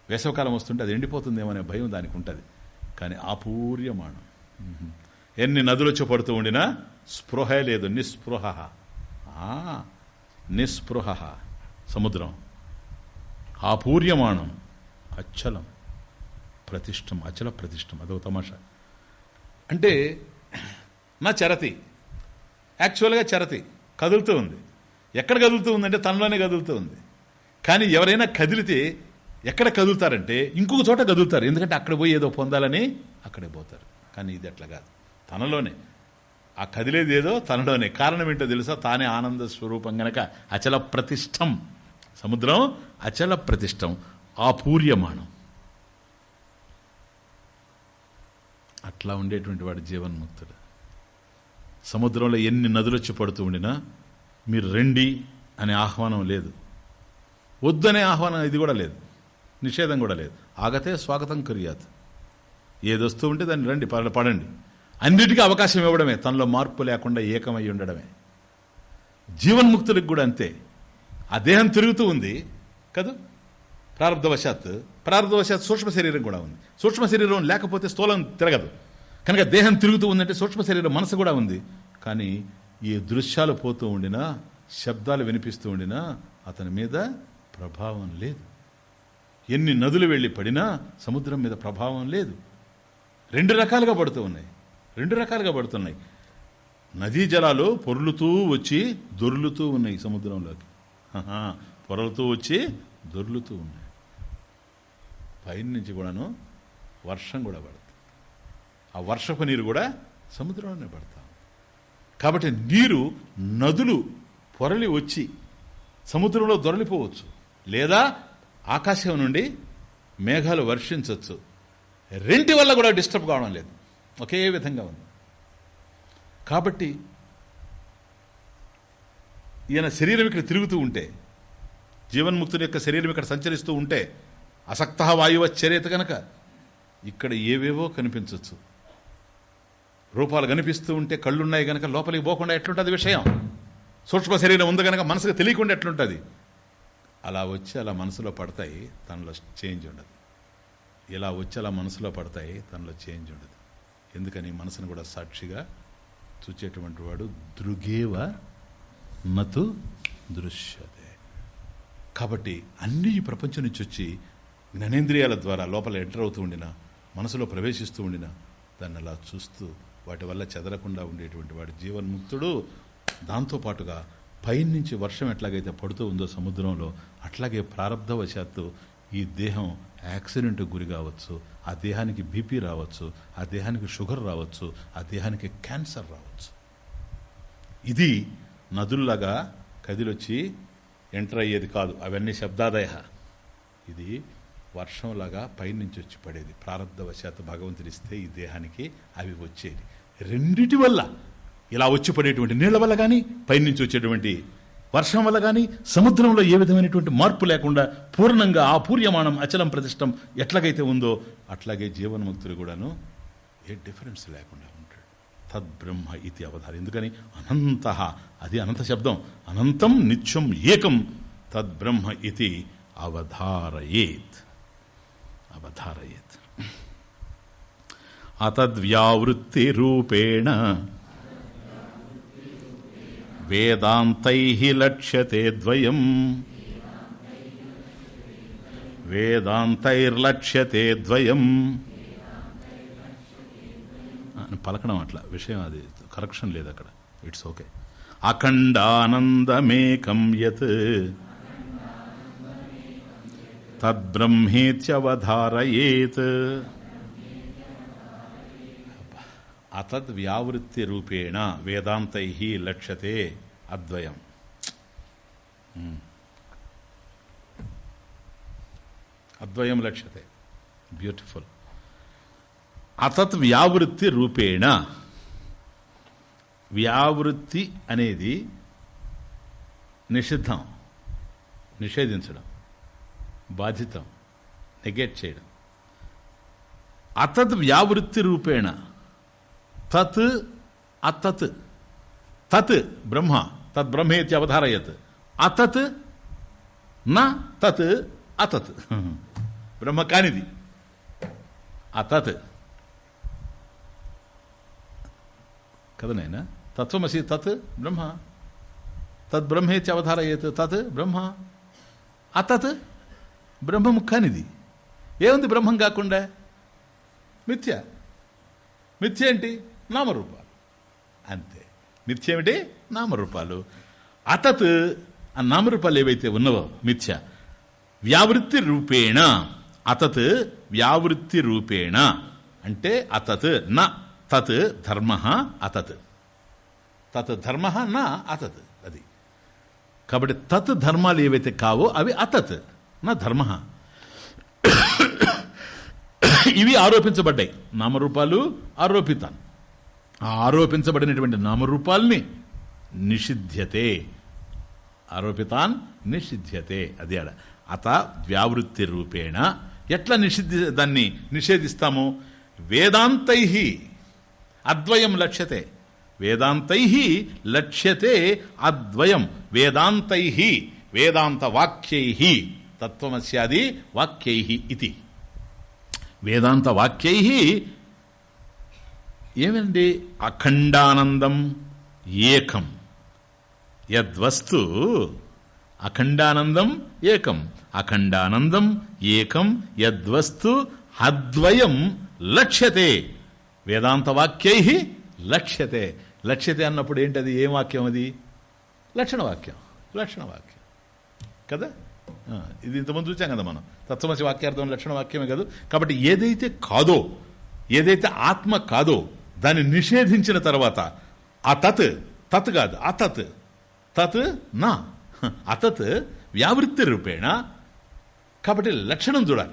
వేసవకాలం వస్తుంటే అది ఎండిపోతుందేమో అనే భయం దానికి ఉంటుంది. కానీ ఆపూర్యమాణం. ఎన్ని నదులు వచ్చి ఉండినా స్పృహ లేదు. నిస్పృహ. ఆ, నిస్పృహ. సముద్రం. ఆపూర్యమాణం అచ్చలం. ప్రతిష్టం. అచల ప్రతిష్టం. అదొక తమాషా. అంటే నా చరతి. యాక్చువల్గా చరతి. కదులుతూ ఉంది. ఎక్కడ కదులుతూ ఉందంటే తనలోనే కదులుతూ ఉంది. కానీ ఎవరైనా కదిలితే ఎక్కడ కదులుతారంటే ఇంకొక చోట కదులుతారు. ఎందుకంటే అక్కడ పోయి ఏదో పొందాలని అక్కడే పోతారు. కానీ ఇది అట్లా కాదు. తనలోనే. ఆ కదిలేది ఏదో తనలోనే. కారణం ఏంటో తెలుసా? తానే ఆనంద స్వరూపం గనక అచల ప్రతిష్టం. సముద్రం అచల ప్రతిష్టం. ఆపూర్యమాణం అట్లా ఉండేటువంటి వాడు జీవన్ముక్తుడు. సముద్రంలో ఎన్ని నదులు వచ్చి పడుతూ ఉండినా మీరు రండి అనే ఆహ్వానం లేదు. వద్దనే ఆహ్వానం ఇది కూడా లేదు. నిషేధం కూడా లేదు. ఆగతే స్వాగతం కరియాత్. ఏదొస్తూ ఉంటే దాన్ని రండి పడ- పడండి. అన్నిటికీ అవకాశం ఇవ్వడమే. తనలో మార్పు లేకుండా ఏకమై ఉండడమే. జీవన్ముక్తులకు కూడా అంతే. ఆ దేహం తిరుగుతూ ఉంది. కదా? ప్రారంధవశాత్ ప్రారంధవశాత్ సూక్ష్మ శరీరం కూడా ఉంది. సూక్ష్మ శరీరం లేకపోతే స్థూలం తిరగదు. కనుక దేహం తిరుగుతూ ఉందంటే సూక్ష్మ శరీరం మనసు కూడా ఉంది. కానీ ఈ దృశ్యాలు పోతూ ఉండినా శబ్దాలు వినిపిస్తూ ఉండినా అతని మీద ప్రభావం లేదు. ఎన్ని నదులు వెళ్ళి పడినా సముద్రం మీద ప్రభావం లేదు. రెండు రకాలుగా పడుతూ ఉన్నాయి. రెండు రకాలుగా పడుతున్నాయి. నదీ జలాలు పొర్లుతూ వచ్చి దొర్లుతూ ఉన్నాయి సముద్రంలోకి. పొరలుతూ వచ్చి దొర్లుతూ ఉన్నాయి. పైన నుంచి కూడాను వర్షం కూడా పడుతుంది. ఆ వర్షపు నీరు కూడా సముద్రంలోనే పడతా కాబట్టి నీరు నదులు పొరలి వచ్చి సముద్రంలో దొరలిపోవచ్చు. లేదా ఆకాశం నుండి మేఘాలు వర్షించవచ్చు రెంటి వల్ల కూడా డిస్టర్బ్ కావడం లేదు. ఒకే విధంగా ఉంది. కాబట్టి ఈయన శరీరం ఇక్కడ తిరుగుతూ ఉంటే జీవన్ముక్తుని యొక్క శరీరం ఇక్కడ సంచరిస్తూ ఉంటే అసక్త వాయువ చర్యత కనుక ఇక్కడ ఏవేవో కనిపించవచ్చు రూపాలు కనిపిస్తూ ఉంటే కళ్ళున్నాయి కనుక లోపలికి పోకుండా ఎట్లుంటుంది విషయం? సూక్ష్మ శరీరం ఉంది కనుక మనసుకు తెలియకుండా ఎట్లుంటుంది? అలా వచ్చి అలా మనసులో పడతాయి తనలో చేంజ్ ఉండదు. ఇలా వచ్చి అలా మనసులో పడతాయి తనలో చేంజ్ ఉండదు. ఎందుకని మనసును కూడా సాక్షిగా చూచేటువంటి వాడు దృగేవ నతు దృశ్యతే. కాబట్టి అన్ని ఈ ప్రపంచం నుంచి వచ్చి జ్ఞానేంద్రియాల ద్వారా లోపల ఎంటర్ అవుతూ ఉండినా మనసులో ప్రవేశిస్తూ ఉండినా దాన్ని అలా చూస్తూ వాటి వల్ల చెదరకుండా ఉండేటువంటి వాడు జీవన్ముక్తుడు. దాంతోపాటుగా పైనుంచి వర్షం ఎట్లాగైతే పడుతూ ఉందో సముద్రంలో అట్లాగే ప్రారంధవశాత్తు ఈ దేహం యాక్సిడెంట్ గురి కావచ్చు ఆ దేహానికి బీపీ రావచ్చు ఆ దేహానికి షుగర్ రావచ్చు ఆ దేహానికి క్యాన్సర్ రావచ్చు. ఇది నదుల్లాగా కదిలొచ్చి ఎంటర్ అయ్యేది కాదు. అవన్నీ శబ్దాదయ. ఇది వర్షంలాగా పైనుంచి వచ్చి పడేది. ప్రారంధవశాత్తు భగవంతుడిస్తే ఈ దేహానికి అవి వచ్చేది. రెండిటి వల్ల ఇలా వచ్చి పడేటువంటి నీళ్ళ వల్ల కానీ పైనుంచి వచ్చేటువంటి వర్షం వల్ల కానీ సముద్రంలో ఏ విధమైనటువంటి మార్పు లేకుండా పూర్ణంగా ఆపూర్యమానం అచలం ప్రతిష్టం ఎట్లాగైతే ఉందో అట్లాగే జీవన్ముక్తులు కూడాను ఏ డిఫరెన్స్ లేకుండా ఉంటాడు. తద్బ్రహ్మ ఇది అవధారం ఎందుకని? అనంత. అది అనంత శబ్దం. అనంతం నిత్యం ఏకం. తద్బ్రహ్మ ఇది అవధారయేత్. అవధారయేత్. అతద్వ్యావృత్తి రూపేణ వేదాంతై లక్ష్యతే ద్వయం. వేదాంతైర్లక్ష్యతే ద్వయం. పలకడం అట్లా. విషయం అది. కరెక్షన్ లేదు అక్కడ. ఇట్స్ ఓకే అఖండానందమేకం యత్. తద్బ్రహ్మేత్యవధారయేత్. అతద్ వ్యావృత్తి రూపేణ వేదాంతై లక్ష్యతే అద్వయం. అద్వయం లక్ష్యతే. బ్యూటిఫుల్. అతత్ వ్యావృత్తి రూపేణ వ్యావృత్తి అనేది నిషిద్ధం నిషేధించడం బాధితం నెగెట్ చేయడం. అతత్ వ్యావృత్తి రూపేణ తత్ అతత్. తత్ బ్రహ్మ తద్బ్రహ్మేతి అవధారయత్. అతత్ నా తత్ అతత్. బ్రహ్మ కానిది. అతత్. కదా నాయన? తత్వమసి తత్ బ్రహ్మ. తద్బ్రహ్మేతి అవధారయత్ తత్ బ్రహ్మ. అతత్ బ్రహ్మము కానిది. ఏముంది బ్రహ్మం కాకుండా? మిథ్య. మిథ్య ఏంటి? నామరూపాలు. అంతే. మిథ్య ఏమిటి? నామరూపాలు. అతత్ ఆ నామరూపాలు ఏవైతే ఉన్నవో మిథ్య వ్యావృత్తి రూపేణ. అతత్ వ్యావృత్తి రూపేణ. అంటే అతత్ న తత్ ధర్మ అతత్. తత్ ధర్మ నా అతత్. అది. కాబట్టి తత్ ధర్మాలు ఏవైతే కావో అవి అతత్ నా ధర్మ. ఇవి ఆరోపించబడ్డాయి. నామరూపాలు ఆరోపితాన్ ఆరోపించబడినటువంటి నామరూపాల్ని నిషిధ్యతే. ఆరోపితాన్ నిషిధ్యతే. అది అడ అత వ్యావృత్తి రూపేణ ఎట్లా నిషిద్ధి దాన్ని నిషేధిస్తాము? వేదాంతై అద్వయం లక్ష్యతే. వేదాంతై లక్ష్యతే అద్వయం. వేదాంతై వేదాంత వాక్యై తత్వమస్యాది వాక్యై ఇది. వేదాంత వాక్యై ఏమండి అఖండానందం ఏకం. యద్వస్తు అఖండానందం ఏకం. అఖండానందం ఏకం యద్వస్తు అద్వయం లక్ష్యతే. వేదాంత వాక్యై లక్ష్యతే. లక్ష్యతే అన్నప్పుడు ఏంటది? ఏం వాక్యం అది? లక్షణవాక్యం. లక్షణవాక్యం. కదా? ఇది ఇంతమంది చూచాం కదా మనం. తత్వమసి వాక్యార్థం లక్షణ వాక్యమే కాదు. కాబట్టి ఏదైతే కాదో ఏదైతే ఆత్మ కాదో దాన్ని నిషేధించిన తర్వాత ఆ తత్ తత్ కాదు అతత్ తత్. నా. అతత్ వ్యావృత్తి రూపేణ. కాబట్టి లక్షణం చూడాలి.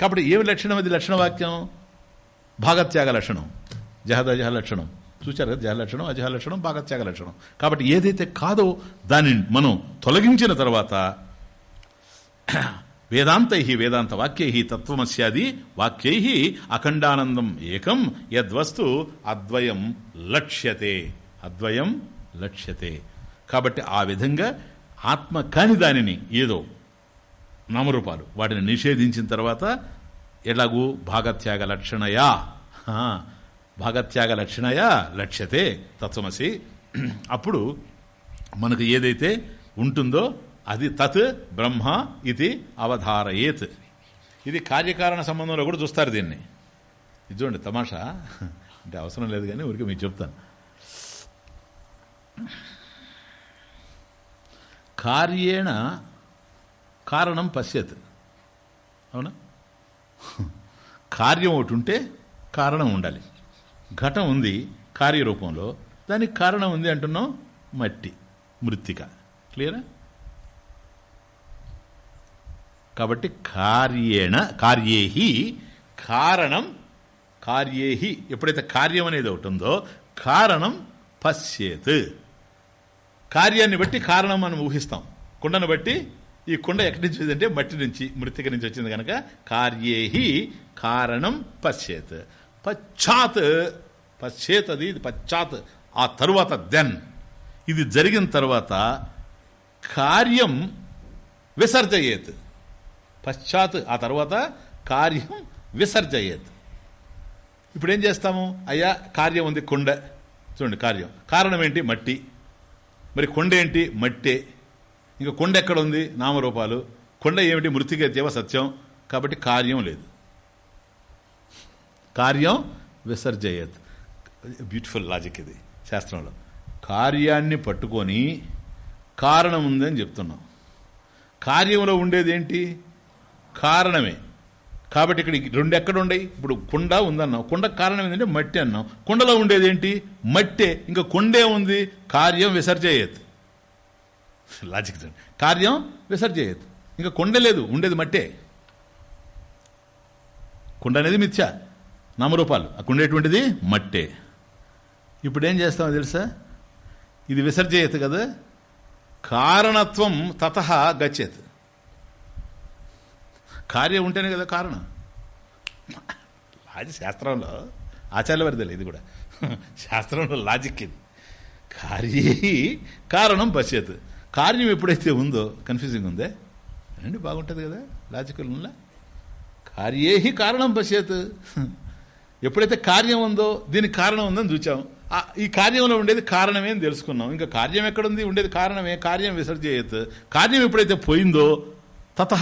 కాబట్టి ఏమి లక్షణం అది? లక్షణవాక్యం? భాగత్యాగ లక్షణం. జహదజహ లక్షణం. చూచారు కదా? జహ లక్షణం అజహ లక్షణం భాగత్యాగ లక్షణం. కాబట్టి ఏదైతే కాదో దాన్ని మనం తొలగించిన తర్వాత వేదాంతై వేదాంత వాక్యై తత్వమస్యాది వాక్యై అఖండానందం ఏకం యద్వస్తు అద్వయం లక్ష్యతే. అద్వయం లక్ష్యతే. కాబట్టి ఆ విధంగా ఆత్మ కాని దానిని ఏదో నామరూపాలు వాటిని నిషేధించిన తర్వాత ఎలాగూ భాగత్యాగ లక్షణయా. భాగత్యాగ లక్షణయా లక్ష్యతే తత్వమసి. అప్పుడు మనకు ఏదైతే ఉంటుందో అది తత్ బ్రహ్మ ఇది అవధారయేత్. ఇది కార్యకారణ సంబంధంలో కూడా చూస్తారు దీన్ని. ఇది చూడండి తమాషా. అంటే అవసరం లేదు కానీ ఊరికి మీకు చెప్తాను. కార్యేణ కారణం పశ్యత్. అవునా? కార్యం ఒకటి ఉంటే కారణం ఉండాలి. ఘటం ఉంది కార్యరూపంలో దానికి కారణం ఉంది అంటున్నాం మట్టి మృత్తిక. క్లియరా? కాబట్టి కార్యేణ కార్యేహి కారణం కార్యేహి. ఎప్పుడైతే కార్యం అనేది ఒకటి ఉందో కారణం పశ్చేత్ కార్యాన్ని బట్టి కారణం మనం ఊహిస్తాం. కుండను బట్టి ఈ కుండ ఎక్కడి నుంచి వచ్చిందంటే మట్టి నుంచి మృతిక నుంచి వచ్చింది కనుక కార్యేహి కారణం పశ్చేత్ పశ్చాత్ పశ్చేత్ అది ఇది పశ్చాత్. ఆ తరువాత దెన్. ఇది జరిగిన తర్వాత కార్యం విసర్జయేత్. పశ్చాత్ ఆ తర్వాత కార్యం విసర్జయ్యేది ఇప్పుడు ఏం చేస్తాము? అయ్యా కార్యం ఉంది కొండ. చూడండి కార్యం. కారణం ఏంటి మట్టి. మరి కొండ ఏంటి మట్టే. ఇంకా కొండ ఎక్కడ ఉంది నామరూపాలు. కొండ ఏమిటి? మృతికేత్యవ సత్యం. కాబట్టి కార్యం లేదు. కార్యం విసర్జయత్. బ్యూటిఫుల్ లాజిక్ ఇది శాస్త్రంలో. కార్యాన్ని పట్టుకొని కారణం ఉందని చెప్తున్నాం. కార్యంలో ఉండేది ఏంటి కారణమే. కాబట్టి ఇక్కడ రెండు ఎక్కడ ఇప్పుడు కుండ ఉందన్నాం కుండ కారణం ఏంటంటే మట్టి అన్నాం కుండలో ఉండేది ఏంటి? మట్టే. ఇంకా కుండే ఉంది. కార్యం విసర్జయ్యేది లాజిక్ కార్యం విసర్జయ్యేది ఇంకా కొండ లేదు. ఉండేది మట్టే. కుండ అనేది మిథ్య. నామరూపాలు. ఆ కుండేటువంటిది మట్టే. ఇప్పుడు ఏం చేస్తామో తెలుసా? ఇది విసర్జయ్యేది కదా. కారణత్వం తత గచ్చేది కార్యం ఉంటేనే కదా కారణం. లాజిక్ శాస్త్రంలో ఆచార్యవర్ధలే ఇది కూడా. శాస్త్రంలో లాజిక్ ఇది. కార్యే కారణం పశ్యత్. కార్యం ఎప్పుడైతే ఉందో కన్ఫ్యూజింగ్ ఉందే? అండి బాగుంటుంది కదా లాజికల్ ఉన్నా కార్యేహి కారణం పశ్యత్. ఎప్పుడైతే కార్యం ఉందో దీనికి కారణం ఉందని చూచాం. ఆ, ఈ కార్యంలో ఉండేది కారణమే అని తెలుసుకున్నాం. ఇంకా కార్యం ఎక్కడుంది ఉండేది కారణమే. కార్యం విసర్జయత్. కార్యం ఎప్పుడైతే పోయిందో తత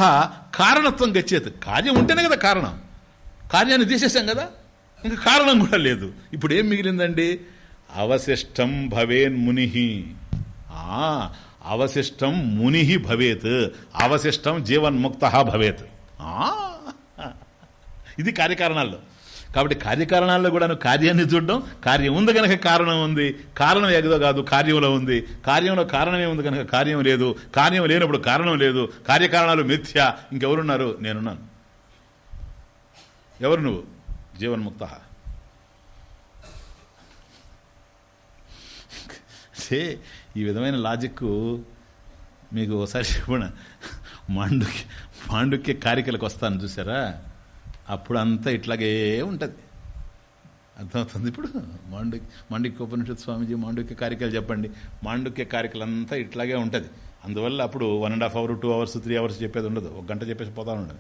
కారణత్వం గచ్చేత్. కార్యం ఉంటేనే కదా కారణం. కార్యాన్ని తీసేసాం కదా? ఇంకా కారణం కూడా లేదు. ఇప్పుడు ఏం మిగిలిందండి? అవశిష్టం భవేన్ ముని ఆ, అవశిష్టం ముని భవేత్. అవశిష్టం జీవన్ముక్త భవేత్. ఇది కార్యకారణాల్లో. కాబట్టి కార్యకారణాల్లో కూడా కార్యాన్ని చూడడం కార్యం ఉంది కనుక కారణం ఉంది కారణం ఎగదో కాదు కార్యంలో ఉంది. కార్యంలో కారణమే ఉంది కనుక కార్యం లేదు కార్యం లేనప్పుడు కారణం లేదు కార్యకారణాలు మిథ్య ఇంకెవరున్నారు? నేనున్నాను. ఎవరు నువ్వు? జీవన్ముక్త సే ఈ విధమైన లాజిక్ మీకు ఒకసారి చెప్పిన మాండుక్య మాండుక్య కారికలకు వస్తాను చూసారా అప్పుడు అంతా ఇట్లాగే ఉంటుంది. అర్థమవుతుంది ఇప్పుడు? మాండు మాండుక్య ఉపనిషత్ స్వామీజీ మాండుక్య కారికలు చెప్పండి. మాండుక్య కారికలంతా ఇట్లాగే ఉంటుంది. అందువల్ల అప్పుడు one and half hour two hours three hours చెప్పేది ఉండదు. ఒక గంట చెప్పేసి పోతా ఉండదు.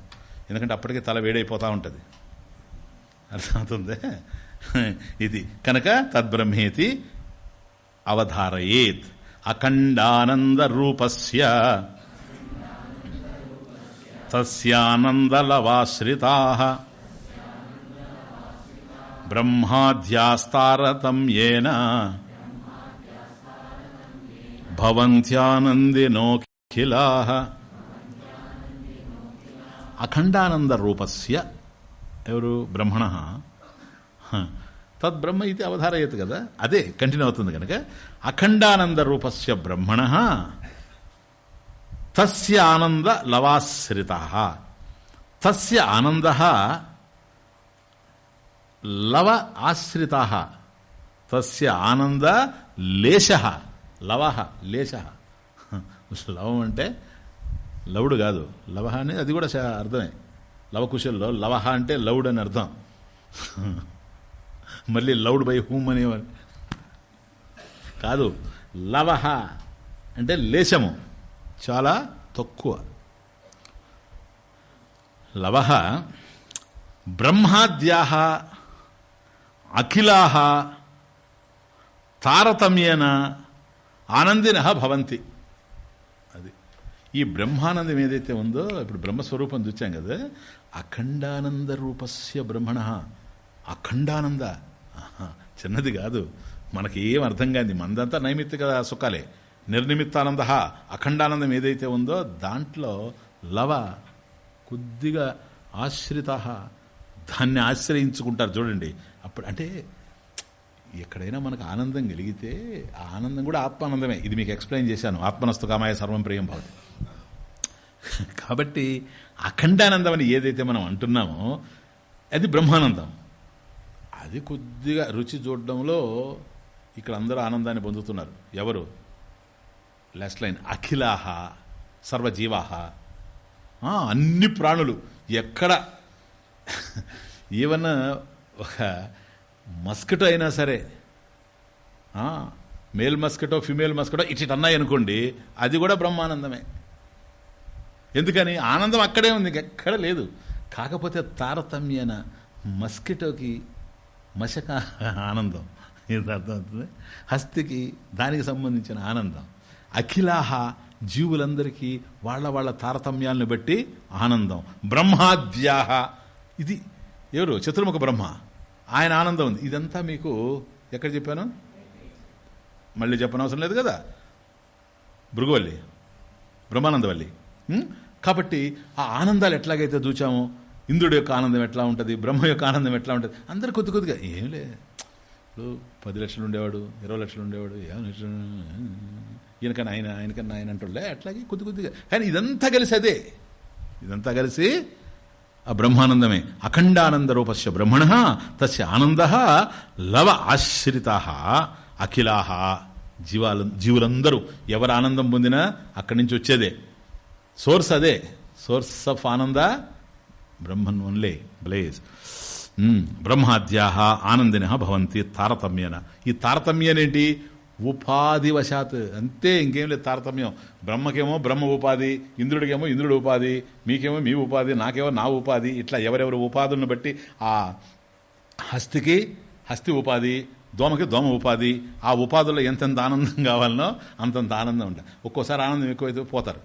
ఎందుకంటే అప్పటికే తల వేడైపోతూ ఉంటుంది. అర్థమవుతుంది? ఇది. కనుక తద్బ్రహ్మేతి అవధారయేత్. అఖండానంద రూపస్య తస్యానందలవాశ్రితా. బ్రహ్మాధ్యాస్తారతమ్యేన భవంత్యానందినోఖిలా అఖండానంద రూపస్య ఎవరు? బ్రహ్మణ. తద్బ్రహ్మ ఇది అవధారయత్ కదా? అదే కంటిన్యూ అవుతుంది కనుక. అఖండానంద రూపస్య బ్రహ్మణ. తస్య ఆనంద లవాశ్రిత. తస్య ఆనంద లవ ఆశ్రిత. తస్య ఆనంద లేశ. లవ లేశ. లవం అంటే లవుడు కాదు. లవ అనేది అది కూడా అర్థమే. లవకుశల్లో లవ అంటే లవుడ్ అని అర్థం. మళ్ళీ లౌడ్ బై హూమ్ అనేవారు. కాదు లవ అంటే లేశము. చాలా తక్కువ. లవ బ్రహ్మాద్యా అఖిలాహ తారతమ్యేన ఆనందిన భవంతి. అది. ఈ బ్రహ్మానందం ఏదైతే ఉందో ఇప్పుడు బ్రహ్మస్వరూపం చూచాం కదా అఖండానంద రూపస్య బ్రహ్మణ. అఖండానంద. చిన్నది కాదు. మనకి ఏం అర్థం కాదు మనదంతా నైమిత్తిక సుఖాలే. నిర్నిమిత్తానంద అఖండానందం ఏదైతే ఉందో దాంట్లో లవ కొద్దిగా ఆశ్రిత దాన్ని ఆశ్రయించుకుంటారు చూడండి. అప్పుడు అంటే ఎక్కడైనా మనకు ఆనందం కలిగితే ఆ ఆనందం కూడా ఆత్మానందమే. ఇది మీకు ఎక్స్ప్లెయిన్ చేశాను. ఆత్మనస్తు కామాయ సర్వం ప్రియం భవతి. కాబట్టి అఖండానందం అని ఏదైతే మనం అంటున్నామో అది బ్రహ్మానందం. అది కొద్దిగా రుచి చూడడంలో ఇక్కడ అందరూ ఆనందాన్ని పొందుతున్నారు. ఎవరు? లాస్ట్ లైన్ అఖిలాహ సర్వజీవాహ. అన్ని ప్రాణులు ఎక్కడ? ఈవన్ ఒక మస్కిటో అయినా సరే మేల్ మస్కిటో ఫిమేల్ మస్కిటో ఇటు అన్నాయి అనుకోండి అది కూడా బ్రహ్మానందమే. ఎందుకని? ఆనందం అక్కడే ఉంది ఎక్కడ లేదు. కాకపోతే తారతమ్యన మస్కిటోకి మశక ఆనందం. ఇది అర్థమవుతుంది హస్తికి దానికి సంబంధించిన ఆనందం. అఖిలాహ జీవులందరికీ వాళ్ళ వాళ్ళ తారతమ్యాలను బట్టి ఆనందం. బ్రహ్మాద్యాహ. ఇది ఎవరు? చతుర్ముఖ బ్రహ్మ. ఆయన ఆనందం ఉంది. ఇదంతా మీకు ఎక్కడ చెప్పాను? మళ్ళీ చెప్పనవసరం లేదు కదా? భృగువల్లి. బ్రహ్మానందవల్లి. కాబట్టి ఆ ఆనందాలు ఎట్లాగైతే చూచామో ఇంద్రుడి యొక్క ఆనందం ఎట్లా ఉంటుంది? బ్రహ్మ యొక్క ఆనందం ఎట్లా ఉంటుంది? అందరు కొద్ది కొద్దిగా ఏం లే పది లక్షలు ఉండేవాడు ఇరవై లక్షలు ఉండేవాడు ఏం లక్షలు ఈయనకన్నా ఆయన ఆయనకన్నా ఆయన అంటుండే. అట్లాగే కొద్ది కొద్దిగా. కానీ ఇదంతా కలిసి అదే. ఇదంతా కలిసి ఆ బ్రహ్మానందమే. అఖండానంద రూపస్య బ్రహ్మణ తస్య ఆనంద లవ ఆశ్రిత అఖిలాహ జీవాల జీవులందరూ. ఎవరు ఆనందం పొందినా అక్కడి నుంచి వచ్చేదే. సోర్స్ అదే. Source of ananda Brahman only. Bliss. బ్రహ్మాద్యా ఆనందిన భవంతి తారతమ్యన. ఈ తారతమ్యనేంటి? ఉపాధి వశాత్ అంతే ఇంకేం లేదు తారతమ్యం. బ్రహ్మకేమో బ్రహ్మ ఉపాధి ఇంద్రుడికేమో ఇంద్రుడు ఉపాధి మీకేమో మీ ఉపాధి నాకేమో నా ఉపాధి ఇట్లా ఎవరెవరి ఉపాధులను బట్టి ఆ హస్తికి హస్తి ఉపాధి దోమకి దోమ ఉపాధి ఆ ఉపాధుల్లో ఎంతెంత ఆనందం కావాలనో అంతంత ఆనందం ఉంటుంది ఒక్కోసారి ఆనందం ఎక్కువైతే పోతారు.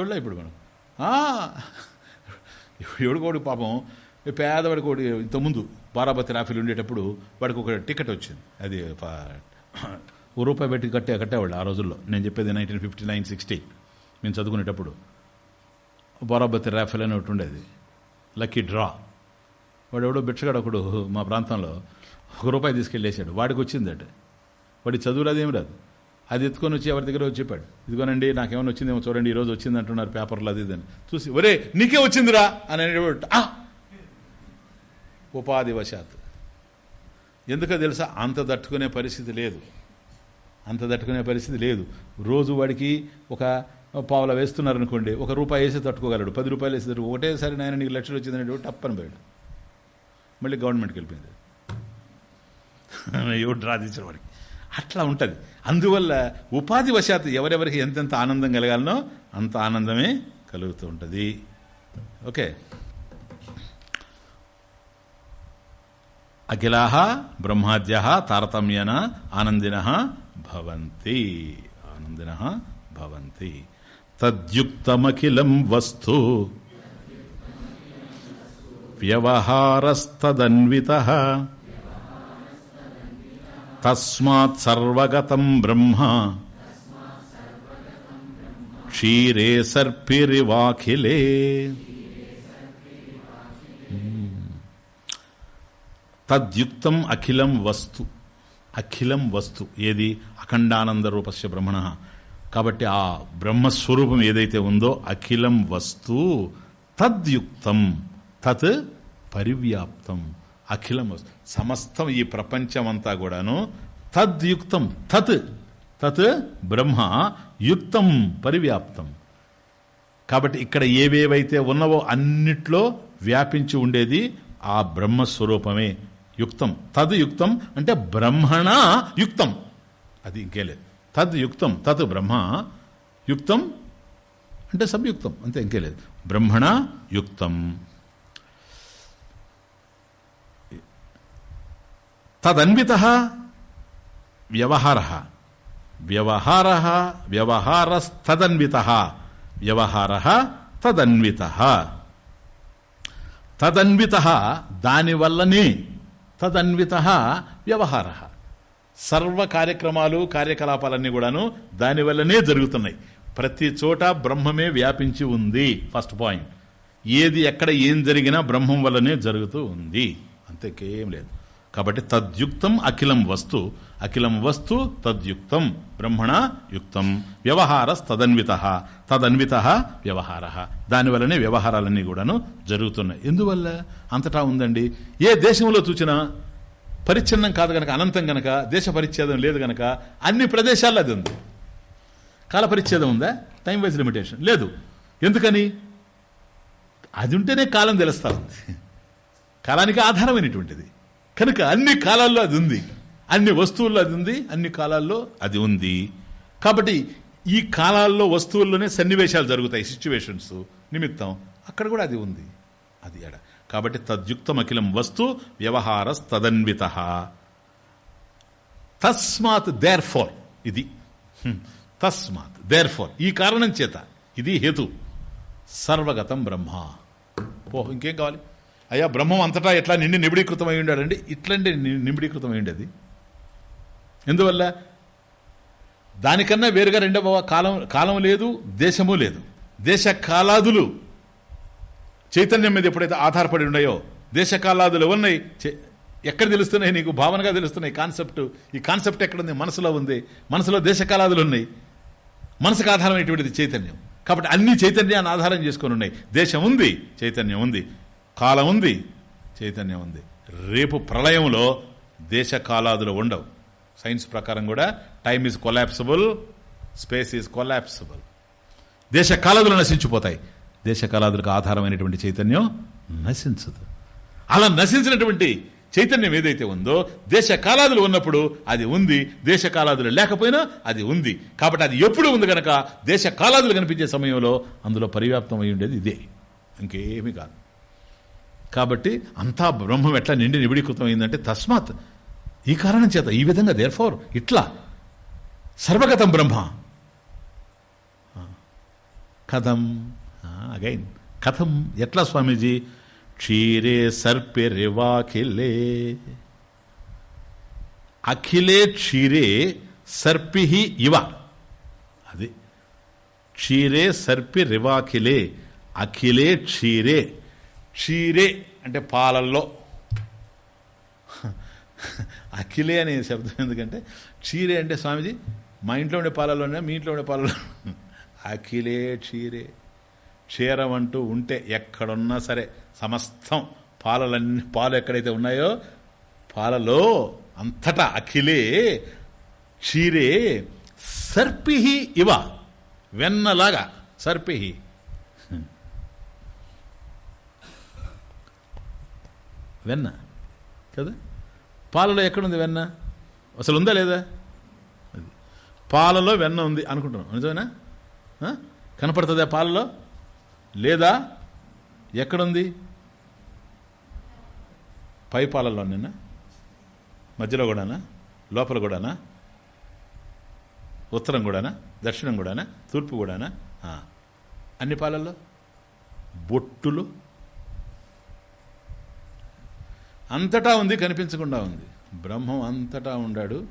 చూడలే ఇప్పుడు మనం. ఆ, పాపం పేదవాడికోడి ఇంతకుముందు బారాబతి రాఫీలు ఉండేటప్పుడు వాడికి ఒక టికెట్ వచ్చింది. అది ఓ రూపాయి పెట్టి కట్టే కట్టేవాళ్ళు ఆ రోజుల్లో. నేను చెప్పేది నైన్టీన్ ఫిఫ్టీ నైన్ సిక్స్టీ మేము చదువుకునేటప్పుడు. బారాబతి రాఫీల్ అని ఒకటి ఉండేది. Lucky draw. వాడు ఎవడో బిచ్చగాడు ఒకడు మా ప్రాంతంలో. ఒక రూపాయి తీసుకెళ్ళేసాడు వాడికి వచ్చిందట. వాడి చదువు రాదు ఏం రాదు. అది ఎత్తుకొని వచ్చి ఎవరి దగ్గర వచ్చి చెప్పాడు. ఇదిగోనండి నాకేమైనా వచ్చిందేమో చూడండి ఈ రోజు వచ్చింది అంటున్నారు పేపర్లో అది ఇది అని. చూసి ఒరే నీకే వచ్చిందిరా అని అనేవాడు. ఉపాధి వశాత్ ఎందుకో తెలుసా? అంత తట్టుకునే పరిస్థితి లేదు. అంత తట్టుకునే పరిస్థితి లేదు. రోజు వాడికి ఒక పావుల వేస్తున్నారు అనుకోండి ఒక రూపాయి వేసి తట్టుకోగలడు. పది రూపాయలు వేసి తట్టుకో ఒకటేసారి నాయన నీకు లక్షలు వచ్చిందని టప్పని పోయాడు. మళ్ళీ గవర్నమెంట్కి వెళ్ళిపోయింది. [LAUGHS] ఎవడు డ్రా తీసిన వాడికి? అట్లా ఉంటుంది. అందువల్ల ఉపాధి వశాత్తు ఎవరెవరికి ఎంతెంత ఆనందం కలగాలనో అంత ఆనందమే కలుగుతూ ఉంటుంది. ఓకే? అఖిలాహ బ్రహ్మాద్య తారతమ్యన ఆనందిన భవంతి. ఆనందిన భవంతి. తద్యుక్తమఖిలం వస్తు. వ్యవహారస్తదన్విత. తస్మాత్ సర్వగతం బ్రహ్మ. క్షీరే సర్పిరివాఖిలే. తద్యుక్తం అఖిలం వస్తు. అఖిలం వస్తు. ఏది? అఖండానంద రూపస్య బ్రహ్మణ. కాబట్టి ఆ బ్రహ్మస్వరూపం ఏదైతే ఉందో అఖిలం వస్తు తద్యుక్తం. తత్ పరివ్యాప్తం. అఖిలం వస్తు. సమస్తం ఈ ప్రపంచమంతా కూడాను తద్యుక్తం. తత్. తత్ బ్రహ్మ యుక్తం పరివ్యాప్తం. కాబట్టి ఇక్కడ ఏవేవైతే ఉన్నవో అన్నిట్లో వ్యాపించి ఉండేది ఆ బ్రహ్మస్వరూపమే. యుక్తం. తద్ యుక్తం అంటే బ్రహ్మణ యుక్తం. అది ఇంకే లేదు. తద్ యుక్తం తత్ బ్రహ్మ యుక్తం అంటే సంయుక్తం అంతే ఇంకే లేదు. బ్రహ్మణ యుక్తం. తదన్విత వ్యవహార. వ్యవహార వ్యవహారస్తదన్విత. వ్యవహార తదన్విత. తదన్విత దానివల్లనే తదన్విత వ్యవహార. సర్వ కార్యక్రమాలు కార్యకలాపాలన్నీ కూడాను దానివల్లనే జరుగుతున్నాయి. ప్రతి చోట బ్రహ్మమే వ్యాపించి ఉంది. ఫస్ట్ పాయింట్ ఏది ఎక్కడ ఏం జరిగినా బ్రహ్మం వల్లనే జరుగుతూ ఉంది. అంతేకేం లేదు. కాబట్టి తద్యుక్తం అఖిలం వస్తు. అఖిలం వస్తు తద్యుక్తం. బ్రహ్మణ యుక్తం. వ్యవహారస్ తదన్విత తదన్విత వ్యవహార. దానివల్లనే వ్యవహారాలన్నీ కూడాను జరుగుతున్నాయి. ఎందువల్ల? అంతటా ఉందండి. ఏ దేశంలో చూచినా పరిచ్ఛిన్నం కాదు గనక అనంతం గనక దేశ పరిచ్ఛేదం లేదు గనక అన్ని ప్రదేశాల్లో అది ఉంది. కాల పరిచ్ఛేదం ఉందా? టైం వైజ్ లిమిటేషన్ లేదు. ఎందుకని? అది ఉంటేనే కాలం తెలుస్తా ఉంది. కాలానికి ఆధారమైనటువంటిది. కనుక అన్ని కాలాల్లో అది ఉంది. అన్ని వస్తువుల్లో అది ఉంది అన్ని కాలాల్లో అది ఉంది. కాబట్టి ఈ కాలాల్లో వస్తువుల్లోనే సన్నివేశాలు జరుగుతాయి సిచ్యువేషన్స్ నిమిత్తం. అక్కడ కూడా అది ఉంది. అది ఎడ. కాబట్టి తద్యుక్తం అఖిలం వస్తు వ్యవహార తదన్విత తస్మాత్ దేర్ ఫోర్ ఇది తస్మాత్ దేర్ ఫోర్ ఈ కారణం చేత. ఇది హేతు. సర్వగతం బ్రహ్మ. ఓ ఇంకేం కావాలి? అయ్యా బ్రహ్మం అంతటా ఎట్లా నిండి నిబిడీకృతం అయి ఉండాడండి? ఇట్లండి ని- నిబిడీకృతం అయి ఉండేది. ఎందువల్ల? దానికన్నా వేరుగా రెండవ కాలం కాలం లేదు దేశము లేదు. దేశ కాలాదులు చైతన్యం మీద ఎప్పుడైతే ఆధారపడి ఉన్నాయో దేశ కాలాదులు ఉన్నాయి చే- ఎక్కడ తెలుస్తున్నాయి నీకు? భావనగా తెలుస్తున్నాయి. కాన్సెప్ట్ ఈ కాన్సెప్ట్ ఎక్కడుంది? మనసులో ఉంది. మనసులో దేశ కాలాదులు ఉన్నాయి. మనసుకు ఆధారమైనటువంటిది చైతన్యం. కాబట్టి అన్ని చైతన్యాన్ని ఆధారం చేసుకొని ఉన్నాయి. దేశం ఉంది చైతన్యం ఉంది. కాలం ఉంది చైతన్యం ఉంది. రేపు ప్రళయంలో దేశ కాలాదులు ఉండవు. సైన్స్ ప్రకారం కూడా time is collapsible space is collapsible. దేశ కాలాదులు నశించిపోతాయి. దేశ కాలాదులకు ఆధారమైనటువంటి చైతన్యం నశించదు. అలా నశించినటువంటి చైతన్యం ఏదైతే ఉందో దేశ కాలాదులు ఉన్నప్పుడు అది ఉంది దేశ కాలాదులు లేకపోయినా అది ఉంది. కాబట్టి అది ఎప్పుడు ఉంది కనుక దేశ కాలాదులు కనిపించే సమయంలో అందులో పరివ్యాప్తం అయి ఉండేది ఇదే. ఇంకేమీ కాదు. కాబట్టి అంతా బ్రహ్మం ఎట్లా నిండి నిబిడీకృతం అయిందంటే తస్మాత్ ఈ కారణం చేత ఈ విధంగా దేర్ ఫోర్ ఇట్లా. సర్వగతం బ్రహ్మ. కథం అగైన్ కథం. ఎట్లా స్వామీజీ? క్షీరే సర్పిరివాఖిలే అఖిలే. క్షీరే సర్పి ఇవ. అది. క్షీరే సర్పి రివాఖిలే అఖిలే క్షీరే. క్షీరే అంటే పాలల్లో. అఖిలే అనే శబ్దం ఎందుకంటే క్షీరే అంటే స్వామిజీ మా ఇంట్లో ఉండే పాలలోనే మీ ఇంట్లో ఉండే పాలలో అఖిలే క్షీరే. క్షీరం అంటూ ఉంటే ఎక్కడున్నా సరే సమస్తం పాలలన్నీ పాలు ఎక్కడైతే ఉన్నాయో పాలలో అంతటా అఖిలే క్షీరే సర్పిహి ఇవ వెన్నలాగా సర్పిహి. వెన్న కదా? పాలలో ఎక్కడుంది వెన్న? అసలు ఉందా లేదా? అది. పాలలో వెన్న ఉంది అనుకుంటున్నాం. నిజమేనా? కనపడుతుందా పాలలో? లేదా? ఎక్కడుంది? పై పాలల్లో నిన్న? మధ్యలో కూడానా? లోపల కూడానా? ఉత్తరం కూడానా? దక్షిణం కూడానా? తూర్పు కూడానా? అన్ని పాలల్లో? బొట్టులు? అంతటా ఉంది కనిపించకుండా ఉంది. బ్రహ్మం అంతటా ఉండాడు.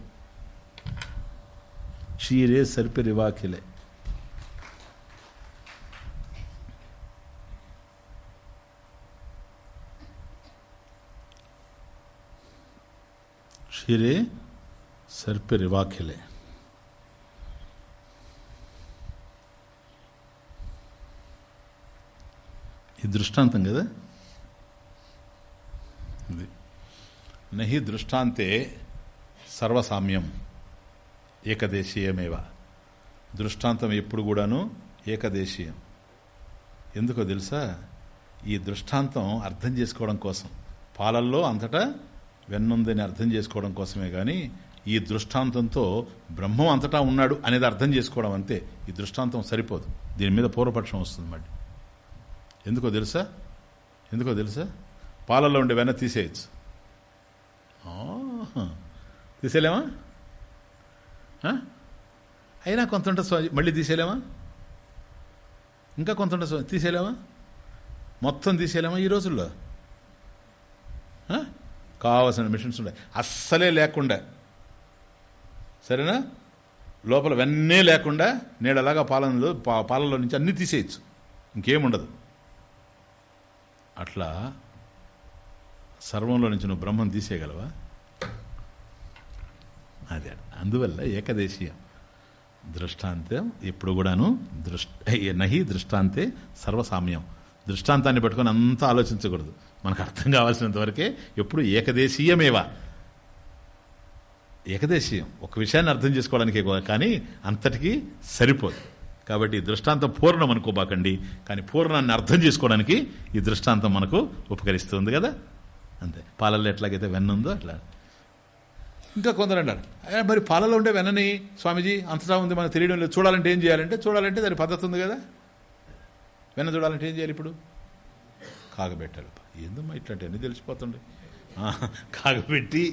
క్షీరే సర్పిరివాకిలే క్షీరే సర్పిరివాకిలే ఈ దృష్టాంతం కదా? ఇది నహి దృష్టాంతే సర్వసామ్యం ఏకదేశీయమేవ. దృష్టాంతం ఎప్పుడు కూడాను ఏకదేశీయం. ఎందుకో తెలుసా? ఈ దృష్టాంతం అర్థం చేసుకోవడం కోసం. పాలల్లో అంతటా వెన్నుందని అర్థం చేసుకోవడం కోసమే కానీ ఈ దృష్టాంతంతో బ్రహ్మం అంతటా ఉన్నాడు అనేది అర్థం చేసుకోవడం అంతే. ఈ దృష్టాంతం సరిపోదు. దీని మీద పూర్వపక్షం వస్తుంది మళ్ళీ. ఎందుకో తెలుసా? ఎందుకో తెలుసా? పాలల్లో ఉండే వెన్న తీసేయచ్చు. తీసేలేమా తీసేయలేమా? అయినా కొంత ఉంటుంది స్వామి మళ్ళీ తీసేయలేమా? ఇంకా కొంత ఉంటుంది స్వామి తీసేయలేమా? మొత్తం తీసేయలేమా ఈ రోజుల్లో? కావాల్సిన మిషన్స్ ఉన్నాయి. అస్సలే లేకుండా. సరేనా? లోపల వెన్నే లేకుండా నీడలాగా పాలనలో పా- పాలల్లో నుంచి అన్నీ తీసేయచ్చు. ఇంకేముండదు. అట్లా సర్వంలో నుంచి నువ్వు బ్రహ్మం తీసేయగలవా? అదే అందువల్ల ఏకదేశీయం. దృష్టాంతం ఎప్పుడు కూడాను దృష్ట నహి దృష్టాంతే సర్వసామ్యం. దృష్టాంతాన్ని పట్టుకొని అంతా ఆలోచించకూడదు. మనకు అర్థం కావాల్సినంత వరకే ఎప్పుడు ఏకదేశీయమేవా? ఏకదేశీయం. ఒక విషయాన్ని అర్థం చేసుకోవడానికి కానీ అంతటికీ సరిపోదు. కాబట్టి దృష్టాంతం పూర్ణం అనుకోబాకండి. కానీ పూర్ణాన్ని అర్థం చేసుకోవడానికి ఈ దృష్టాంతం మనకు ఉపకరిస్తుంది కదా? అంతే. పాలల్లో ఎట్లాగైతే వెన్న ఉందో అట్లా. ఇంకా కొందరు అంటారు మరి పాలలో ఉండే వెన్నని స్వామీజీ అంతటా ఉంది మనకు తెలియడం లేదు. చూడాలంటే ఏం చేయాలంటే చూడాలంటే దాని పద్ధతి ఉంది కదా. వెన్న చూడాలంటే ఏం చేయాలి ఇప్పుడు? కాగబెట్టాలి. ఏందమ్మా ఇట్లాంటి అన్నీ తెలిసిపోతుండే. కాగబెట్టి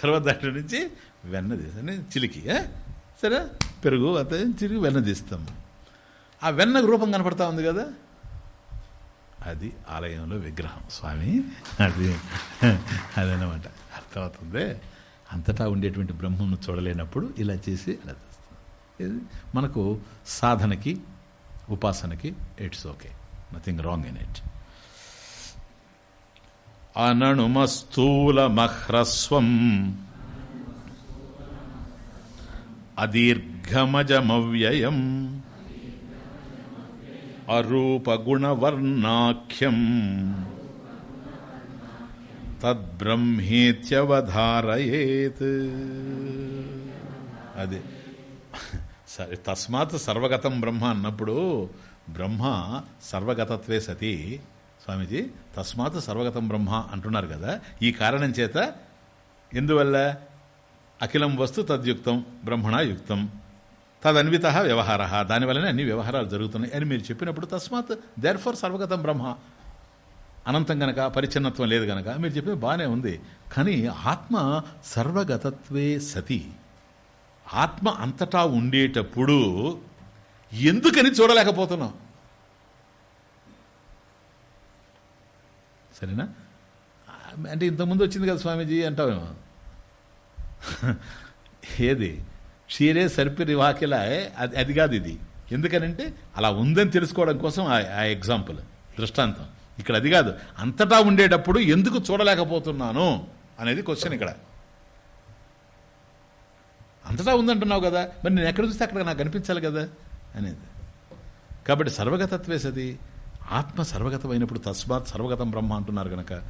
తర్వాత దాంట్లో నుంచి వెన్న తీసి చిలికి సరే పెరుగు అంత చిలికి వెన్న తీస్తాము ఆ వెన్నకు రూపం కనపడతా ఉంది కదా. అది ఆలయంలో విగ్రహం. స్వామి అది అదనమాట అర్థమవుతుంది? అంతటా ఉండేటువంటి బ్రహ్మను చూడలేనప్పుడు ఇలా చేసి అలా ఇది మనకు సాధనకి ఉపాసనకి it's okay. Nothing wrong in it. అనణుమస్థూలమహ్రస్వం అదీర్ఘమజమవ్యయం. అరూపగుణవర్ణాఖ్యం. తద్బ్రహ్మేత్యవధారయేత్. అది. సరే తస్మాత్ సర్వగతం బ్రహ్మ అన్నప్పుడు బ్రహ్మ సర్వగతత్వే సతి. స్వామీజీ తస్మాత్ సర్వగతం బ్రహ్మ అంటున్నారు కదా. ఈ కారణం చేత ఎందువల్ల? అఖిలం వస్తు తద్యుక్తం బ్రహ్మణ యుక్తం. తదన్విత వ్యవహార. దానివల్లనే అన్ని వ్యవహారాలు జరుగుతున్నాయి అని మీరు చెప్పినప్పుడు తస్మాత్ దేర్ ఫర్ సర్వగతం బ్రహ్మ. అనంతం గనక పరిచ్ఛిన్నత్వం లేదు గనక మీరు చెప్పేది బాగానే ఉంది. కానీ ఆత్మ సర్వగతత్వే సతి. ఆత్మ అంతటా ఉండేటప్పుడు ఎందుకని చూడలేకపోతున్నాం? సరేనా? అంటే ఇంతకుముందు వచ్చింది కదా స్వామీజీ అంటావేమో? [LAUGHS] ఏది? క్షీరే సర్పిరి వాకిలా అది అది కాదు ఇది. ఎందుకనంటే అలా ఉందని తెలుసుకోవడం కోసం ఆ- ఎగ్జాంపుల్ దృష్టాంతం. ఇక్కడ అది కాదు. అంతటా ఉండేటప్పుడు ఎందుకు చూడలేకపోతున్నాను అనేది క్వశ్చన్ ఇక్కడ. అంతటా ఉందంటున్నావు కదా మరి నేను ఎక్కడ చూస్తే అక్కడ నాకు కనిపించాలి కదా అనేది. కాబట్టి సర్వగతత్వేసది ఆత్మ ఆత్మ సర్వగతమైనప్పుడు తస్మాత్ సర్వగతం బ్రహ్మ అంటున్నారు గనక.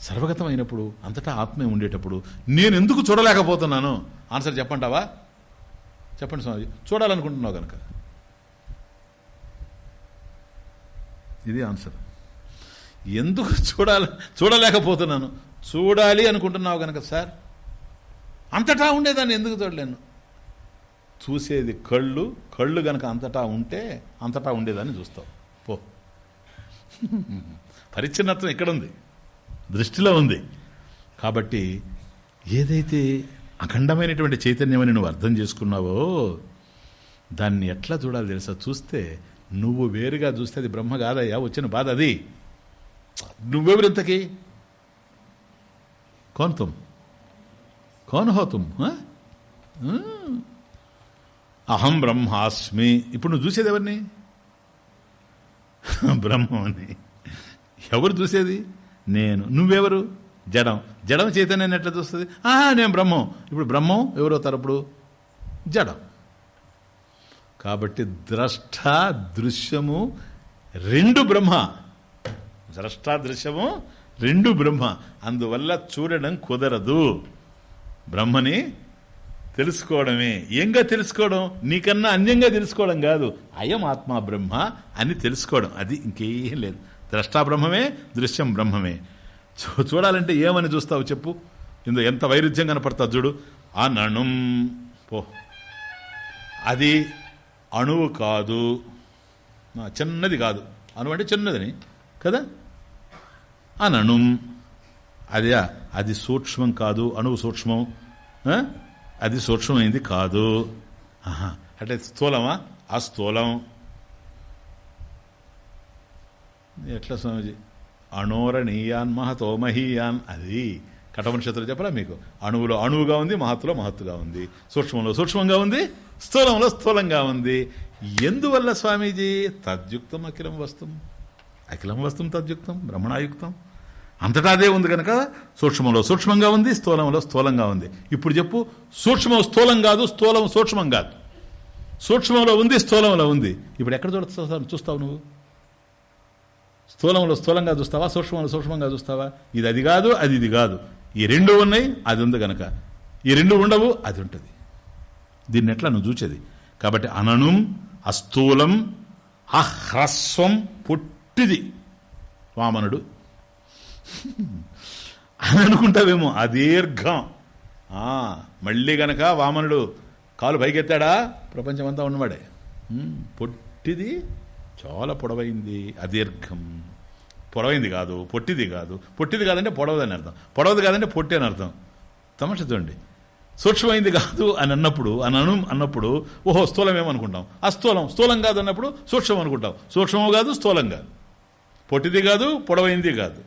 సర్వగతమైనప్పుడు అంతటా ఆత్మే ఉండేటప్పుడు నేను ఎందుకు చూడలేకపోతున్నాను? ఆన్సర్ చెప్పంటావా? చెప్పండి స్వామి చూడాలనుకుంటున్నావు కనుక ఇది ఆన్సర్. ఎందుకు చూడాలి చూడలేకపోతున్నాను? చూడాలి అనుకుంటున్నావు కనుక సార్? అంతటా ఉండేదాన్ని ఎందుకు చూడలేను? చూసేది కళ్ళు కళ్ళు గనక అంతటా ఉంటే అంతటా ఉండేదాన్ని చూస్తావు. పో. [LAUGHS] పరిచ్ఛిన్నత్వం ఇక్కడ ఉంది దృష్టిలో ఉంది. కాబట్టి ఏదైతే అఖండమైనటువంటి చైతన్యమని నువ్వు అర్థం చేసుకున్నావో దాన్ని ఎట్లా చూడాలి తెలుసా? చూస్తే నువ్వు వేరుగా చూస్తే అది బ్రహ్మ కాదయ్యా వచ్చిన బాధ అది. నువ్వెవరు ఇంతకి? తుమ్. కోన్ హో తుమ్ అహం బ్రహ్మాస్మి. ఇప్పుడు నువ్వు చూసేది ఎవరిని? బ్రహ్మని. ఎవరు చూసేది? నేను. నువ్వెవరు? జడం. జడం చైతన్యాన్ని ఎట్లా చూస్తుంది? ఆహా నేను బ్రహ్మం. ఇప్పుడు బ్రహ్మం ఎవరవుతారు అప్పుడు? జడం. కాబట్టి ద్రష్ట దృశ్యము రెండు బ్రహ్మ. ద్రష్ట దృశ్యము రెండు బ్రహ్మ. అందువల్ల చూడడం కుదరదు. బ్రహ్మని తెలుసుకోవడమే. ఏంగా తెలుసుకోవడం? నీకన్నా అన్యంగా తెలుసుకోవడం కాదు. అయం ఆత్మ బ్రహ్మ అని తెలుసుకోవడం. అది ఇంకేం లేదు. ద్రష్టా బ్రహ్మమే దృశ్యం బ్రహ్మమే. చూడాలంటే ఏమని చూస్తావు చెప్పు. ఇందులో ఎంత వైరుధ్యం కనపడతా చూడు. అనణుం పో. అది అణువు కాదు. చిన్నది కాదు. అణువు అంటే చిన్నదిని కదా? అనణుం. అదే అది సూక్ష్మం కాదు. అణువు సూక్ష్మం. అది సూక్ష్మమైంది కాదు. అంటే స్థూలమా? ఆ స్థూలం ఎట్లా స్వామిజీ? అణోరణీయాన్ మహతో మహీయాన్. అది కఠోపనిషత్తులు చెప్పరా మీకు? అణువులో అణువుగా ఉంది మహత్తులో మహత్తుగా ఉంది. సూక్ష్మంలో సూక్ష్మంగా ఉంది స్థూలంలో స్థూలంగా ఉంది. ఎందువల్ల స్వామీజీ? తద్యుక్తం అఖిలం వస్తం. అఖిలం వస్తం తద్యుక్తం బ్రహ్మణాయుక్తం. అంతటా అదే ఉంది కనుక సూక్ష్మంలో సూక్ష్మంగా ఉంది స్థూలంలో స్థూలంగా ఉంది. ఇప్పుడు చెప్పు సూక్ష్మం స్థూలం కాదు స్థూలం సూక్ష్మం కాదు. సూక్ష్మంలో ఉంది స్థూలంలో ఉంది. ఇప్పుడు ఎక్కడ చూడ చూస్తావు నువ్వు? స్థూలంలో స్థూలంగా చూస్తావా సూక్ష్మంలో సూక్ష్మంగా చూస్తావా? ఇది అది కాదు అది ఇది కాదు. ఈ రెండు ఉన్నాయి అది ఉంది గనక. ఈ రెండు ఉండవు అది ఉంటుంది. దీన్ని ఎట్లా నువ్వు చూచేది? కాబట్టి అననుం అస్థూలం అహ్రస్వం పొట్టిది. వామనుడు. [LAUGHS] అని అనుకుంటావేమో అదీర్ఘం మళ్ళీ గనక వామనుడు కాలు పైకెత్తాడా? ప్రపంచమంతా ఉన్నవాడే. పొట్టిది చాలా పొడవైంది అదీర్ఘం. పొడవైంది కాదు పొట్టిది కాదు. పొట్టిది కాదంటే పొడవదని అర్థం. పొడవది కాదంటే పొట్టి అని అర్థం. తమాష చూడండి. సూక్ష్మమైంది కాదు అని అన్నప్పుడు అని అను అన్నప్పుడు ఓహో స్థూలం ఏమనుకుంటాం? ఆ స్థూలం స్థూలం కాదు అన్నప్పుడు సూక్ష్మం అనుకుంటాం. సూక్ష్మం కాదు స్థూలం కాదు. పొట్టిది కాదు పొడవైంది కాదు.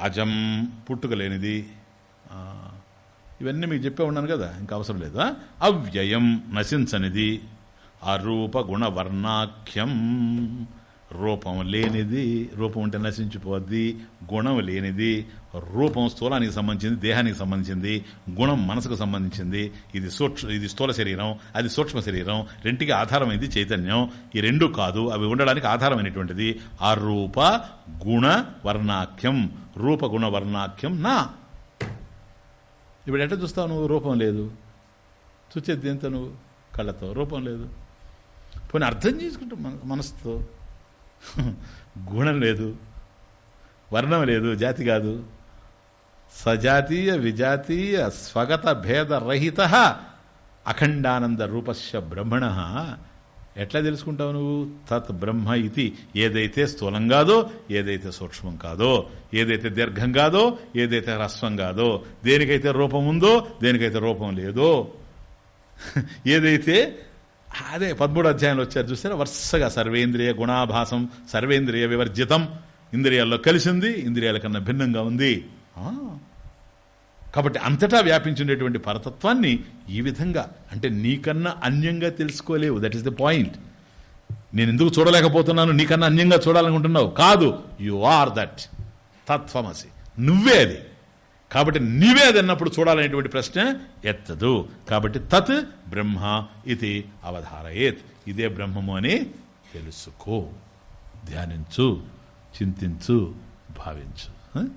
అజం పుట్టుక లేనిది ఇవన్నీ మీకు చెప్పే ఉన్నాను కదా ఇంకా అవసరం లేదా అవ్యయం నశించనిది. అరూప గుణవర్ణాఖ్యం రూపం లేనిది రూపం ఉంటే నశించిపోద్ది గుణం లేనిది రూపం స్థూలానికి సంబంధించింది దేహానికి సంబంధించింది గుణం మనసుకు సంబంధించింది. ఇది సూక్ష్మ ఇది స్థూల శరీరం అది సూక్ష్మ శరీరం రెంటికి ఆధారమైంది చైతన్యం. ఈ రెండు కాదు అవి ఉండడానికి ఆధారమైనటువంటిది. ఆ రూప గుణ వర్ణాఖ్యం రూప గుణ వర్ణాఖ్యం నా. ఇప్పుడు ఎట్లా చూస్తావు నువ్వు? రూపం లేదు. చూచేది ఎంత నువ్వు? కళ్ళతో. రూపం లేదు. పోనీ అర్థం చేసుకుంటాం మన మనసుతో గుణం లేదు. వర్ణం లేదు. జాతి కాదు. సజాతీయ విజాతీయ స్వగత భేదరహిత అఖండానంద రూపస్య బ్రహ్మణ. ఎట్లా తెలుసుకుంటావు నువ్వు? తత్ బ్రహ్మ ఇది ఏదైతే స్థూలం కాదో ఏదైతే సూక్ష్మం కాదో ఏదైతే దీర్ఘం కాదో ఏదైతే హ్రస్వం కాదో దేనికైతే రూపం ఉందో దేనికైతే రూపం లేదో ఏదైతే అదే పదమూడు అధ్యాయంలో వచ్చారు. చూసారా? వరుసగా సర్వేంద్రియ గుణాభాసం సర్వేంద్రియ వివర్జితం. ఇంద్రియాల్లో కలిసింది ఇంద్రియాల కన్నా భిన్నంగా ఉంది. కాబట్టి అంతటా వ్యాపించుండేటువంటి పరతత్వాన్ని ఈ విధంగా అంటే నీకన్నా అన్యంగా తెలుసుకోలేవు. దట్ ఈస్ ద పాయింట్ నేను ఎందుకు చూడలేకపోతున్నాను? నీకన్నా అన్యంగా చూడాలనుకుంటున్నావు? కాదు. యు ఆర్ దట్ తత్వమసి. నువ్వే అది. కాబట్టి నీవే అది అన్నప్పుడు చూడాలనేటువంటి ప్రశ్న ఎత్తదు. కాబట్టి తత్ బ్రహ్మ ఇది అవధారయేత్. ఇదే బ్రహ్మము అని తెలుసుకో. ధ్యానించు చింతించు భావించు.